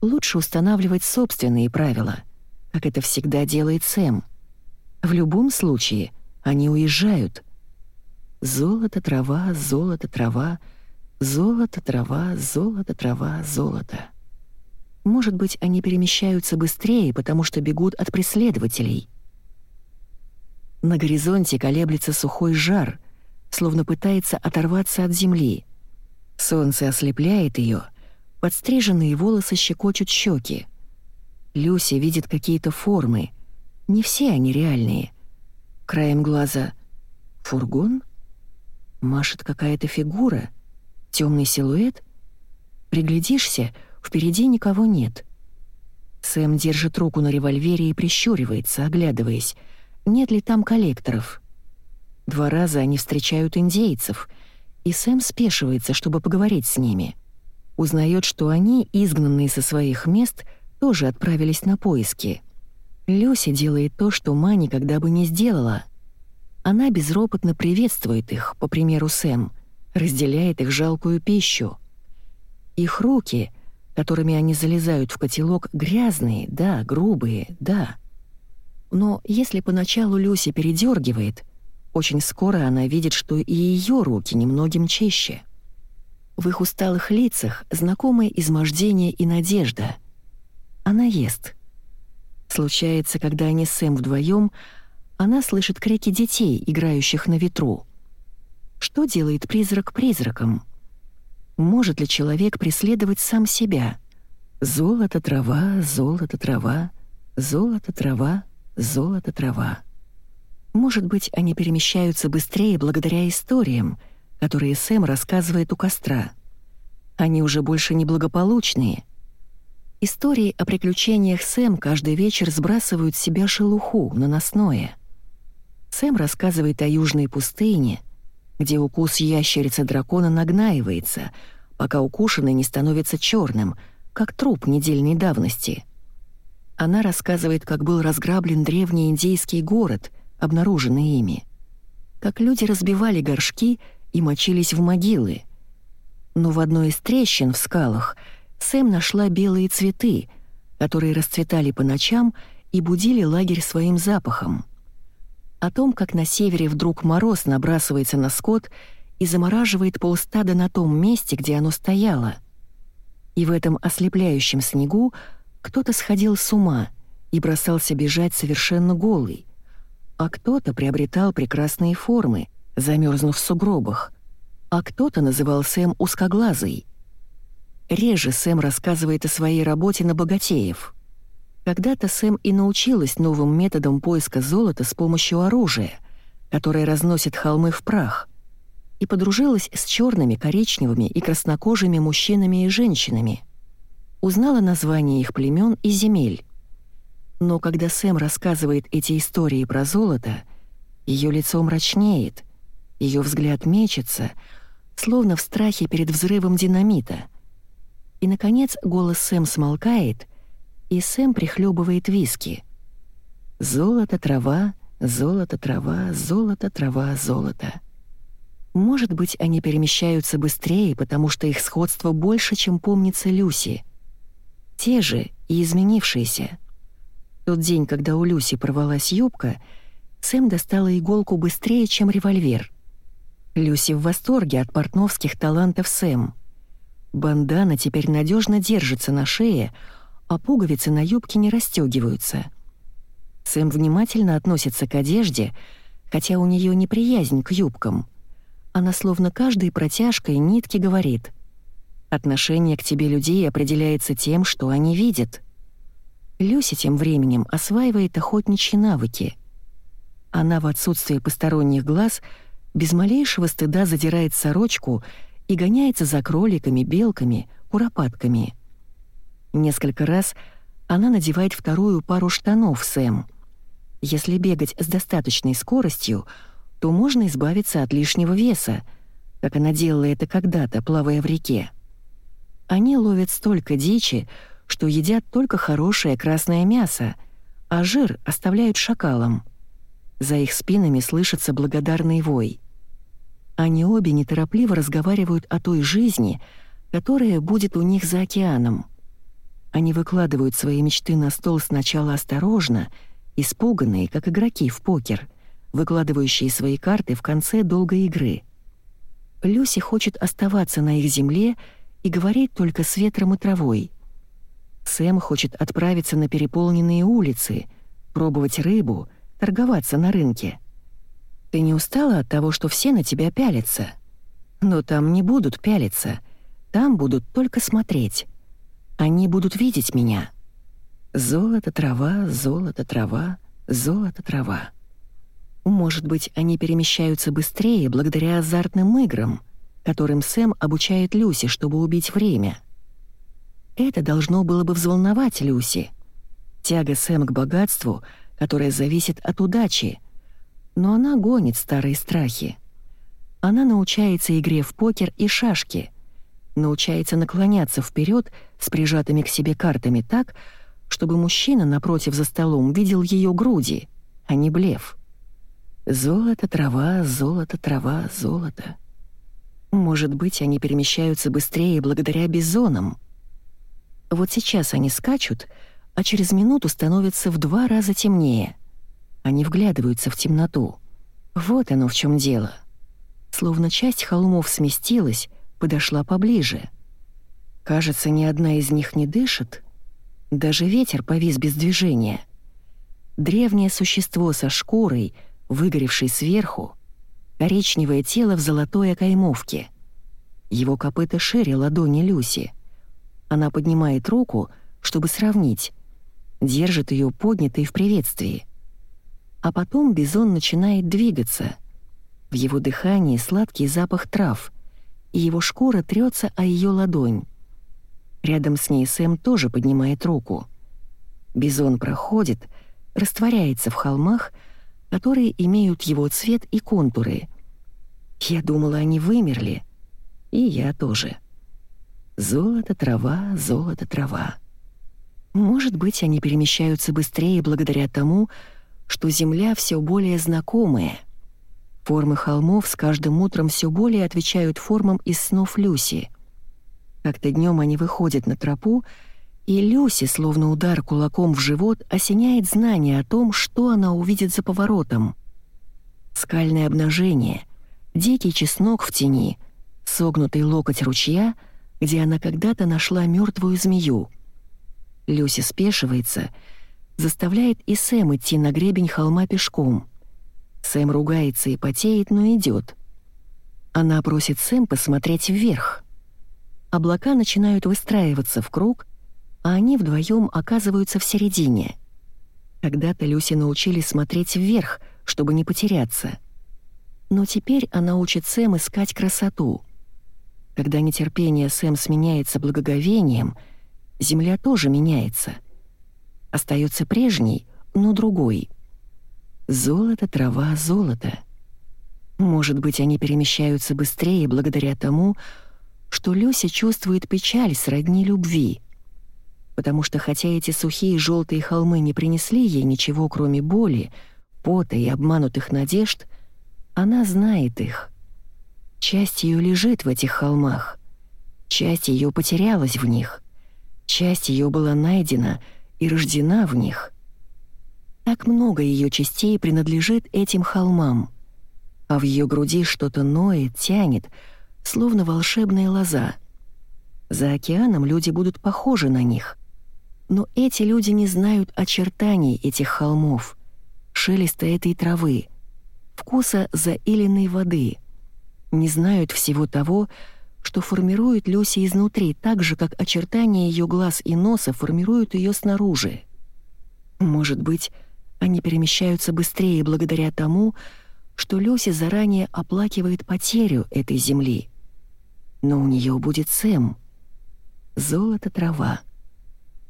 Лучше устанавливать собственные правила, как это всегда делает Сэм. В любом случае, они уезжают — Золото, трава, золото, трава, золото, трава, золото, трава, золото. Может быть, они перемещаются быстрее, потому что бегут от преследователей. На горизонте колеблется сухой жар, словно пытается оторваться от земли. Солнце ослепляет ее, подстриженные волосы щекочут щеки. Люси видит какие-то формы, не все они реальные. Краем глаза — фургон — Машет какая-то фигура, темный силуэт. Приглядишься, впереди никого нет. Сэм держит руку на револьвере и прищуривается, оглядываясь, нет ли там коллекторов. Два раза они встречают индейцев, и Сэм спешивается, чтобы поговорить с ними. Узнает, что они, изгнанные со своих мест, тоже отправились на поиски. Люси делает то, что Ма никогда бы не сделала — она безропотно приветствует их, по примеру Сэм, разделяет их жалкую пищу. Их руки, которыми они залезают в котелок, грязные, да, грубые, да. Но если поначалу Люси передергивает, очень скоро она видит, что и ее руки немногим чище. В их усталых лицах знакомое измождение и надежда. Она ест. Случается, когда они с Сэм вдвоем, она слышит крики детей, играющих на ветру. Что делает призрак призраком? Может ли человек преследовать сам себя? Золото, трава, золото, трава, золото, трава, золото, трава. Может быть, они перемещаются быстрее благодаря историям, которые Сэм рассказывает у костра. Они уже больше не благополучные. Истории о приключениях Сэм каждый вечер сбрасывают с себя шелуху, наносное. Сэм рассказывает о южной пустыне, где укус ящерицы дракона нагнаивается, пока укушенный не становится черным, как труп недельной давности. Она рассказывает, как был разграблен древний индейский город — обнаруженные ими. Как люди разбивали горшки и мочились в могилы. Но в одной из трещин в скалах Сэм нашла белые цветы, которые расцветали по ночам и будили лагерь своим запахом. О том, как на севере вдруг мороз набрасывается на скот и замораживает полстада на том месте, где оно стояло. И в этом ослепляющем снегу кто-то сходил с ума и бросался бежать совершенно голый, а кто-то приобретал прекрасные формы, замерзнув в сугробах, а кто-то называл Сэм узкоглазый. Реже Сэм рассказывает о своей работе на богатеев. Когда-то Сэм и научилась новым методам поиска золота с помощью оружия, которое разносит холмы в прах, и подружилась с черными, коричневыми и краснокожими мужчинами и женщинами. Узнала названия их племен и земель. Но когда Сэм рассказывает эти истории про золото, ее лицо мрачнеет, ее взгляд мечется, словно в страхе перед взрывом динамита. И, наконец, голос Сэм смолкает, и Сэм прихлебывает виски. «Золото, трава, золото, трава, золото, трава, золото». Может быть, они перемещаются быстрее, потому что их сходство больше, чем помнится Люси. Те же и изменившиеся — тот день, когда у Люси порвалась юбка, Сэм достала иголку быстрее, чем револьвер. Люси в восторге от портновских талантов Сэм. Бандана теперь надежно держится на шее, а пуговицы на юбке не расстегиваются. Сэм внимательно относится к одежде, хотя у нее неприязнь к юбкам. Она словно каждой протяжкой нитки говорит «Отношение к тебе людей определяется тем, что они видят». Люся тем временем осваивает охотничьи навыки. Она в отсутствие посторонних глаз без малейшего стыда задирает сорочку и гоняется за кроликами, белками, куропатками. Несколько раз она надевает вторую пару штанов Сэм. Если бегать с достаточной скоростью, то можно избавиться от лишнего веса, как она делала это когда-то, плавая в реке. Они ловят столько дичи, что едят только хорошее красное мясо, а жир оставляют шакалам. За их спинами слышится благодарный вой. Они обе неторопливо разговаривают о той жизни, которая будет у них за океаном. Они выкладывают свои мечты на стол сначала осторожно, испуганные, как игроки в покер, выкладывающие свои карты в конце долгой игры. Люси хочет оставаться на их земле и говорить только с ветром и травой — Сэм хочет отправиться на переполненные улицы, пробовать рыбу, торговаться на рынке. Ты не устала от того, что все на тебя пялятся? Но там не будут пялиться, там будут только смотреть. Они будут видеть меня. Золото, трава, золото, трава, золото, трава. Может быть, они перемещаются быстрее благодаря азартным играм, которым Сэм обучает Люси, чтобы убить время — это должно было бы взволновать Люси. Тяга Сэм к богатству, которая зависит от удачи. Но она гонит старые страхи. Она научается игре в покер и шашки, научается наклоняться вперед с прижатыми к себе картами так, чтобы мужчина напротив за столом видел ее груди, а не блеф. Золото, трава, золото, трава, золото. Может быть, они перемещаются быстрее благодаря бизонам — вот сейчас они скачут, а через минуту становится в два раза темнее. Они вглядываются в темноту. Вот оно в чем дело. Словно часть холмов сместилась, подошла поближе. Кажется, ни одна из них не дышит. Даже ветер повис без движения. древнее существо со шкурой, выгоревшей сверху, коричневое тело в золотой окаймовке. Его копыта шире ладони Люси. Она поднимает руку, чтобы сравнить, держит ее поднятой в приветствии. А потом бизон начинает двигаться. В его дыхании сладкий запах трав, и его шкура трется о ее ладонь. Рядом с ней Сэм тоже поднимает руку. Бизон проходит, растворяется в холмах, которые имеют его цвет и контуры. Я думала, они вымерли. И я тоже. Золото, трава, золото, трава. Может быть, они перемещаются быстрее благодаря тому, что Земля все более знакомая. Формы холмов с каждым утром все более отвечают формам из снов Люси. Как-то днем они выходят на тропу, и Люси, словно удар кулаком в живот, осеняет знание о том, что она увидит за поворотом. Скальное обнажение, дикий чеснок в тени, согнутый локоть ручья, где она когда-то нашла мертвую змею — Люси спешивается, заставляет и Сэм идти на гребень холма пешком. Сэм ругается и потеет, но идет. Она просит Сэм посмотреть вверх. Облака начинают выстраиваться в круг, а они вдвоем оказываются в середине. Когда-то Люси научили смотреть вверх, чтобы не потеряться. Но теперь она учит Сэм искать красоту. Когда нетерпение Сэм сменяется благоговением — Земля тоже меняется. Остается прежней, но другой. Золото, трава, золото. Может быть, они перемещаются быстрее благодаря тому, что Люся чувствует печаль сродни любви. Потому что хотя эти сухие желтые холмы не принесли ей ничего, кроме боли, пота и обманутых надежд, она знает их. Часть ее лежит в этих холмах, часть ее потерялась в них. Часть ее была найдена и рождена в них. Так много ее частей принадлежит этим холмам, а в ее груди что-то ноет, тянет, словно волшебная лоза. За океаном люди будут похожи на них, но эти люди не знают очертаний этих холмов, шелеста этой травы, вкуса заиленной воды, не знают всего того, что формирует Люси изнутри, так же, как очертания ее глаз и носа формируют ее снаружи. Может быть, они перемещаются быстрее благодаря тому, что Люси заранее оплакивает потерю этой земли. Но у нее будет Сэм. Золото трава.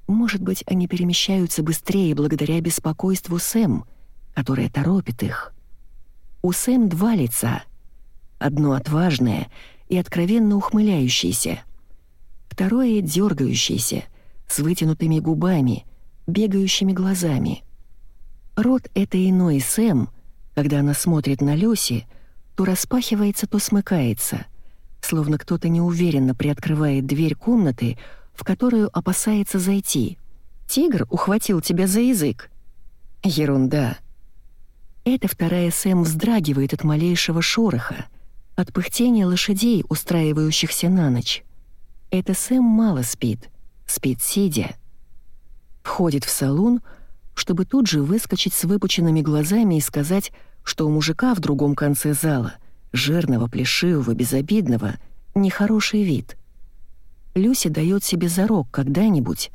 Может быть, они перемещаются быстрее благодаря беспокойству Сэм, которое торопит их. У Сэм два лица. Одно отважное — и откровенно ухмыляющийся. Второе — дергающийся, с вытянутыми губами, бегающими глазами. Рот этой иной Сэм, когда она смотрит на Люси, то распахивается, то смыкается, словно кто-то неуверенно приоткрывает дверь комнаты, в которую опасается зайти. «Тигр ухватил тебя за язык». Ерунда. Эта вторая Сэм вздрагивает от малейшего шороха, от пыхтения лошадей, устраивающихся на ночь. Это Сэм мало спит, спит сидя. Входит в салон, чтобы тут же выскочить с выпученными глазами и сказать, что у мужика в другом конце зала, жирного, плешивого, безобидного, нехороший вид. Люси дает себе зарок когда-нибудь,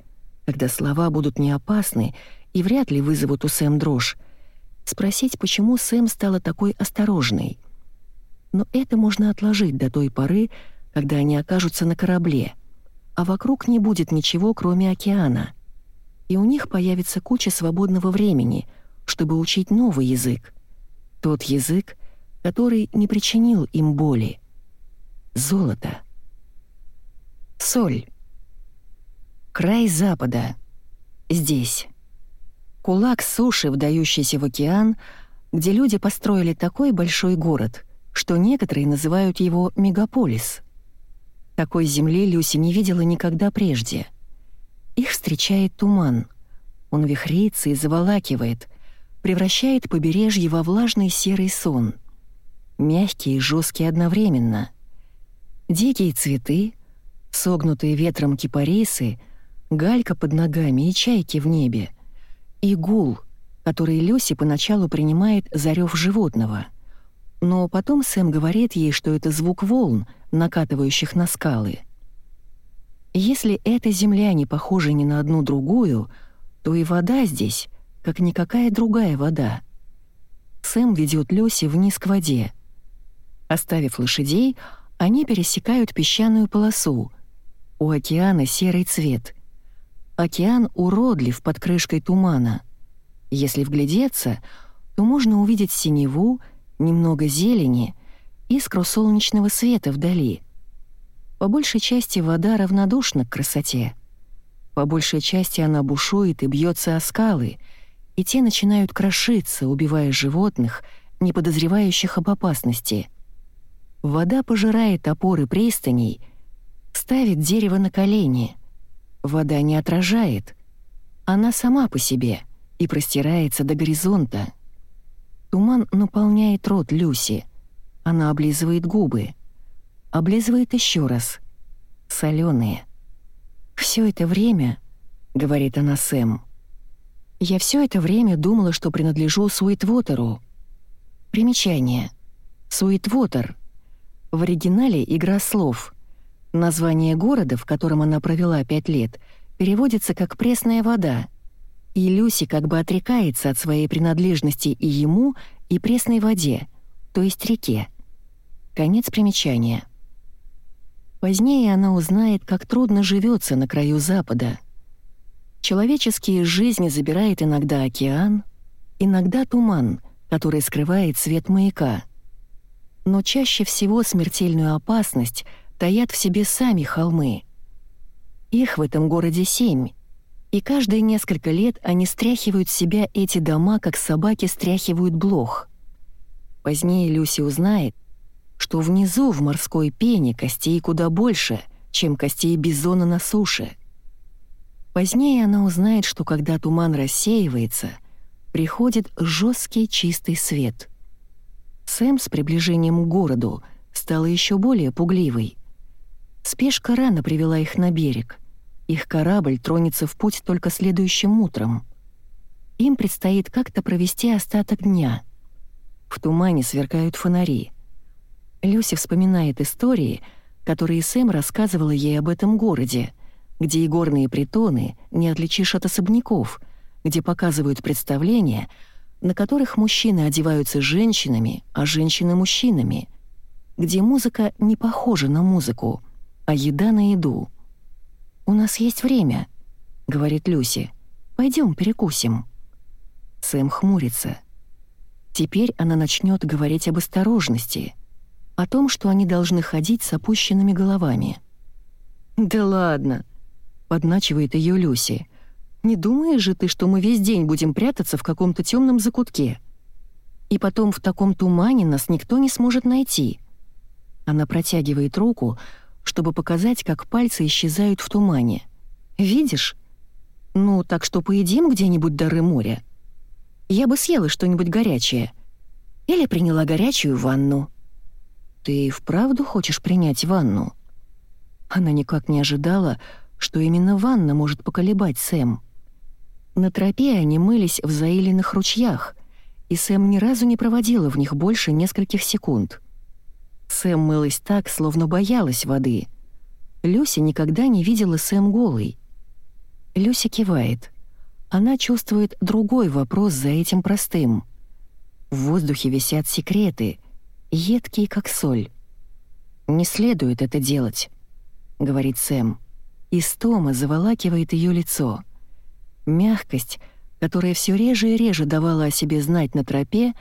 когда слова будут не опасны и вряд ли вызовут у Сэм дрожь, спросить, почему Сэм стала такой осторожной — но это можно отложить до той поры, когда они окажутся на корабле, а вокруг не будет ничего, кроме океана. И у них появится куча свободного времени, чтобы учить новый язык. Тот язык, который не причинил им боли. Золото. Соль. Край запада. Здесь. Кулак суши, вдающийся в океан, где люди построили такой большой город — что некоторые называют его мегаполис. Такой земли Люси не видела никогда прежде. Их встречает туман. Он вихрится и заволакивает, превращает побережье во влажный серый сон. Мягкий и жесткий одновременно. Дикие цветы, согнутые ветром кипарисы, галька под ногами и чайки в небе. И гул, который Люси поначалу принимает за рёв животного. Но потом Сэм говорит ей, что это звук волн, накатывающих на скалы. Если эта земля не похожа ни на одну другую, то и вода здесь, как никакая другая вода. Сэм ведет Люси вниз к воде. Оставив лошадей, они пересекают песчаную полосу. У океана серый цвет. Океан уродлив под крышкой тумана. Если вглядеться, то можно увидеть синеву, немного зелени, искру солнечного света вдали. По большей части вода равнодушна к красоте. По большей части она бушует и бьется о скалы, и те начинают крошиться, убивая животных, не подозревающих об опасности — Вода пожирает опоры пристаней, ставит дерево на колени. Вода не отражает. Она сама по себе и простирается до горизонта. Туман наполняет рот Люси. Она облизывает губы. Облизывает еще раз. Соленые. «Все это время», — говорит она Сэм, — «я все это время думала, что принадлежу Суитвотеру». Примечание. Суитвотер — в оригинале игра слов. Название города, в котором она провела пять лет, переводится как «пресная вода». И Люси как бы отрекается от своей принадлежности и ему, и пресной воде, то есть реке. Конец примечания. Позднее она узнает, как трудно живется на краю Запада. Человеческие жизни забирает иногда океан, иногда туман, который скрывает свет маяка — но чаще всего смертельную опасность таят в себе сами холмы. Их в этом городе семь, и каждые несколько лет они стряхивают себя эти дома, как собаки стряхивают блох. Позднее Люси узнает, что внизу в морской пене костей куда больше, чем костей бизона на суше. Позднее она узнает, что когда туман рассеивается, приходит жесткий чистый свет — Сэм с приближением к городу стала еще более пугливой. Спешка рано привела их на берег. Их корабль тронется в путь только следующим утром. Им предстоит как-то провести остаток дня. В тумане сверкают фонари. Люси вспоминает истории, которые Сэм рассказывала ей об этом городе, где и горные притоны не отличишь от особняков, где показывают представления — на которых мужчины одеваются женщинами, а женщины — мужчинами, где музыка не похожа на музыку, а еда на еду. «У нас есть время», — говорит Люси. Пойдем перекусим». Сэм хмурится. Теперь она начнет говорить об осторожности, о том, что они должны ходить с опущенными головами. «Да ладно», — подначивает ее Люси. Не думаешь же ты, что мы весь день будем прятаться в каком-то темном закутке? И потом в таком тумане нас никто не сможет найти». Она протягивает руку, чтобы показать, как пальцы исчезают в тумане. «Видишь? Ну, так что поедим где-нибудь дары моря. Я бы съела что-нибудь горячее. Или приняла горячую ванну». «Ты вправду хочешь принять ванну?» Она никак не ожидала, что именно ванна может поколебать Сэм. На тропе они мылись в заиленных ручьях, и Сэм ни разу не проводила в них больше нескольких секунд. Сэм мылась так, словно боялась воды. Люся никогда не видела Сэм голой. Люся кивает. Она чувствует другой вопрос за этим простым. В воздухе висят секреты, едкие как соль. «Не следует это делать», — говорит Сэм. Истома заволакивает ее лицо. Мягкость, которая все реже и реже давала о себе знать на тропе,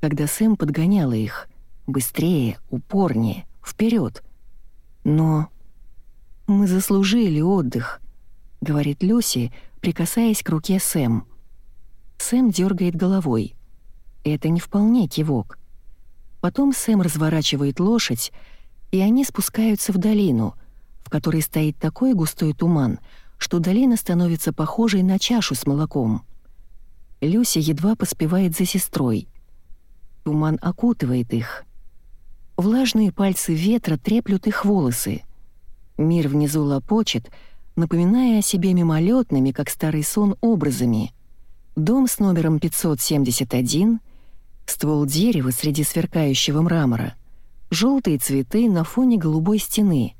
когда Сэм подгоняла их. Быстрее, упорнее, вперед. Но мы заслужили отдых, говорит Люси, прикасаясь к руке Сэм. Сэм дергает головой. Это не вполне кивок. Потом Сэм разворачивает лошадь, и они спускаются в долину, в которой стоит такой густой туман, что долина становится похожей на чашу с молоком. Люся едва поспевает за сестрой. Туман окутывает их. Влажные пальцы ветра треплют их волосы. Мир внизу лопочет, напоминая о себе мимолетными, как старый сон, образами. Дом с номером 571, ствол дерева среди сверкающего мрамора, желтые цветы на фоне голубой стены,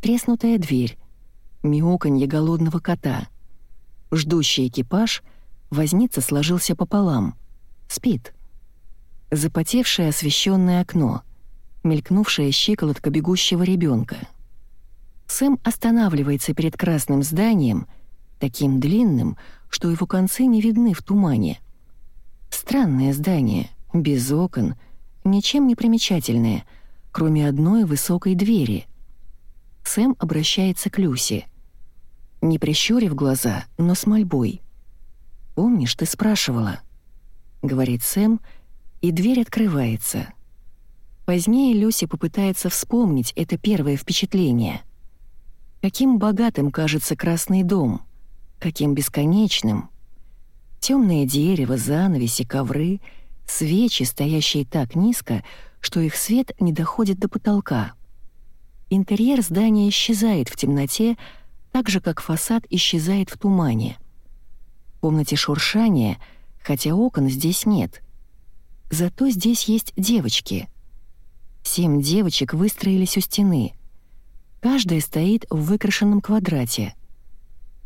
треснутая дверь, мяуканье голодного кота. Ждущий экипаж, возница сложился пополам. Спит. Запотевшее освещенное окно, мелькнувшая щиколотка бегущего ребенка. Сэм останавливается перед красным зданием, таким длинным, что его концы не видны в тумане. Странное здание, без окон, ничем не примечательное, кроме одной высокой двери. Сэм обращается к Люси. Не прищурив глаза, но с мольбой. «Помнишь, ты спрашивала?» — говорит Сэм, и дверь открывается. Позднее Люси попытается вспомнить это первое впечатление. Каким богатым кажется Красный дом, каким бесконечным. Темное дерево, занавеси, ковры, свечи, стоящие так низко, что их свет не доходит до потолка. Интерьер здания исчезает в темноте, так же, как фасад исчезает в тумане. В комнате шуршание, хотя окон здесь нет. Зато здесь есть девочки — Семь девочек выстроились у стены. Каждая стоит в выкрашенном квадрате.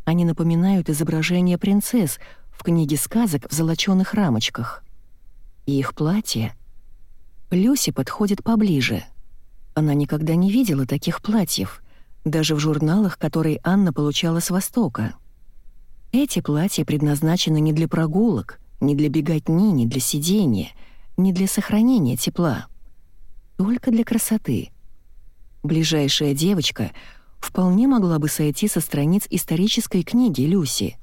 Они напоминают изображения принцесс в книге сказок в золочёных рамочках. И их платья. Люси подходит поближе. Она никогда не видела таких платьев, даже в журналах, которые Анна получала с Востока. Эти платья предназначены не для прогулок, не для беготни, не для сидения, не для сохранения тепла только для красоты. Ближайшая девочка вполне могла бы сойти со страниц исторической книги Люси.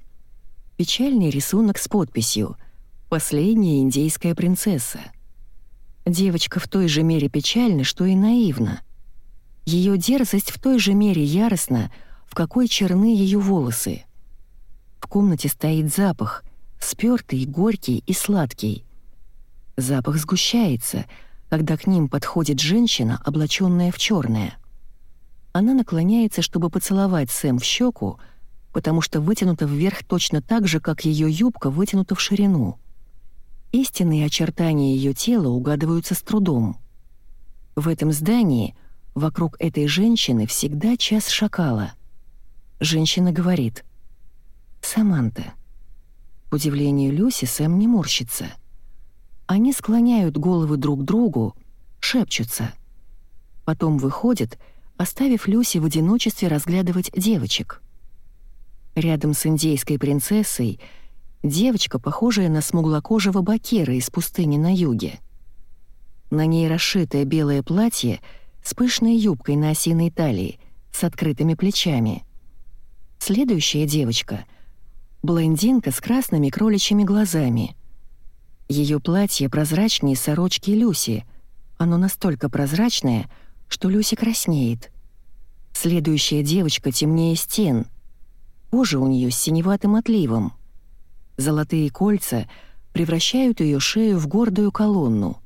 Печальный рисунок с подписью «Последняя индейская принцесса». Девочка в той же мере печальна, что и наивна. Ее дерзость в той же мере яростна, в какой черны ее волосы. В комнате стоит запах, спёртый, горький и сладкий. Запах сгущается — когда к ним подходит женщина, облаченная в черное. Она наклоняется, чтобы поцеловать Сэм в щеку, потому что вытянута вверх точно так же, как ее юбка вытянута в ширину. Истинные очертания ее тела угадываются с трудом. В этом здании вокруг этой женщины всегда час шакала. Женщина говорит «Саманта». К удивлению Люси Сэм не морщится — они склоняют головы друг к другу, шепчутся. Потом выходят, оставив Люси в одиночестве разглядывать девочек. Рядом с индейской принцессой девочка, похожая на смуглокожего бакера из пустыни на юге. На ней расшитое белое платье с пышной юбкой на осиной талии, с открытыми плечами. Следующая девочка — блондинка с красными кроличьими глазами — ее платье прозрачнее сорочки Люси. Оно настолько прозрачное, что Люси краснеет. Следующая девочка темнее стен. Кожа у нее с синеватым отливом. Золотые кольца превращают ее шею в гордую колонну.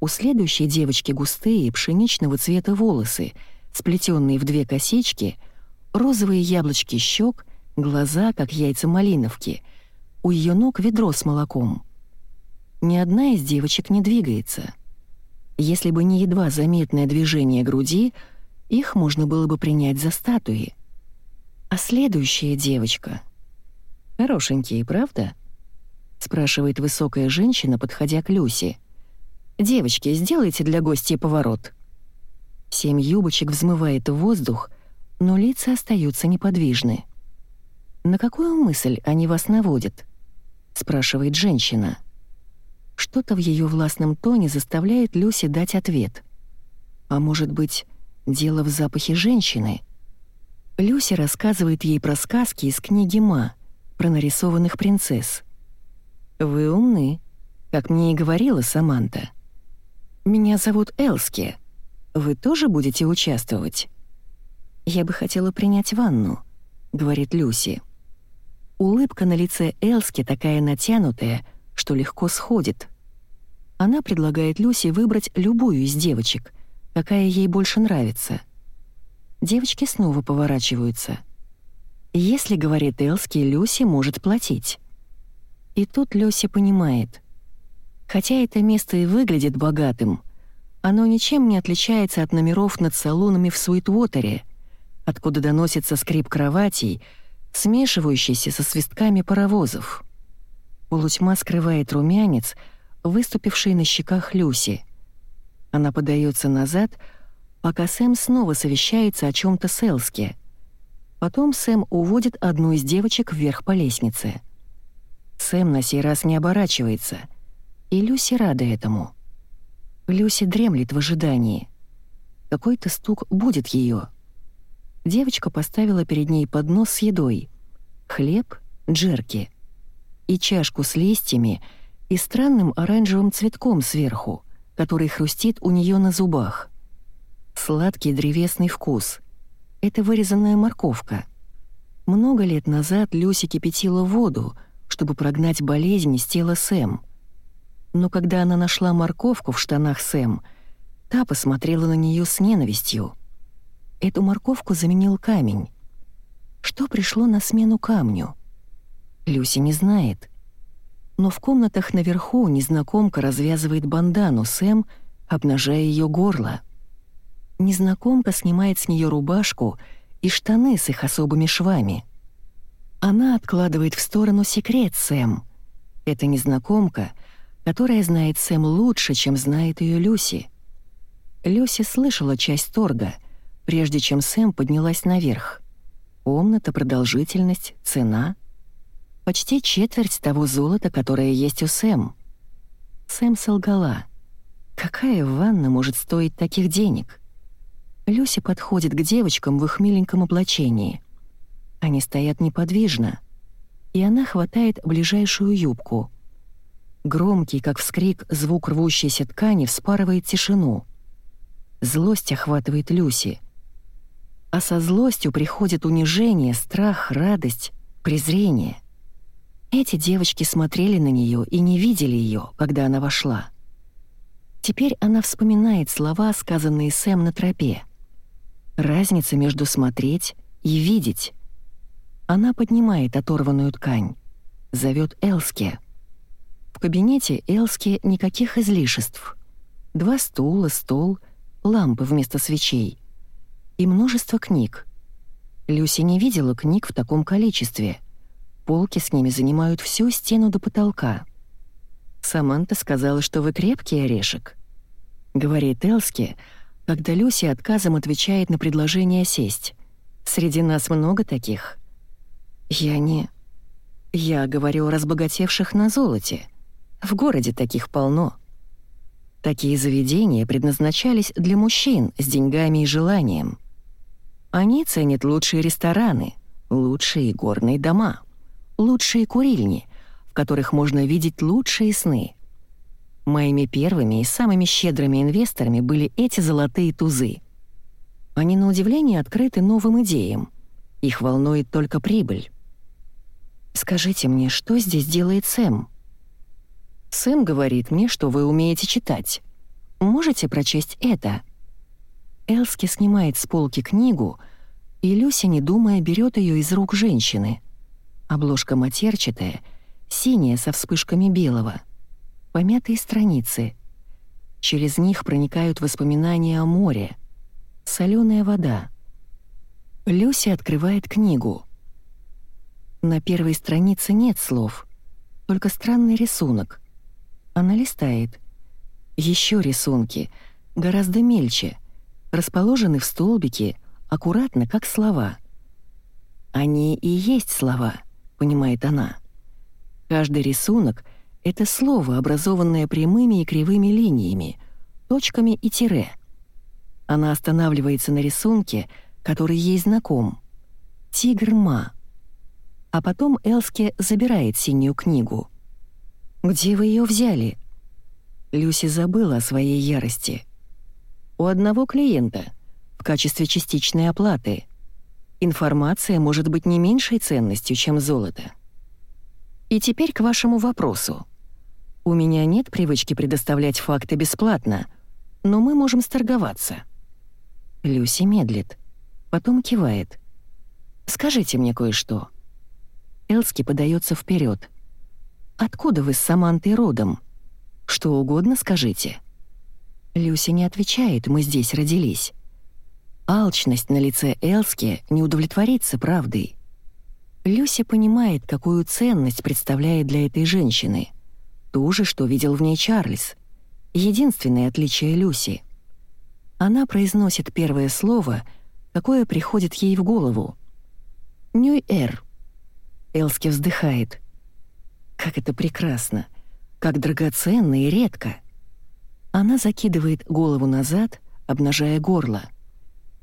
У следующей девочки густые пшеничного цвета волосы, сплетенные в две косички, розовые яблочки щек, глаза, как яйца малиновки. У ее ног ведро с молоком. Ни одна из девочек не двигается. Если бы не едва заметное движение груди, их можно было бы принять за статуи. А следующая девочка... «Хорошенькие, правда?» — спрашивает высокая женщина, подходя к Люси. «Девочки, сделайте для гостей поворот». Семь юбочек взмывает в воздух, но лица остаются неподвижны. «На какую мысль они вас наводят?» — спрашивает женщина. Что-то в ее властном тоне заставляет Люси дать ответ. А может быть, дело в запахе женщины? Люси рассказывает ей про сказки из книги Ма, про нарисованных принцесс. «Вы умны, как мне и говорила Саманта. Меня зовут Элски. Вы тоже будете участвовать?» «Я бы хотела принять ванну», — говорит Люси. Улыбка на лице Элски такая натянутая, что легко сходит. Она предлагает Люси выбрать любую из девочек, какая ей больше нравится. Девочки снова поворачиваются. Если, говорит Элски, Люси может платить. И тут Люси понимает. Хотя это место и выглядит богатым, оно ничем не отличается от номеров над салонами в Суитвотере, откуда доносится скрип кроватей, смешивающийся со свистками паровозов. Полутьма скрывает румянец, выступивший на щеках Люси. Она подается назад, пока Сэм снова совещается о чем то с Элски. Потом Сэм уводит одну из девочек вверх по лестнице. Сэм на сей раз не оборачивается, и Люси рада этому. Люси дремлет в ожидании. Какой-то стук будет ее. Девочка поставила перед ней поднос с едой. Хлеб, джерки. И чашку с листьями и странным оранжевым цветком сверху, который хрустит у нее на зубах. Сладкий древесный вкус. Это вырезанная морковка. Много лет назад Люси кипятила воду, чтобы прогнать болезнь из тела Сэм. Но когда она нашла морковку в штанах Сэм, та посмотрела на нее с ненавистью. Эту морковку заменил камень. Что пришло на смену камню? Люси не знает. Но в комнатах наверху незнакомка развязывает бандану Сэм, обнажая ее горло. Незнакомка снимает с нее рубашку и штаны с их особыми швами — она откладывает в сторону секрет Сэм. Это незнакомка, которая знает Сэм лучше, чем знает ее Люси. Люси слышала часть торга, прежде чем Сэм поднялась наверх. Комната, продолжительность, цена. Почти четверть того золота, которое есть у Сэм. Сэм солгала. Какая ванна может стоить таких денег? Люси подходит к девочкам в их миленьком облачении. Они стоят неподвижно, и она хватает ближайшую юбку. Громкий, как вскрик, звук рвущейся ткани вспарывает тишину. Злость охватывает Люси. А со злостью приходит унижение, страх, радость, презрение. Эти девочки смотрели на нее и не видели ее, когда она вошла. Теперь она вспоминает слова, сказанные Сэм на тропе. Разница между смотреть и видеть. Она поднимает оторванную ткань. Зовет Элски. В кабинете Элски никаких излишеств. Два стула, стол, лампы вместо свечей. И множество книг. Люси не видела книг в таком количестве. Полки с ними занимают всю стену до потолка. «Саманта сказала, что вы крепкий орешек», — говорит Элски, когда Люси отказом отвечает на предложение сесть. «Среди нас много таких». «Я не...» «Я говорю о разбогатевших на золоте. В городе таких полно». Такие заведения предназначались для мужчин с деньгами и желанием. Они ценят лучшие рестораны, лучшие горные дома, лучшие курильни, в которых можно видеть лучшие сны. Моими первыми и самыми щедрыми инвесторами были эти золотые тузы. Они на удивление открыты новым идеям. Их волнует только прибыль. «Скажите мне, что здесь делает Сэм?» «Сэм говорит мне, что вы умеете читать. Можете прочесть это?» Элски снимает с полки книгу, и Люся, не думая, берет ее из рук женщины. Обложка матерчатая, синяя со вспышками белого. Помятые страницы. Через них проникают воспоминания о море. Соленая вода. Люся открывает книгу — на первой странице нет слов, только странный рисунок. Она листает. Еще рисунки, гораздо мельче, расположены в столбике, аккуратно, как слова. Они и есть слова, понимает она. Каждый рисунок — это слово, образованное прямыми и кривыми линиями, точками и тире. Она останавливается на рисунке, который ей знаком. Тигр-ма — а потом Элски забирает синюю книгу. «Где вы ее взяли?» Люси забыла о своей ярости. «У одного клиента, в качестве частичной оплаты. Информация может быть не меньшей ценностью, чем золото. И теперь к вашему вопросу. У меня нет привычки предоставлять факты бесплатно, но мы можем сторговаться». Люси медлит, потом кивает. «Скажите мне кое-что». Элски подается вперед. Откуда вы с Самантой родом? Что угодно скажите». Люси не отвечает, мы здесь родились. Алчность на лице Элски не удовлетворится правдой. Люси понимает, какую ценность представляет для этой женщины. Ту же, что видел в ней Чарльз. Единственное отличие Люси. Она произносит первое слово, какое приходит ей в голову. «Нью-Эр». Элски вздыхает. «Как это прекрасно! Как драгоценно и редко!» Она закидывает голову назад, обнажая горло.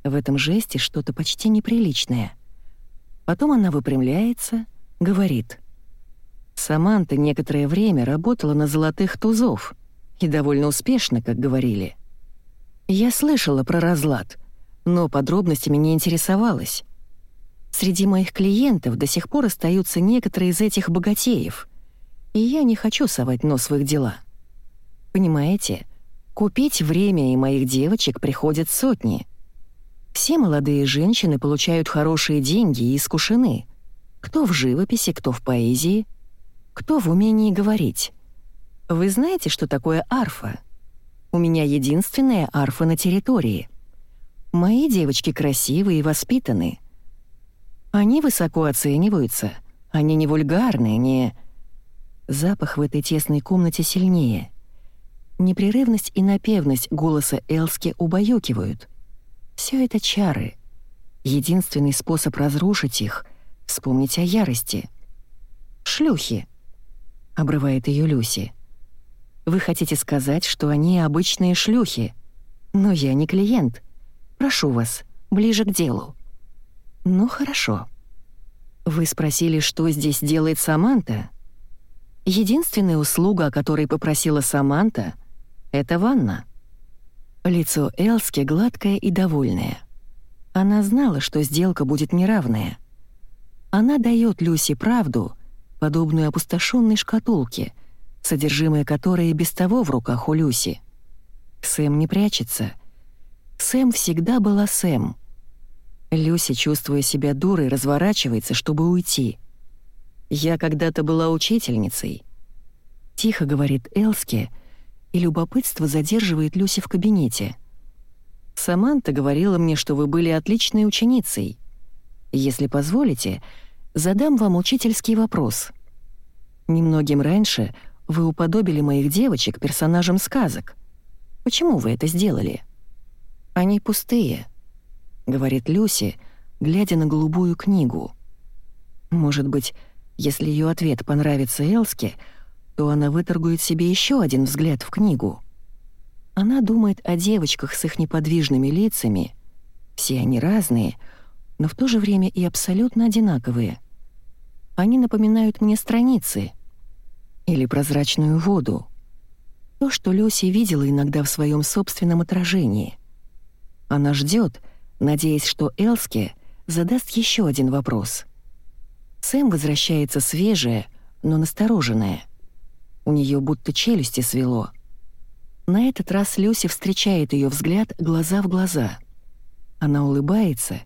В этом жесте что-то почти неприличное. Потом она выпрямляется, говорит. «Саманта некоторое время работала на золотых тузов, и довольно успешно, как говорили. Я слышала про разлад, но подробностями не интересовалась. Среди моих клиентов до сих пор остаются некоторые из этих богатеев, и я не хочу совать нос в их дела. Понимаете, Купить время и моих девочек приходят сотни. Все молодые женщины получают хорошие деньги и искушены. Кто в живописи, кто в поэзии, кто в умении говорить. Вы знаете, что такое арфа? У меня единственная арфа на территории. Мои девочки красивые и воспитаны. Они высоко оцениваются, они не вульгарные, не... Запах в этой тесной комнате сильнее. Непрерывность и напевность голоса Элски убаюкивают. Все это чары. Единственный способ разрушить их — вспомнить о ярости. «Шлюхи», — обрывает ее Люси. «Вы хотите сказать, что они обычные шлюхи? Но я не клиент. Прошу вас, ближе к делу». «Ну, хорошо». «Вы спросили, что здесь делает Саманта?» Единственная услуга, о которой попросила Саманта, это ванна». Лицо Элски гладкое и довольное. Она знала, что сделка будет неравная. Она дает Люси правду, подобную опустошенной шкатулке, содержимое которой и без того в руках у Люси. Сэм не прячется. Сэм всегда была Сэм. Люси, чувствуя себя дурой, разворачивается, чтобы уйти. «Я когда-то была учительницей», — тихо говорит Элски, — и любопытство задерживает Люси в кабинете. «Саманта говорила мне, что вы были отличной ученицей. Если позволите, задам вам учительский вопрос. Немногим раньше вы уподобили моих девочек персонажам сказок. Почему вы это сделали?» «Они пустые», — говорит Люси, глядя на голубую книгу. Может быть, если ее ответ понравится Элске, — то она выторгует себе еще один взгляд в книгу. Она думает о девочках с их неподвижными лицами. Все они разные, но в то же время и абсолютно одинаковые. Они напоминают мне страницы или прозрачную воду. То, что Люси видела иногда в своем собственном отражении. Она ждет, надеясь, что Элске задаст еще один вопрос. Сэм возвращается свежая, но настороженная. У нее будто челюсти свело. На этот раз Люси встречает ее взгляд глаза в глаза. Она улыбается,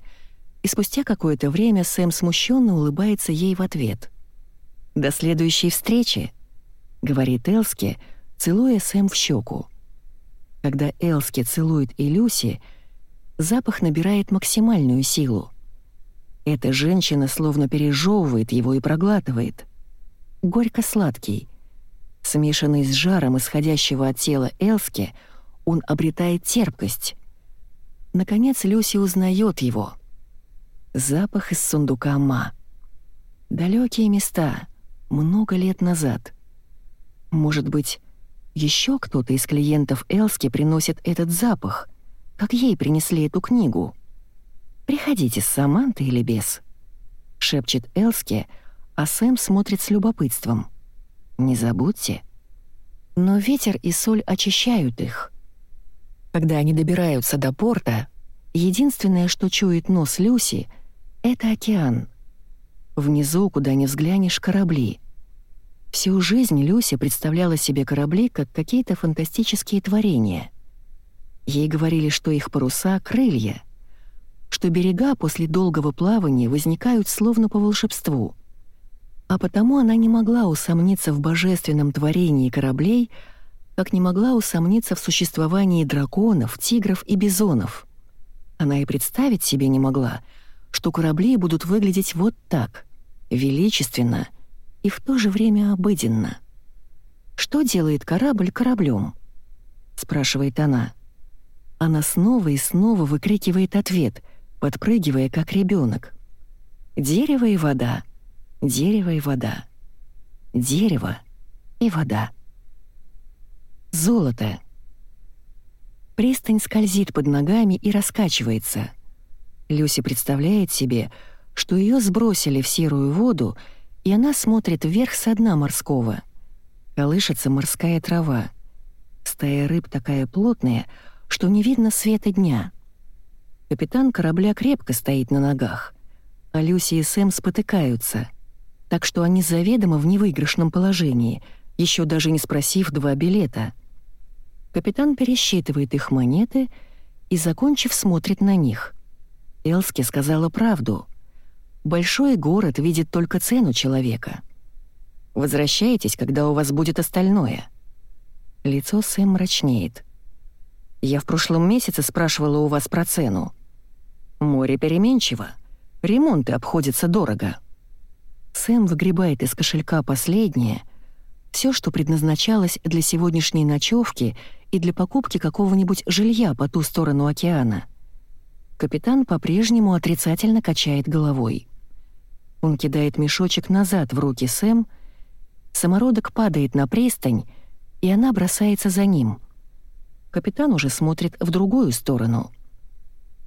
и спустя какое-то время Сэм смущенно улыбается ей в ответ. «До следующей встречи», — говорит Элски, целуя Сэм в щеку. Когда Элски целует и Люси, запах набирает максимальную силу. Эта женщина словно пережевывает его и проглатывает. Горько-сладкий — Смешанный с жаром исходящего от тела Элски, он обретает терпкость. Наконец Люси узнает его. Запах из сундука Ма. Далекие места, много лет назад. Может быть, еще кто-то из клиентов Элски приносит этот запах, как ей принесли эту книгу. «Приходите с Самантой или без?» — шепчет Элски, а Сэм смотрит с любопытством — не забудьте. Но ветер и соль очищают их. Когда они добираются до порта, единственное, что чует нос Люси, — это океан. Внизу, куда ни взглянешь, корабли. Всю жизнь Люси представляла себе корабли как какие-то фантастические творения. Ей говорили, что их паруса — крылья, что берега после долгого плавания возникают словно по волшебству — А потому она не могла усомниться в божественном творении кораблей, как не могла усомниться в существовании драконов, тигров и бизонов. Она и представить себе не могла, что корабли будут выглядеть вот так, величественно и в то же время обыденно. «Что делает корабль кораблем?» — спрашивает она. Она снова и снова выкрикивает ответ, подпрыгивая, как ребенок. «Дерево и вода, дерево и вода, дерево и вода». Золото. Пристань скользит под ногами и раскачивается. Люси представляет себе, что ее сбросили в серую воду, и она смотрит вверх со дна морского. Колышется морская трава. Стая рыб такая плотная, что не видно света дня. Капитан корабля крепко стоит на ногах, а Люси и Сэм спотыкаются, так что они заведомо в невыигрышном положении, еще даже не спросив два билета — Капитан пересчитывает их монеты и, закончив, смотрит на них. Элски сказала правду. Большой город видит только цену человека. Возвращайтесь, когда у вас будет остальное. Лицо Сэм мрачнеет. Я в прошлом месяце спрашивала у вас про цену. Море переменчиво. Ремонты обходятся дорого. Сэм выгребает из кошелька последнее, все, что предназначалось для сегодняшней ночевки и для покупки какого-нибудь жилья по ту сторону океана. Капитан по-прежнему отрицательно качает головой. Он кидает мешочек назад в руки Сэм, самородок падает на пристань, и она бросается за ним. Капитан уже смотрит в другую сторону.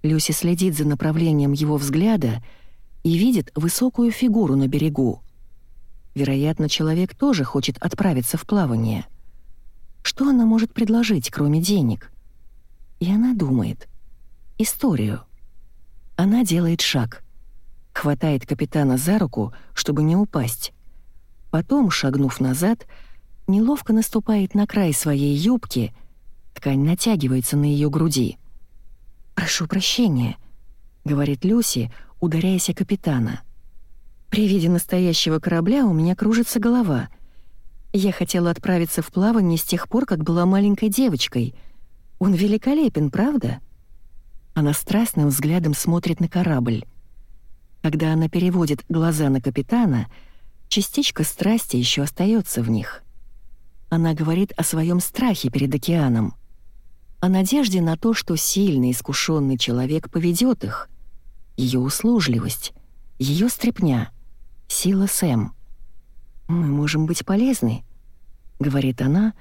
Люси следит за направлением его взгляда и видит высокую фигуру на берегу. Вероятно, человек тоже хочет отправиться в плавание — что она может предложить, кроме денег? И она думает. Историю. Она делает шаг. Хватает капитана за руку, чтобы не упасть. Потом, шагнув назад, неловко наступает на край своей юбки, ткань натягивается на ее груди. «Прошу прощения», — говорит Люси, ударяясь о капитана. «При виде настоящего корабля у меня кружится голова — я хотела отправиться в плавание с тех пор, как была маленькой девочкой. Он великолепен, правда? Она страстным взглядом смотрит на корабль. Когда она переводит глаза на капитана, частичка страсти еще остается в них. Она говорит о своем страхе перед океаном, о надежде на то, что сильный, искушенный человек поведет их, ее услужливость, ее стряпня, сила Сэм — «Мы можем быть полезны», — говорит она,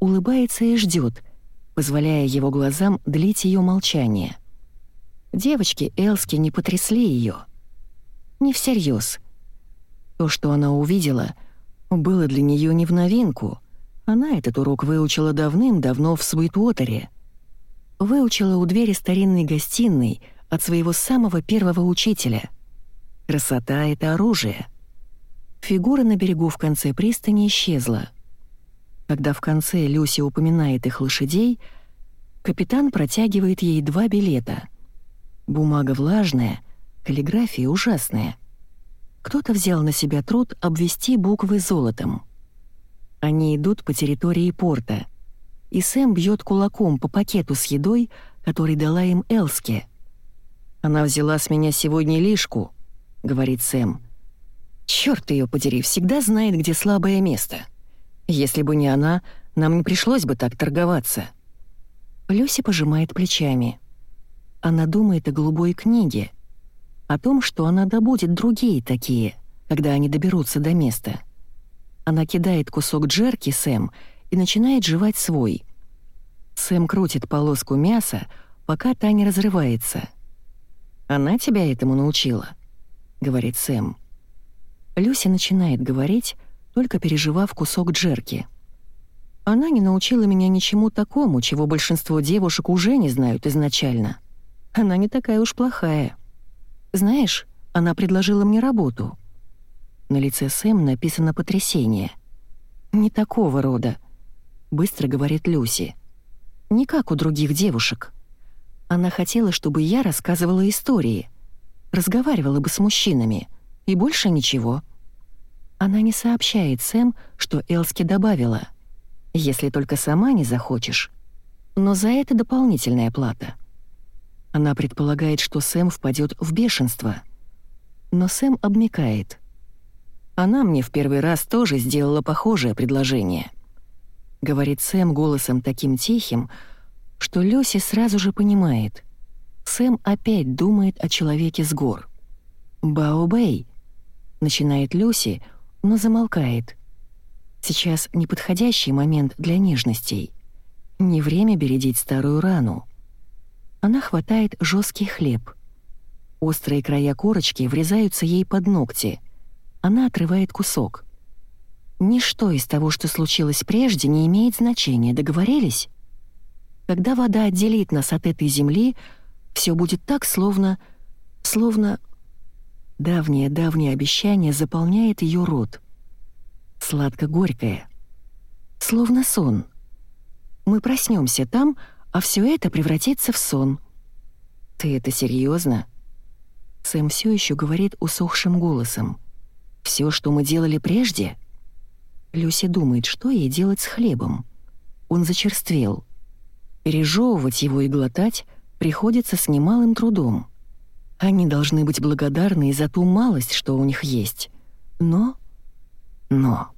улыбается и ждет, позволяя его глазам длить ее молчание. Девочки Элски не потрясли ее. Не всерьез. То, что она увидела, было для нее не в новинку. Она этот урок выучила давным-давно в Суитуотере. Выучила у двери старинной гостиной от своего самого первого учителя. Красота — это оружие — Фигура на берегу в конце пристани исчезла. Когда в конце Люси упоминает их лошадей, капитан протягивает ей два билета. Бумага влажная, каллиграфия ужасная. Кто-то взял на себя труд обвести буквы золотом. Они идут по территории порта, и Сэм бьет кулаком по пакету с едой, который дала им Элске. «Она взяла с меня сегодня лишку», — говорит Сэм, — Черт ее подери, всегда знает, где слабое место. Если бы не она, нам не пришлось бы так торговаться. Люси пожимает плечами. Она думает о голубой книге, о том, что она добудет другие такие, когда они доберутся до места. Она кидает кусок джерки Сэм и начинает жевать свой. Сэм крутит полоску мяса, пока та не разрывается. «Она тебя этому научила», — говорит Сэм. Люси начинает говорить, только переживав кусок джерки. Она не научила меня ничему такому, чего большинство девушек уже не знают изначально. Она не такая уж плохая. Знаешь, она предложила мне работу. На лице Сэм написано потрясение. «Не такого рода», — быстро говорит Люси. «Не как у других девушек. Она хотела, чтобы я рассказывала истории, разговаривала бы с мужчинами — и больше ничего. Она не сообщает Сэм, что Элски добавила, если только сама не захочешь. Но за это дополнительная плата. Она предполагает, что Сэм впадет в бешенство. Но Сэм обмекает. Она мне в первый раз тоже сделала похожее предложение. Говорит Сэм голосом таким тихим, что Люси сразу же понимает. Сэм опять думает о человеке с гор. «Бао Бэй», — начинает Люси, но замолкает. Сейчас неподходящий момент для нежностей. Не время бередить старую рану. Она хватает жесткий хлеб. Острые края корочки врезаются ей под ногти. Она отрывает кусок. Ничто из того, что случилось прежде, не имеет значения, договорились? Когда вода отделит нас от этой земли, все будет так, словно... словно... Давнее-давнее обещание заполняет ее рот. Сладко-горькое. Словно сон. Мы проснемся там, а все это превратится в сон. «Ты это серьезно? Сэм все еще говорит усохшим голосом. Все, что мы делали прежде?» Люси думает, что ей делать с хлебом. Он зачерствел. Пережевывать его и глотать приходится с немалым трудом. Они должны быть благодарны за ту малость, что у них есть. Но... Но...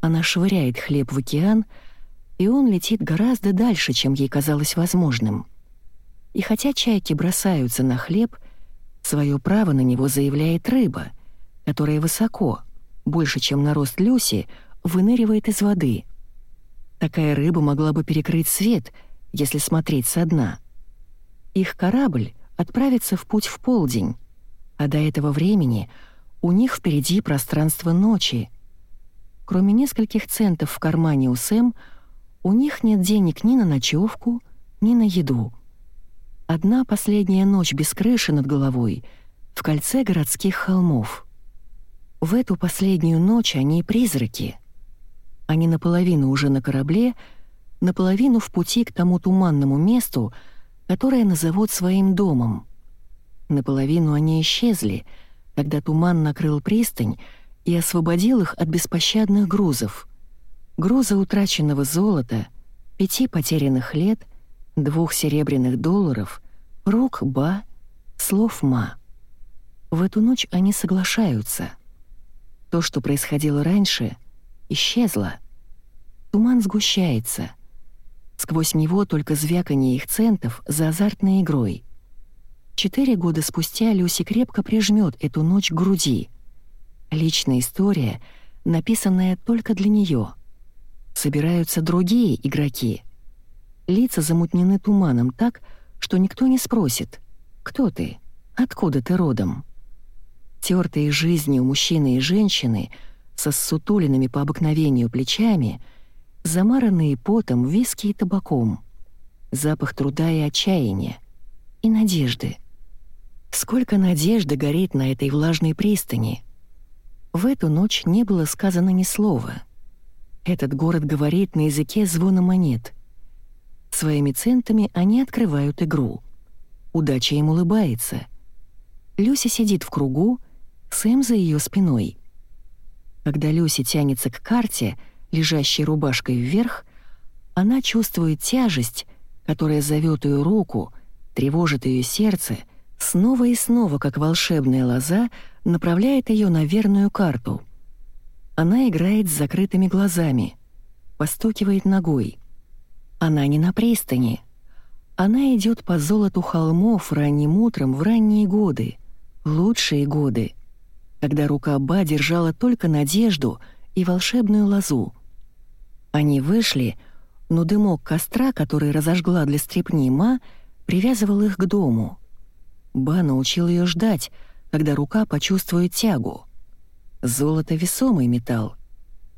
Она швыряет хлеб в океан, и он летит гораздо дальше, чем ей казалось возможным. И хотя чайки бросаются на хлеб, свое право на него заявляет рыба, которая высоко, больше, чем на рост Люси, выныривает из воды. Такая рыба могла бы перекрыть свет, если смотреть со дна. Их корабль отправится в путь в полдень, а до этого времени у них впереди пространство ночи. Кроме нескольких центов в кармане у Сэм, у них нет денег ни на ночевку, ни на еду. Одна последняя ночь без крыши над головой в кольце городских холмов. В эту последнюю ночь они призраки. Они наполовину уже на корабле, наполовину в пути к тому туманному месту, которое назовут своим домом. Наполовину они исчезли, когда туман накрыл пристань и освободил их от беспощадных грузов — груза утраченного золота, пяти потерянных лет, двух серебряных долларов, рук Ба, слов Ма. В эту ночь они соглашаются. То, что происходило раньше, исчезло. Туман сгущается. Сквозь него только звяканье их центов за азартной игрой. Четыре года спустя Люси крепко прижмет эту ночь к груди. Личная история, написанная только для нее — собираются другие игроки. Лица замутнены туманом так, что никто не спросит «Кто ты? Откуда ты родом?» Тертые жизнью мужчины и женщины со ссутуленными по обыкновению плечами, замаранные потом, виски и табаком, запах труда и отчаяния, и надежды. Сколько надежды горит на этой влажной пристани. В эту ночь не было сказано ни слова — этот город говорит на языке звона монет. Своими центами они открывают игру. Удача им улыбается. Люси сидит в кругу, Сэм за ее спиной. Когда Люси тянется к карте, лежащей рубашкой вверх, она чувствует тяжесть, которая зовет ее руку, тревожит ее сердце, снова и снова, как волшебная лоза, направляет ее на верную карту — она играет с закрытыми глазами, постукивает ногой. Она не на пристани. Она идет по золоту холмов ранним утром в ранние годы, лучшие годы, когда рука Ба держала только надежду и волшебную лозу. Они вышли, но дымок костра, который разожгла для стрепни Ма, привязывал их к дому. Ба научил ее ждать, когда рука почувствует тягу — Золото — весомый металл,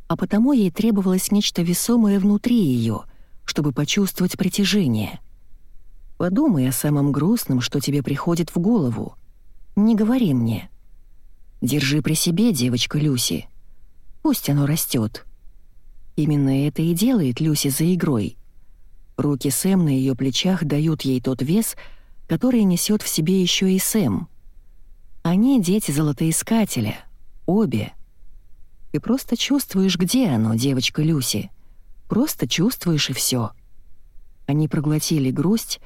а потому ей требовалось нечто весомое внутри ее, чтобы почувствовать притяжение. Подумай о самом грустном, что тебе приходит в голову. Не говори мне. Держи при себе, девочка Люси. Пусть оно растет. Именно это и делает Люси за игрой. Руки Сэм на ее плечах дают ей тот вес, который несет в себе еще и Сэм. Они дети золотоискателя — Обе. Ты просто чувствуешь, где оно, девочка Люси. Просто чувствуешь и все. Они проглотили грусть,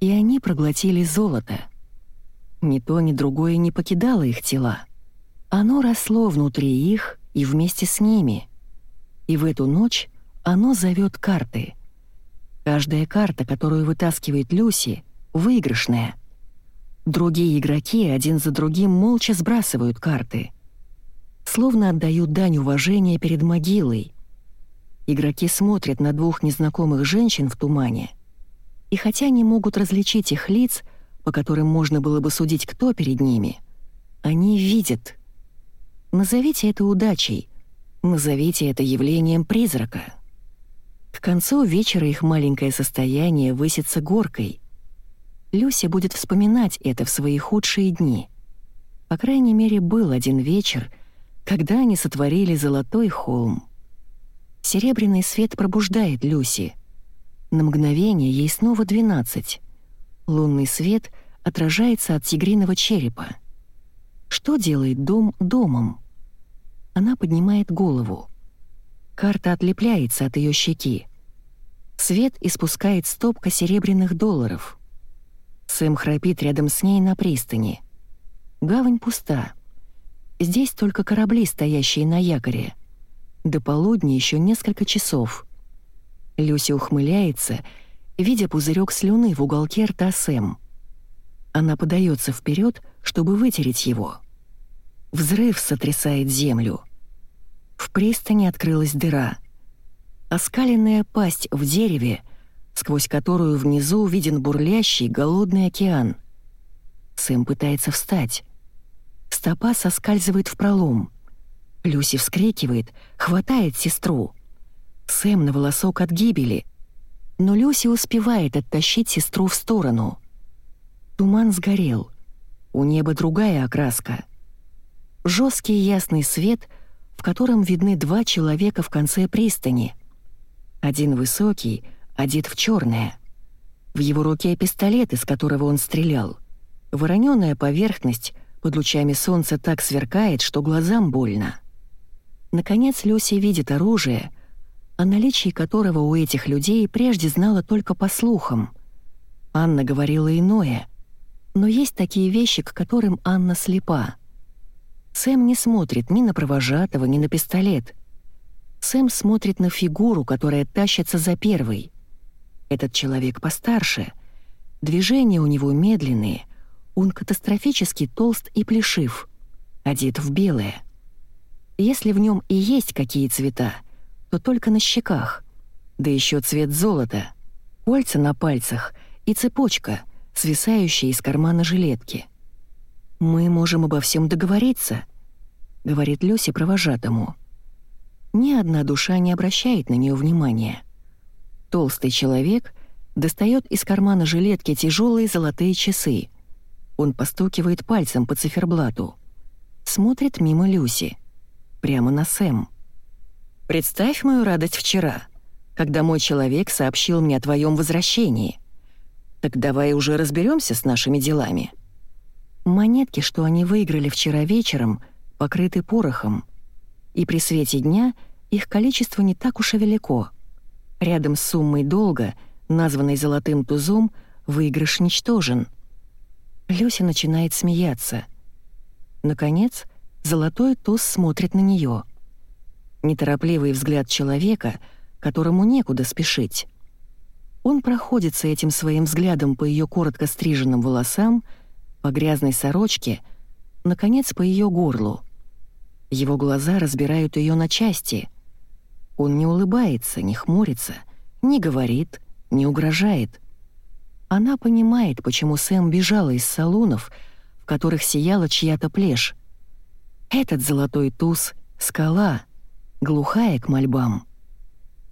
и они проглотили золото. Ни то, ни другое не покидало их тела. Оно росло внутри их и вместе с ними. И в эту ночь оно зовет карты. Каждая карта, которую вытаскивает Люси, выигрышная. Другие игроки один за другим молча сбрасывают карты. Словно отдают дань уважения перед могилой. Игроки смотрят на двух незнакомых женщин в тумане. И хотя не могут различить их лиц, по которым можно было бы судить, кто перед ними, они видят. Назовите это удачей, назовите это явлением призрака. К концу вечера их маленькое состояние высится горкой. Люся будет вспоминать это в свои худшие дни. По крайней мере, был один вечер, когда они сотворили золотой холм. Серебряный свет пробуждает Люси. На мгновение ей снова двенадцать. Лунный свет отражается от тигриного черепа. Что делает дом домом? Она поднимает голову. Карта отлепляется от ее щеки. Свет испускает стопка серебряных долларов. Сэм храпит рядом с ней на пристани. Гавань пуста. Здесь только корабли, стоящие на якоре. До полудня еще несколько часов. Люси ухмыляется, видя пузырек слюны в уголке рта Сэм. Она подается вперед, чтобы вытереть его. Взрыв сотрясает землю. В пристани открылась дыра. Оскаленная пасть в дереве, сквозь которую внизу виден бурлящий голодный океан. Сэм пытается встать. Стопа соскальзывает в пролом. Люси вскрикивает, хватает сестру. Сэм на волосок от гибели. Но Люси успевает оттащить сестру в сторону. Туман сгорел. У неба другая окраска. Жесткий ясный свет — в котором видны два человека в конце пристани. Один высокий, одет в черное. В его руке пистолет, из которого он стрелял. Вороненая поверхность под лучами солнца так сверкает, что глазам больно. Наконец Люси видит оружие, о наличии которого у этих людей прежде знала только по слухам. Анна говорила иное, но есть такие вещи, к которым Анна слепа — Сэм не смотрит ни на провожатого, ни на пистолет. Сэм смотрит на фигуру, которая тащится за первой. Этот человек постарше. Движения у него медленные. Он катастрофически толст и плешив. Одет в белое. Если в нем и есть какие цвета, то только на щеках. Да еще цвет золота. Кольца на пальцах и цепочка, свисающая из кармана жилетки. «Мы можем обо всем договориться», — говорит Люси провожатому. Ни одна душа не обращает на нее внимания. Толстый человек достает из кармана жилетки тяжелые золотые часы. Он постукивает пальцем по циферблату. Смотрит мимо Люси. Прямо на Сэм. «Представь мою радость вчера, когда мой человек сообщил мне о твоем возвращении. Так давай уже разберемся с нашими делами». Монетки, что они выиграли вчера вечером, покрыты порохом, и при свете дня их количество не так уж и велико. Рядом с суммой долга, названной золотым тузом, выигрыш ничтожен. Люся начинает смеяться. Наконец, золотой туз смотрит на нее. Неторопливый взгляд человека, которому некуда спешить. Он проходится этим своим взглядом по ее коротко стриженным волосам, по грязной сорочке, наконец, по ее горлу. Его глаза разбирают ее на части. Он не улыбается, не хмурится, не говорит, не угрожает. Она понимает, почему Сэм бежала из салонов, в которых сияла чья-то плешь. Этот золотой туз — скала, глухая к мольбам.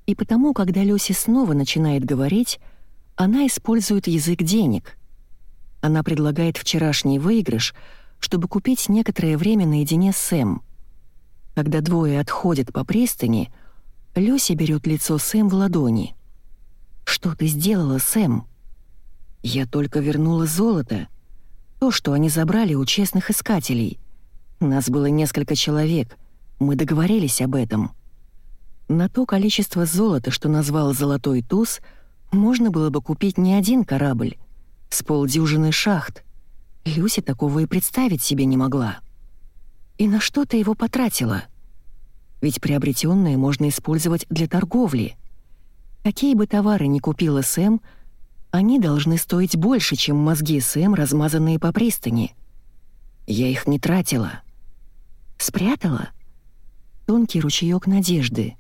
И потому, когда Люси снова начинает говорить, она использует язык денег. Она предлагает вчерашний выигрыш, чтобы купить некоторое время наедине с Сэм. Когда двое отходят по пристани, Люси берет лицо Сэм в ладони. «Что ты сделала, Сэм?» «Я только вернула золото. То, что они забрали у честных искателей. Нас было несколько человек. Мы договорились об этом. На то количество золота, что назвал «золотой туз», можно было бы купить не один корабль, с полдюжины шахт. Люси такого и представить себе не могла. И на что ты его потратила? Ведь приобретенное можно использовать для торговли. Какие бы товары ни купила Сэм, они должны стоить больше, чем мозги Сэм, размазанные по пристани. Я их не тратила. Спрятала? Тонкий ручеёк надежды.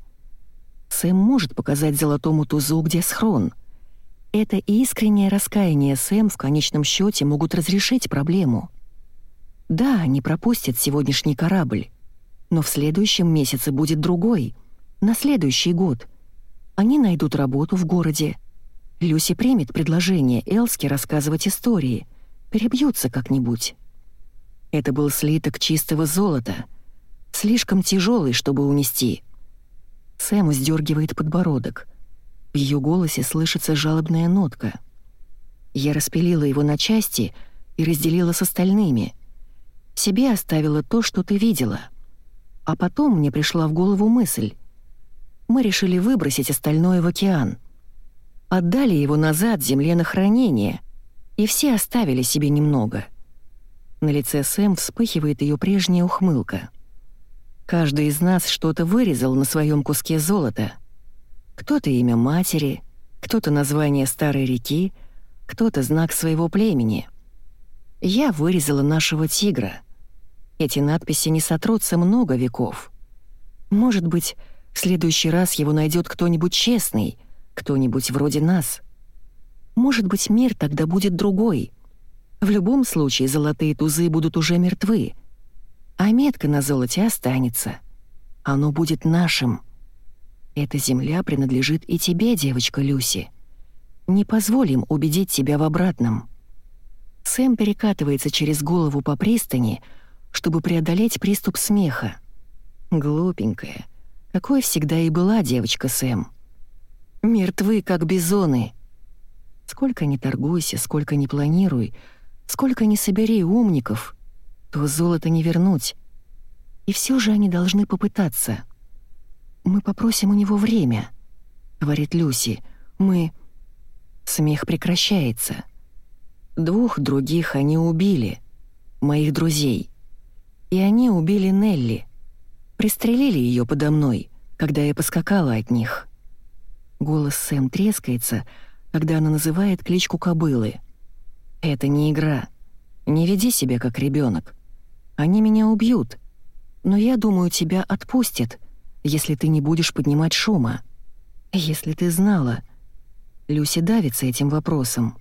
Сэм может показать золотому тузу, где схрон. Это искреннее раскаяние Сэм в конечном счете могут разрешить проблему. Да, они пропустят сегодняшний корабль, но в следующем месяце будет другой, на следующий год. Они найдут работу в городе. Люси примет предложение Элски рассказывать истории, перебьются как-нибудь. Это был слиток чистого золота, слишком тяжелый, чтобы унести. Сэм сдергивает подбородок. В ее голосе слышится жалобная нотка. Я распилила его на части и разделила с остальными. Себе оставила то, что ты видела. А потом мне пришла в голову мысль. Мы решили выбросить остальное в океан. Отдали его назад земле на хранение, и все оставили себе немного. На лице Сэм вспыхивает ее прежняя ухмылка. Каждый из нас что-то вырезал на своем куске золота — кто-то имя матери, кто-то название старой реки, кто-то знак своего племени. Я вырезала нашего тигра. Эти надписи не сотрутся много веков. Может быть, в следующий раз его найдет кто-нибудь честный, кто-нибудь вроде нас. Может быть, мир тогда будет другой. В любом случае золотые тузы будут уже мертвы, а метка на золоте останется. Оно будет нашим. Эта земля принадлежит и тебе, девочка Люси. Не позволим убедить тебя в обратном». Сэм перекатывается через голову по пристани, чтобы преодолеть приступ смеха. Глупенькая, какой всегда и была девочка Сэм. Мертвы, как бизоны. Сколько ни торгуйся, сколько ни планируй, сколько ни собери умников, то золото не вернуть. И все же они должны попытаться. «Мы попросим у него время», — говорит Люси. «Мы...» Смех прекращается. Двух других они убили, моих друзей. И они убили Нелли. Пристрелили ее подо мной, когда я поскакала от них. Голос Сэм трескается, когда она называет кличку кобылы. «Это не игра. Не веди себя как ребенок. Они меня убьют. Но я думаю, тебя отпустят, если ты не будешь поднимать шума. Если ты знала... Люси давится этим вопросом.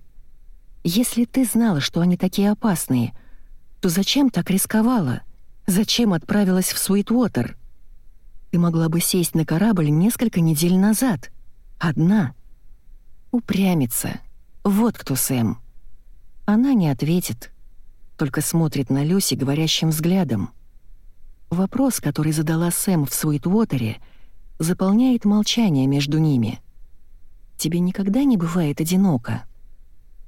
Если ты знала, что они такие опасные, то зачем так рисковала? Зачем отправилась в Суитвотер? Ты могла бы сесть на корабль несколько недель назад. Одна. Упрямится. Вот кто Сэм. Она не ответит, только смотрит на Люси говорящим взглядом. Вопрос, который задала Сэм в Суитвотере, заполняет молчание между ними. «Тебе никогда не бывает одиноко?»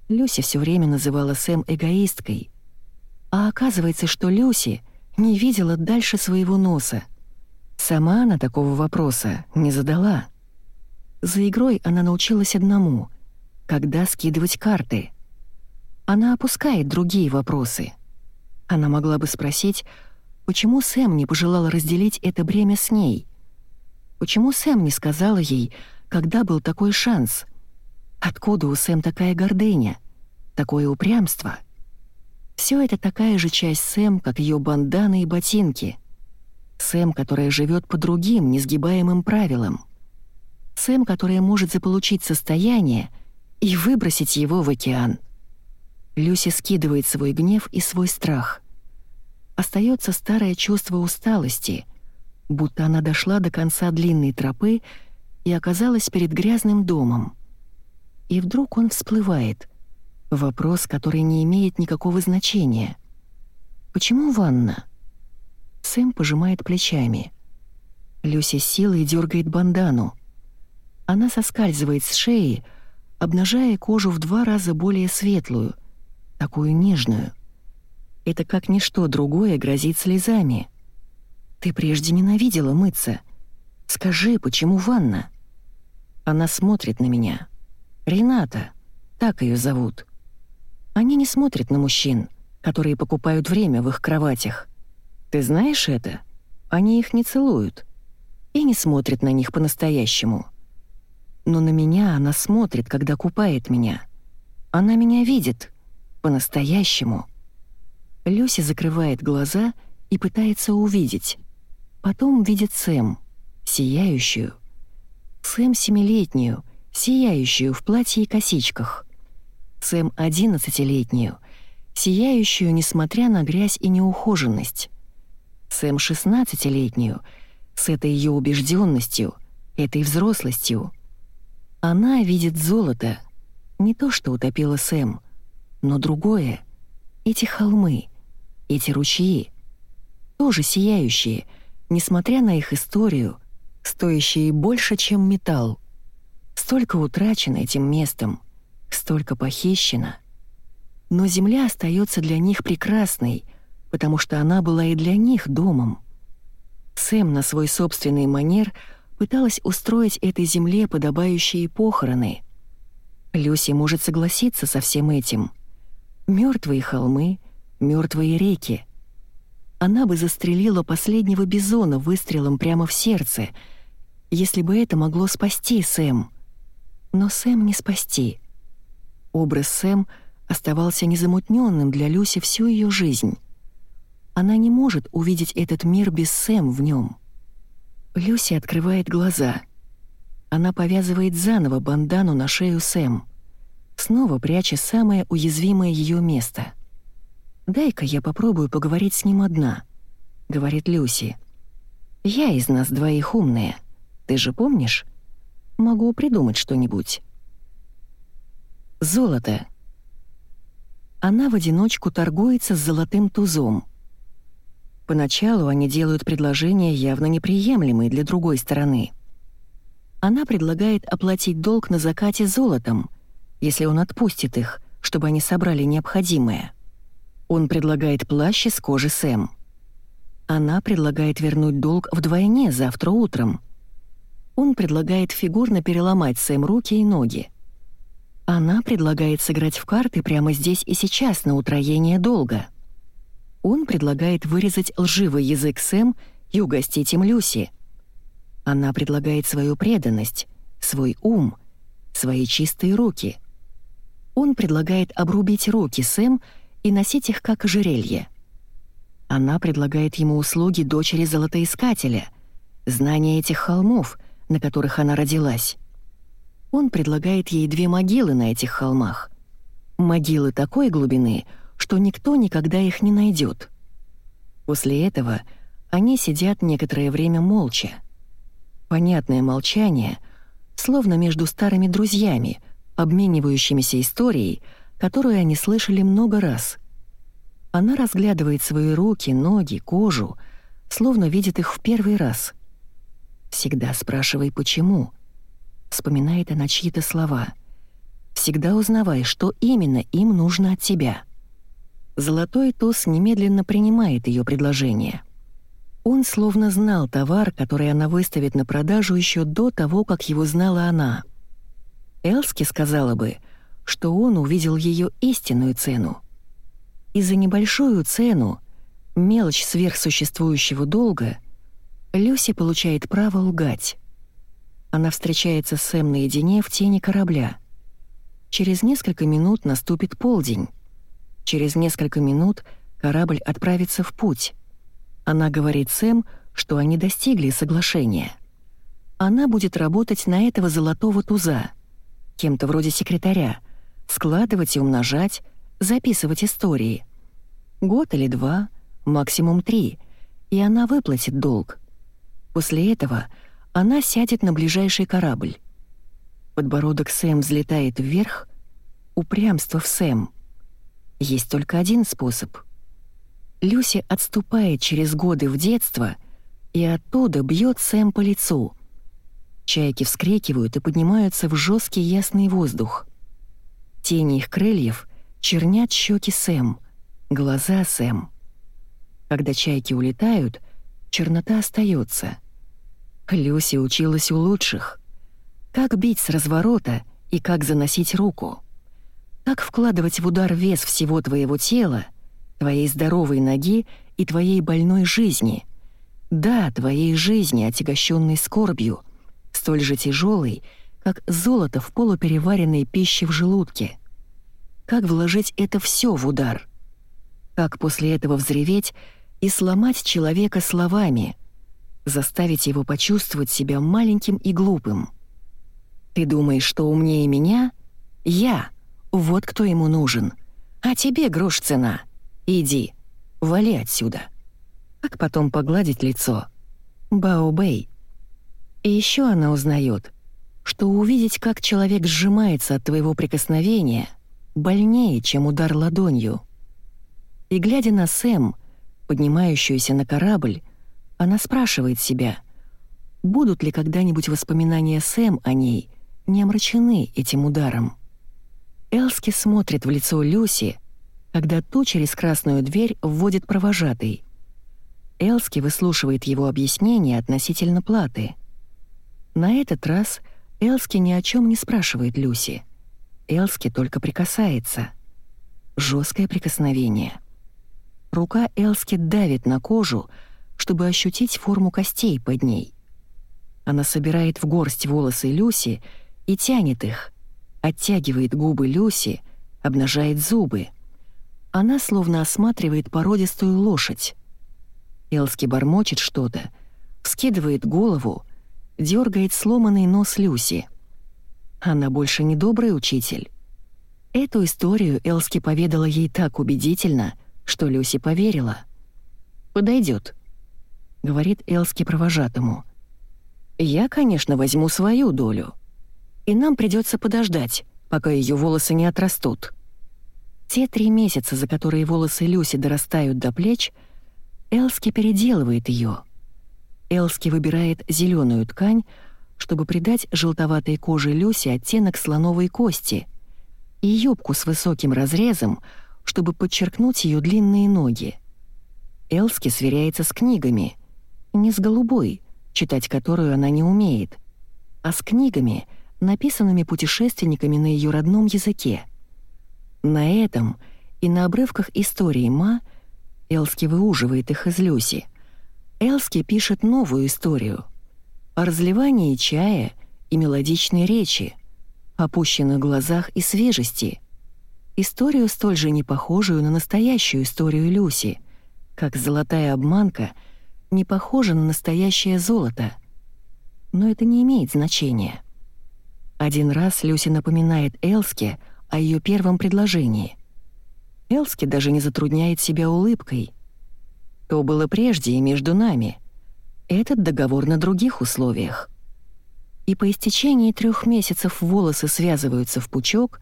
Люси все время называла Сэм эгоисткой. А оказывается, что Люси не видела дальше своего носа. Сама она такого вопроса не задала. За игрой она научилась одному — когда скидывать карты. Она опускает другие вопросы. Она могла бы спросить, Почему Сэм не пожелала разделить это бремя с ней? Почему Сэм не сказала ей, когда был такой шанс? Откуда у Сэм такая гордыня? Такое упрямство? Все это такая же часть Сэм, как ее банданы и ботинки. Сэм, которая живет по другим, несгибаемым правилам. Сэм, которая может заполучить состояние и выбросить его в океан. Люси скидывает свой гнев и свой страх — остается старое чувство усталости, будто она дошла до конца длинной тропы и оказалась перед грязным домом. И вдруг он всплывает. Вопрос, который не имеет никакого значения. «Почему ванна?» Сэм пожимает плечами. Люси силой дергает бандану. Она соскальзывает с шеи, обнажая кожу в два раза более светлую, такую нежную. Это как ничто другое грозит слезами. Ты прежде ненавидела мыться. Скажи, почему ванна?» Она смотрит на меня. Рената, так ее зовут. Они не смотрят на мужчин, которые покупают время в их кроватях. Ты знаешь это? Они их не целуют и не смотрят на них по-настоящему. Но на меня она смотрит, когда купает меня. Она меня видит по-настоящему. Люся закрывает глаза и пытается увидеть. Потом видит Сэм, сияющую. Сэм семилетнюю, сияющую в платье и косичках. Сэм одиннадцатилетнюю, сияющую, несмотря на грязь и неухоженность. Сэм шестнадцатилетнюю, с этой ее убежденностью, этой взрослостью. Она видит золото, не то, что утопила Сэм, но другое. Эти холмы, эти ручьи, тоже сияющие, несмотря на их историю, стоящие больше, чем металл. Столько утрачено этим местом, столько похищено. Но земля остается для них прекрасной, потому что она была и для них домом. Сэм на свой собственный манер пыталась устроить этой земле подобающие похороны. Люси может согласиться со всем этим. Мертвые холмы, мертвые реки. Она бы застрелила последнего бизона выстрелом прямо в сердце, если бы это могло спасти Сэм. Но Сэм не спасти. Образ Сэм оставался незамутненным для Люси всю ее жизнь. Она не может увидеть этот мир без Сэм в нем. Люси открывает глаза. Она повязывает заново бандану на шею Сэм, снова пряча самое уязвимое ее место. «Дай-ка я попробую поговорить с ним одна», — говорит Люси. «Я из нас двоих умная, ты же помнишь?» Могу придумать что-нибудь. Золото. Она в одиночку торгуется с золотым тузом. Поначалу они делают предложения явно неприемлемые для другой стороны. Она предлагает оплатить долг на закате золотом, если он отпустит их, чтобы они собрали необходимое. Он предлагает плащ из кожи Сэм. Она предлагает вернуть долг вдвойне завтра утром — он предлагает фигурно переломать Сэм руки и ноги. Она предлагает сыграть в карты прямо здесь и сейчас на утроение долга. Он предлагает вырезать лживый язык Сэм и угостить им Люси. Она предлагает свою преданность, свой ум, свои чистые руки. Он предлагает обрубить руки Сэм и носить их как ожерелье. Она предлагает ему услуги дочери золотоискателя, знание этих холмов — на которых она родилась. Он предлагает ей две могилы на этих холмах. Могилы такой глубины, что никто никогда их не найдет. После этого они сидят некоторое время молча. Понятное молчание, словно между старыми друзьями, обменивающимися историей, которую они слышали много раз. Она разглядывает свои руки, ноги, кожу, словно видит их в первый раз — Всегда спрашивай, почему. Вспоминает она чьи-то слова. Всегда узнавай, что именно им нужно от тебя. Золотой туз немедленно принимает ее предложение. Он словно знал товар, который она выставит на продажу еще до того, как его знала она. Элски сказала бы, что он увидел ее истинную цену. И за небольшую цену, мелочь сверхсуществующего долга — Люси получает право лгать. Она встречается с Сэм наедине в тени корабля. Через несколько минут наступит полдень. Через несколько минут корабль отправится в путь. Она говорит Сэм, что они достигли соглашения. Она будет работать на этого золотого туза, кем-то вроде секретаря, складывать и умножать, записывать истории. Год или два, максимум три, и она выплатит долг. После этого она сядет на ближайший корабль. Подбородок Сэм взлетает вверх. Упрямство в Сэм. Есть только один способ. Люси отступает через годы в детство и оттуда бьет Сэм по лицу. Чайки вскрикивают и поднимаются в жесткий ясный воздух. Тени их крыльев чернят щеки Сэм, глаза Сэм. Когда чайки улетают — чернота остается. Люси училась у лучших. Как бить с разворота и как заносить руку. Как вкладывать в удар вес всего твоего тела, твоей здоровой ноги и твоей больной жизни. Да, твоей жизни, отягощенной скорбью, столь же тяжелой, как золото в полупереваренной пище в желудке. Как вложить это все в удар? Как после этого взреветь и сломать человека словами, заставить его почувствовать себя маленьким и глупым? Ты думаешь, что умнее меня? Я. Вот кто ему нужен. А тебе грош цена. Иди, вали отсюда. Как потом погладить лицо? Бао-бэй. И еще она узнает, что увидеть, как человек сжимается от твоего прикосновения, больнее, чем удар ладонью. И глядя на Сэм, поднимающуюся на корабль, она спрашивает себя, будут ли когда-нибудь воспоминания Сэм о ней не омрачены этим ударом. Элски смотрит в лицо Люси, когда ту через красную дверь вводит провожатый. Элски выслушивает его объяснение относительно платы. На этот раз Элски ни о чем не спрашивает Люси. Элски только прикасается. Жесткое прикосновение. Рука Элски давит на кожу, чтобы ощутить форму костей под ней. Она собирает в горсть волосы Люси и тянет их, оттягивает губы Люси, обнажает зубы. Она словно осматривает породистую лошадь. Элски бормочет что-то, вскидывает голову, дергает сломанный нос Люси. Она больше не добрый учитель. Эту историю Элски поведала ей так убедительно, что Люси поверила. «Подойдет», — говорит Элски провожатому. «Я, конечно, возьму свою долю. И нам придется подождать, пока ее волосы не отрастут». Те три месяца, за которые волосы Люси дорастают до плеч, Элски переделывает ее — Элски выбирает зеленую ткань, чтобы придать желтоватой коже Люси оттенок слоновой кости, и юбку с высоким разрезом, чтобы подчеркнуть ее длинные ноги. Элски сверяется с книгами, не с голубой, читать которую она не умеет, а с книгами, написанными путешественниками на ее родном языке. На этом и на обрывках истории Ма Элски выуживает их из Люси — Элски пишет новую историю о разливании чая и мелодичной речи, опущенных глазах и свежести. Историю столь же не похожую на настоящую историю Люси, как золотая обманка не похожа на настоящее золото. Но это не имеет значения. Один раз Люси напоминает Элске о ее первом предложении. Элски даже не затрудняет себя улыбкой — то было прежде и между нами. Этот договор на других условиях. И по истечении трех месяцев волосы связываются в пучок,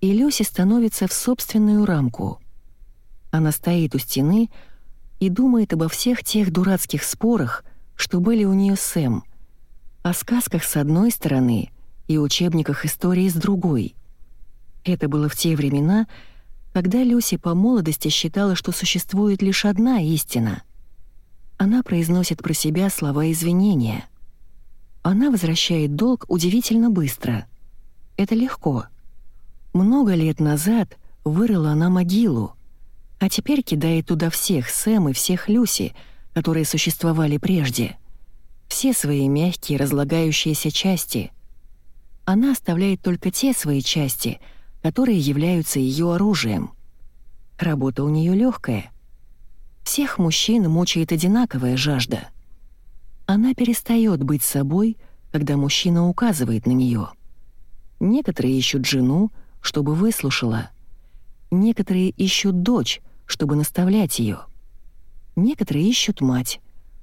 и Люси становится в собственную рамку. Она стоит у стены и думает обо всех тех дурацких спорах, что были у нее с Сэм, о сказках с одной стороны и учебниках истории с другой. Это было в те времена, когда Люси по молодости считала, что существует лишь одна истина. Она произносит про себя слова извинения. Она возвращает долг удивительно быстро. Это легко. Много лет назад вырыла она могилу, а теперь кидает туда всех Сэм и всех Люси, которые существовали прежде. Все свои мягкие разлагающиеся части. Она оставляет только те свои части — которые являются ее оружием. Работа у нее легкая. Всех мужчин мучает одинаковая жажда. Она перестает быть собой, когда мужчина указывает на нее. Некоторые ищут жену, чтобы выслушала. Некоторые ищут дочь, чтобы наставлять ее. Некоторые ищут мать,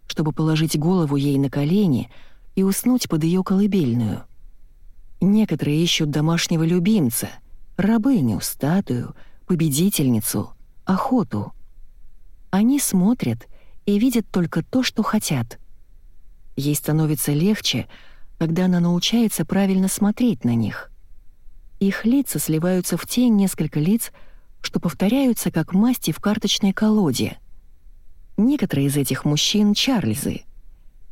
чтобы положить голову ей на колени и уснуть под ее колыбельную. Некоторые ищут домашнего любимца — рабыню, статую, победительницу, охоту. Они смотрят и видят только то, что хотят. Ей становится легче, когда она научается правильно смотреть на них. Их лица сливаются в те несколько лиц, что повторяются как масти в карточной колоде. Некоторые из этих мужчин — Чарльзы,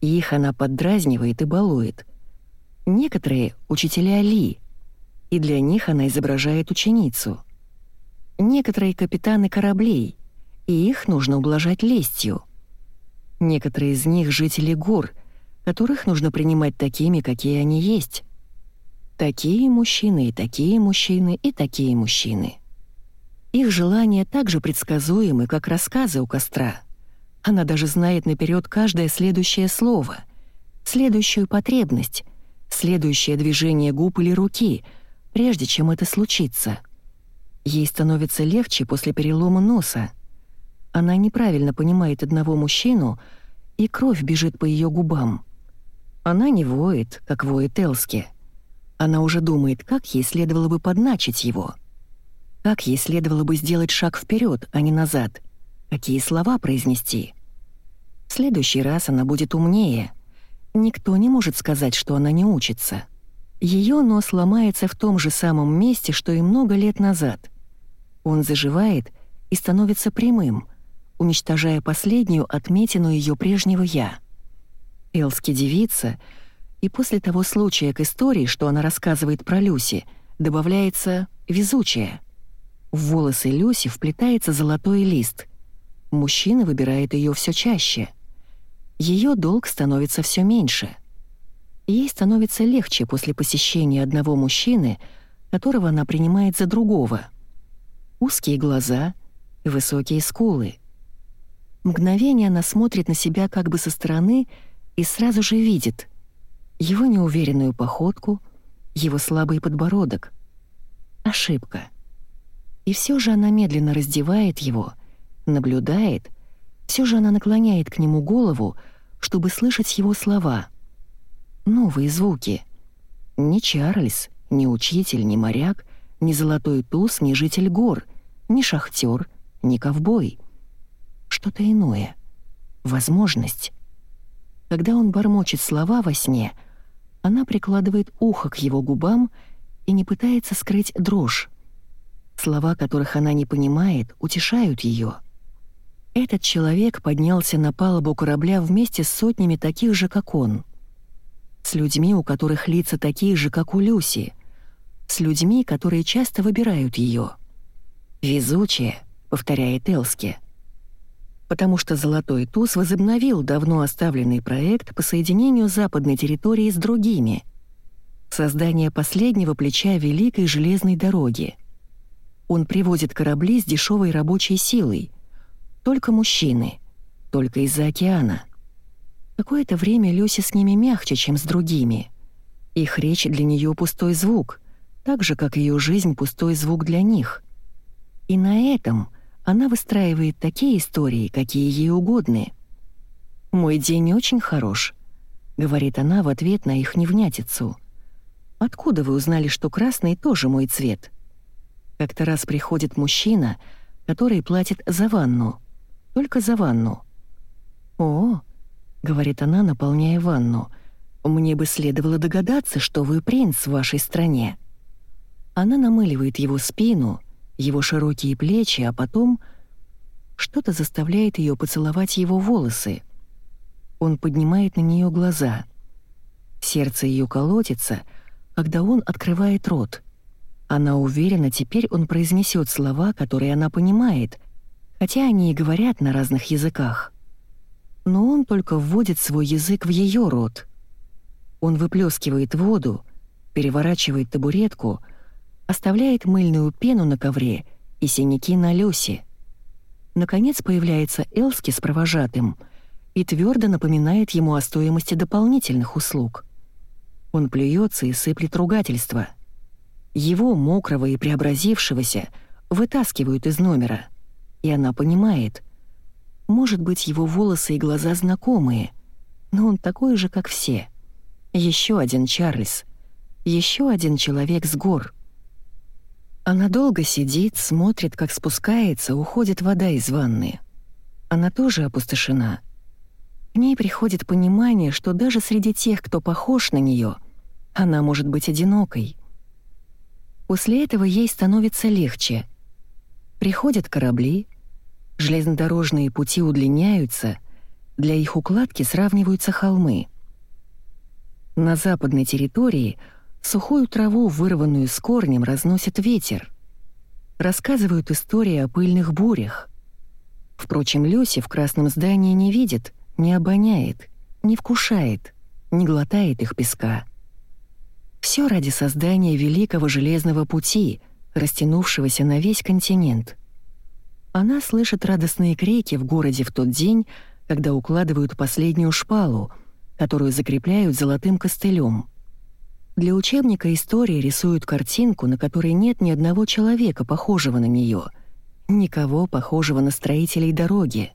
их она поддразнивает и балует. Некоторые — учителя Ли, и для них она изображает ученицу. Некоторые — капитаны кораблей, и их нужно ублажать лестью. Некоторые из них — жители гор, которых нужно принимать такими, какие они есть. Такие мужчины, и такие мужчины, и такие мужчины. Их желания так же предсказуемы, как рассказы у костра. Она даже знает наперед каждое следующее слово, следующую потребность, следующее движение губ или руки, прежде чем это случится. Ей становится легче после перелома носа. Она неправильно понимает одного мужчину, и кровь бежит по ее губам. Она не воет, как воет Элски. Она уже думает, как ей следовало бы подначить его. Как ей следовало бы сделать шаг вперед, а не назад. Какие слова произнести. В следующий раз она будет умнее. Никто не может сказать, что она не учится. Ее нос ломается в том же самом месте, что и много лет назад. Он заживает и становится прямым, уничтожая последнюю отметину ее прежнего «я». Элски девица — и после того случая к истории, что она рассказывает про Люси, добавляется «везучая». В волосы Люси вплетается золотой лист. Мужчина выбирает ее все чаще. Ее долг становится все меньше. Ей становится легче после посещения одного мужчины, которого она принимает за другого. Узкие глаза, высокие скулы. Мгновение она смотрит на себя как бы со стороны и сразу же видит — его неуверенную походку, его слабый подбородок. Ошибка. И все же она медленно раздевает его, наблюдает, все же она наклоняет к нему голову, чтобы слышать его слова. Новые звуки. Ни Чарльз, ни учитель, ни моряк, ни золотой туз, ни житель гор, ни шахтер, ни ковбой. Что-то иное. Возможность. Когда он бормочет слова во сне — она прикладывает ухо к его губам и не пытается скрыть дрожь. Слова, которых она не понимает, утешают ее. Этот человек поднялся на палубу корабля вместе с сотнями таких же, как он. С людьми, у которых лица такие же, как у Люси. С людьми, которые часто выбирают ее. «Везучая», — повторяет Элски потому что «Золотой туз» возобновил давно оставленный проект по соединению западной территории с другими. Создание последнего плеча Великой железной дороги. Он приводит корабли с дешевой рабочей силой. Только мужчины. Только из-за океана. Какое-то время Люси с ними мягче, чем с другими. Их речь для нее пустой звук, так же, как ее жизнь пустой звук для них. И на этом — она выстраивает такие истории, какие ей угодны. «Мой день очень хорош», — говорит она в ответ на их невнятицу. «Откуда вы узнали, что красный тоже мой цвет?» Как-то раз приходит мужчина, который платит за ванну. Только за ванну. «О», — говорит она, наполняя ванну, — «мне бы следовало догадаться, что вы принц в вашей стране». Она намыливает его спину — его широкие плечи, а потом что-то заставляет ее поцеловать его волосы. Он поднимает на нее глаза. Сердце ее колотится, когда он открывает рот. Она уверена, теперь он произнесет слова, которые она понимает, хотя они и говорят на разных языках. Но он только вводит свой язык в ее рот. Он выплескивает воду, переворачивает табуретку — оставляет мыльную пену на ковре и синяки на Люсе. Наконец появляется Элски с провожатым и твердо напоминает ему о стоимости дополнительных услуг. Он плюется и сыплет ругательства. Его, мокрого и преобразившегося, вытаскивают из номера, и она понимает. Может быть, его волосы и глаза знакомые, но он такой же, как все. Еще один Чарльз. Еще один человек с гор — она долго сидит, смотрит, как спускается, уходит вода из ванны. Она тоже опустошена. К ней приходит понимание, что даже среди тех, кто похож на нее, она может быть одинокой. После этого ей становится легче. Приходят корабли, Железнодорожные пути удлиняются, для их укладки сравниваются холмы. На западной территории сухую траву, вырванную с корнем, разносит ветер. Рассказывают истории о пыльных бурях. Впрочем, Люси в красном здании не видит, не обоняет, не вкушает, не глотает их песка. Все ради создания великого железного пути, растянувшегося на весь континент. Она слышит радостные крики в городе в тот день, когда укладывают последнюю шпалу, которую закрепляют золотым костылем. Для учебника истории рисуют картинку, на которой нет ни одного человека, похожего на нее, никого похожего на строителей дороги.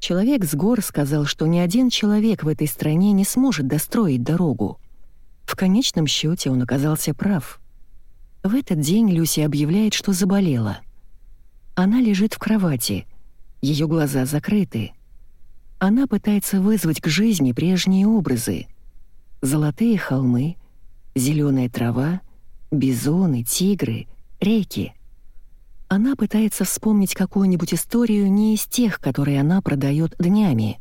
Человек с гор сказал, что ни один человек в этой стране не сможет достроить дорогу. В конечном счете он оказался прав. В этот день Люси объявляет, что заболела. Она лежит в кровати, ее глаза закрыты. Она пытается вызвать к жизни прежние образы. Золотые холмы, зеленая трава, бизоны, тигры, реки. Она пытается вспомнить какую-нибудь историю не из тех, которые она продает днями.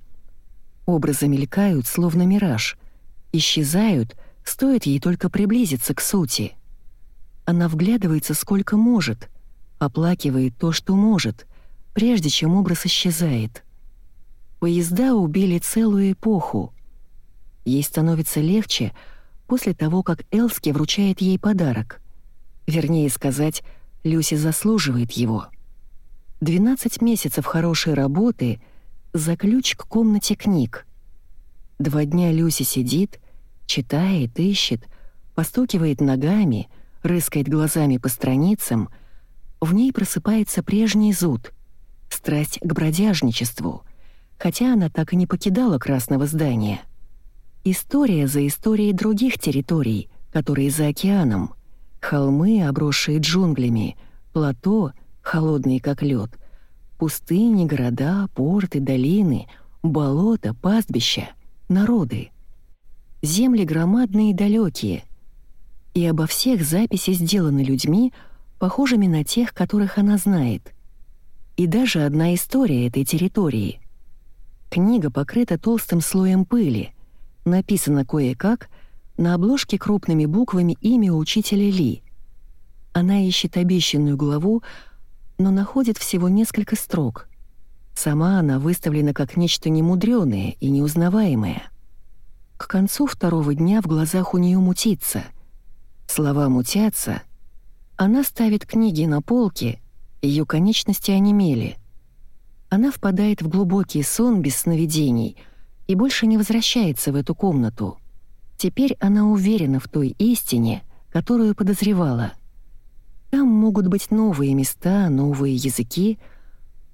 Образы мелькают, словно мираж, исчезают, стоит ей только приблизиться к сути. Она вглядывается сколько может, оплакивает то, что может, прежде чем образ исчезает. Поезда убили целую эпоху. Ей становится легче после того, как Элски вручает ей подарок. Вернее сказать, Люси заслуживает его. 12 месяцев хорошей работы за ключ к комнате книг. Два дня Люси сидит, читает, ищет, постукивает ногами, рыскает глазами по страницам. В ней просыпается прежний зуд, страсть к бродяжничеству — хотя она так и не покидала красного здания. История за историей других территорий, которые за океаном. Холмы, обросшие джунглями, плато, холодные как лед, пустыни, города, порты, долины, болота, пастбища, народы. Земли громадные и далекие. И обо всех записи сделаны людьми, похожими на тех, которых она знает. И даже одна история этой территории — Книга покрыта толстым слоем пыли. Написано кое-как, на обложке крупными буквами имя учителя Ли. Она ищет обещанную главу, но находит всего несколько строк. Сама она выставлена как нечто немудрёное и неузнаваемое. К концу второго дня в глазах у нее мутится. Слова мутятся. Она ставит книги на полке, ее конечности онемели — она впадает в глубокий сон без сновидений и больше не возвращается в эту комнату. Теперь она уверена в той истине, которую подозревала. Там могут быть новые места, новые языки,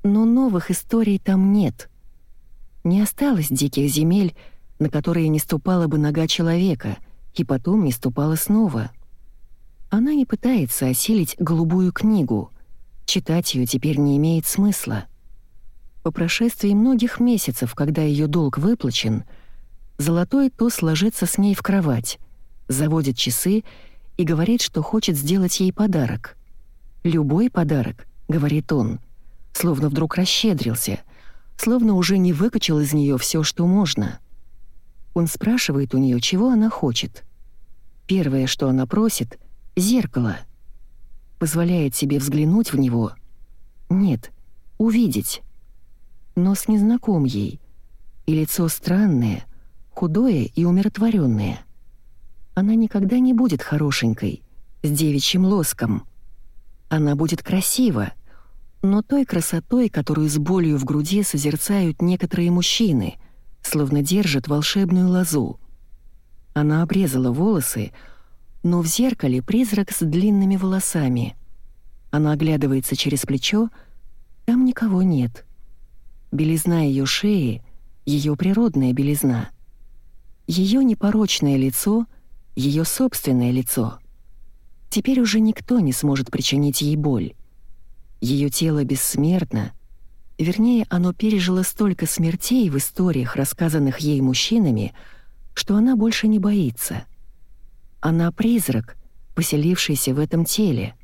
но новых историй там нет. Не осталось диких земель, на которые не ступала бы нога человека, и потом не ступала снова. Она не пытается осилить голубую книгу. Читать ее теперь не имеет смысла. По прошествии многих месяцев, когда ее долг выплачен, Золотой Туз ложится с ней в кровать, заводит часы и говорит, что хочет сделать ей подарок. «Любой подарок», — говорит он, словно вдруг расщедрился, словно уже не выкачал из нее все, что можно. Он спрашивает у нее, чего она хочет. Первое, что она просит — зеркало. Позволяет себе взглянуть в него. Нет, увидеть нос не знаком ей, и лицо странное, худое и умиротворенное. Она никогда не будет хорошенькой, с девичьим лоском. Она будет красива, но той красотой, которую с болью в груди созерцают некоторые мужчины, словно держат волшебную лозу. Она обрезала волосы, но в зеркале призрак с длинными волосами. Она оглядывается через плечо, там никого нет. Белизна ее шеи — ее природная белизна. Ее непорочное лицо — ее собственное лицо. Теперь уже никто не сможет причинить ей боль. Ее тело бессмертно, вернее, оно пережило столько смертей в историях, рассказанных ей мужчинами, что она больше не боится. Она призрак, поселившийся в этом теле.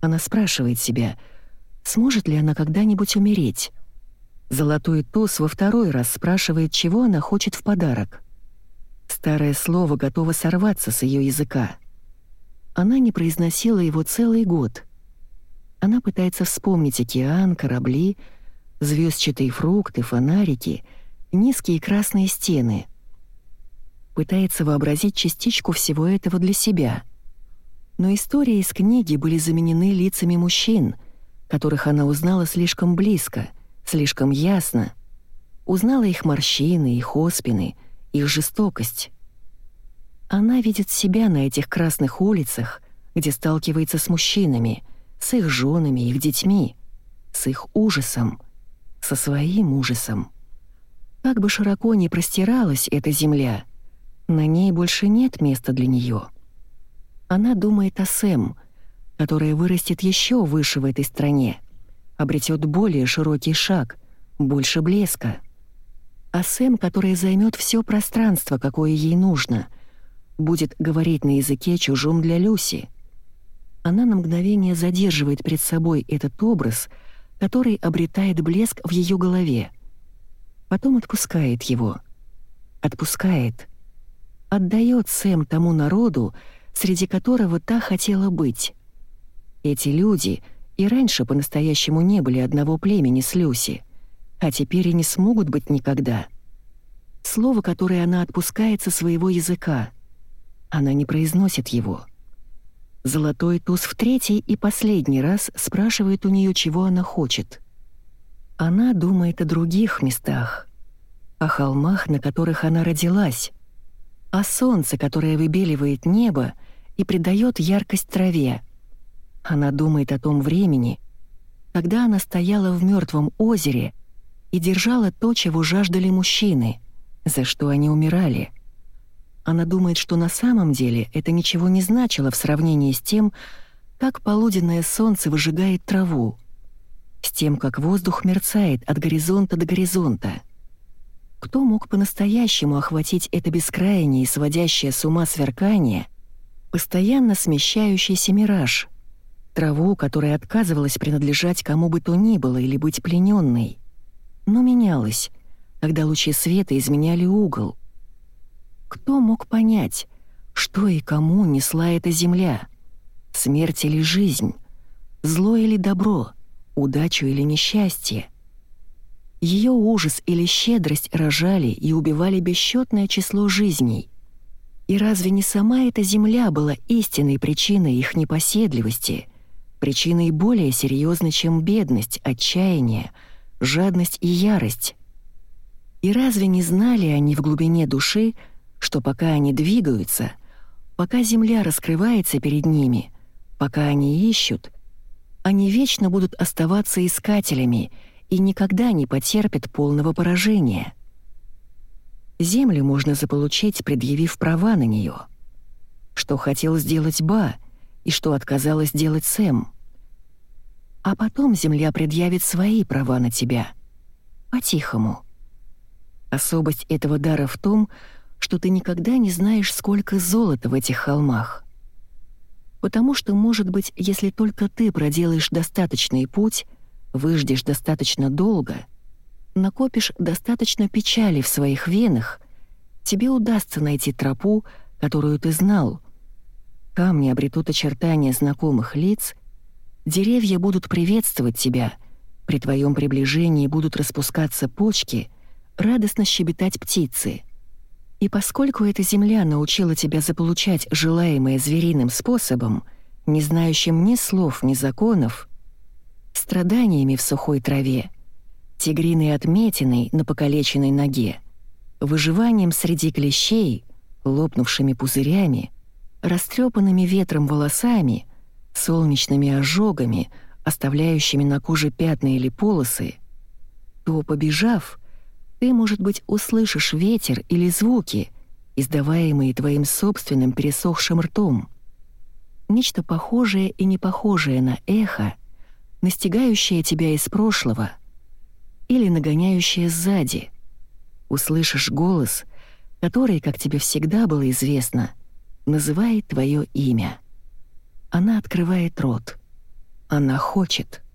Она спрашивает себя — Сможет ли она когда-нибудь умереть? Золотой туз во второй раз спрашивает, чего она хочет в подарок. Старое слово готово сорваться с ее языка. Она не произносила его целый год. Она пытается вспомнить океан, корабли, звездчатые фрукты, фонарики, низкие красные стены. Пытается вообразить частичку всего этого для себя. Но истории из книги были заменены лицами мужчин, которых она узнала слишком близко, слишком ясно. Узнала их морщины, их оспины, их жестокость. Она видит себя на этих красных улицах, где сталкивается с мужчинами, с их женами, их детьми, с их ужасом, со своим ужасом. Как бы широко ни простиралась эта земля, на ней больше нет места для нее. Она думает о Сэм, которая вырастет еще выше в этой стране, обретет более широкий шаг, больше блеска. А Сэм, которая займет все пространство, какое ей нужно, будет говорить на языке чужом для Люси. Она на мгновение задерживает перед собой этот образ, который обретает блеск в ее голове. Потом отпускает его. Отпускает. Отдает Сэм тому народу, среди которого та хотела быть. Эти люди и раньше по-настоящему не были одного племени с Люси, а теперь и не смогут быть никогда. Слово, которое она отпускает со своего языка. Она не произносит его. Золотой туз в третий и последний раз спрашивает у нее, чего она хочет. Она думает о других местах, о холмах, на которых она родилась, о солнце, которое выбеливает небо и придает яркость траве. Она думает о том времени, когда она стояла в мертвом озере и держала то, чего жаждали мужчины, за что они умирали — она думает, что на самом деле это ничего не значило в сравнении с тем, как полуденное солнце выжигает траву, с тем, как воздух мерцает от горизонта до горизонта. Кто мог по-настоящему охватить это бескрайнее и сводящее с ума сверкание, постоянно смещающийся мираж, траву, которая отказывалась принадлежать кому бы то ни было или быть плененной, но менялась, когда лучи света изменяли угол, кто мог понять, что и кому несла эта земля? Смерть или жизнь? Зло или добро? Удачу или несчастье? Ее ужас или щедрость рожали и убивали бесчетное число жизней. И разве не сама эта земля была истинной причиной их непоседливости, причиной более серьезной, чем бедность, отчаяние, жадность и ярость? И разве не знали они в глубине души, что пока они двигаются, пока земля раскрывается перед ними, пока они ищут, они вечно будут оставаться искателями и никогда не потерпят полного поражения. Землю можно заполучить, предъявив права на нее. Что хотел сделать Ба и что отказалась делать Сэм. А потом земля предъявит свои права на тебя. По-тихому. Особость этого дара в том, что ты никогда не знаешь, сколько золота в этих холмах. Потому что, может быть, если только ты проделаешь достаточный путь, выждешь достаточно долго, накопишь достаточно печали в своих венах, тебе удастся найти тропу, которую ты знал. Камни обретут очертания знакомых лиц, деревья будут приветствовать тебя, при твоем приближении будут распускаться почки, радостно щебетать птицы — и поскольку эта земля научила тебя заполучать желаемое звериным способом, не знающим ни слов, ни законов, страданиями в сухой траве, тигриной отметиной на покалеченной ноге, выживанием среди клещей, лопнувшими пузырями, растрепанными ветром волосами, солнечными ожогами, оставляющими на коже пятна или полосы, то, побежав, ты, может быть, услышишь ветер или звуки, издаваемые твоим собственным пересохшим ртом. Нечто похожее и не похожее на эхо, настигающее тебя из прошлого или нагоняющее сзади. Услышишь голос, который, как тебе всегда было известно, называет твое имя. Она открывает рот. Она хочет —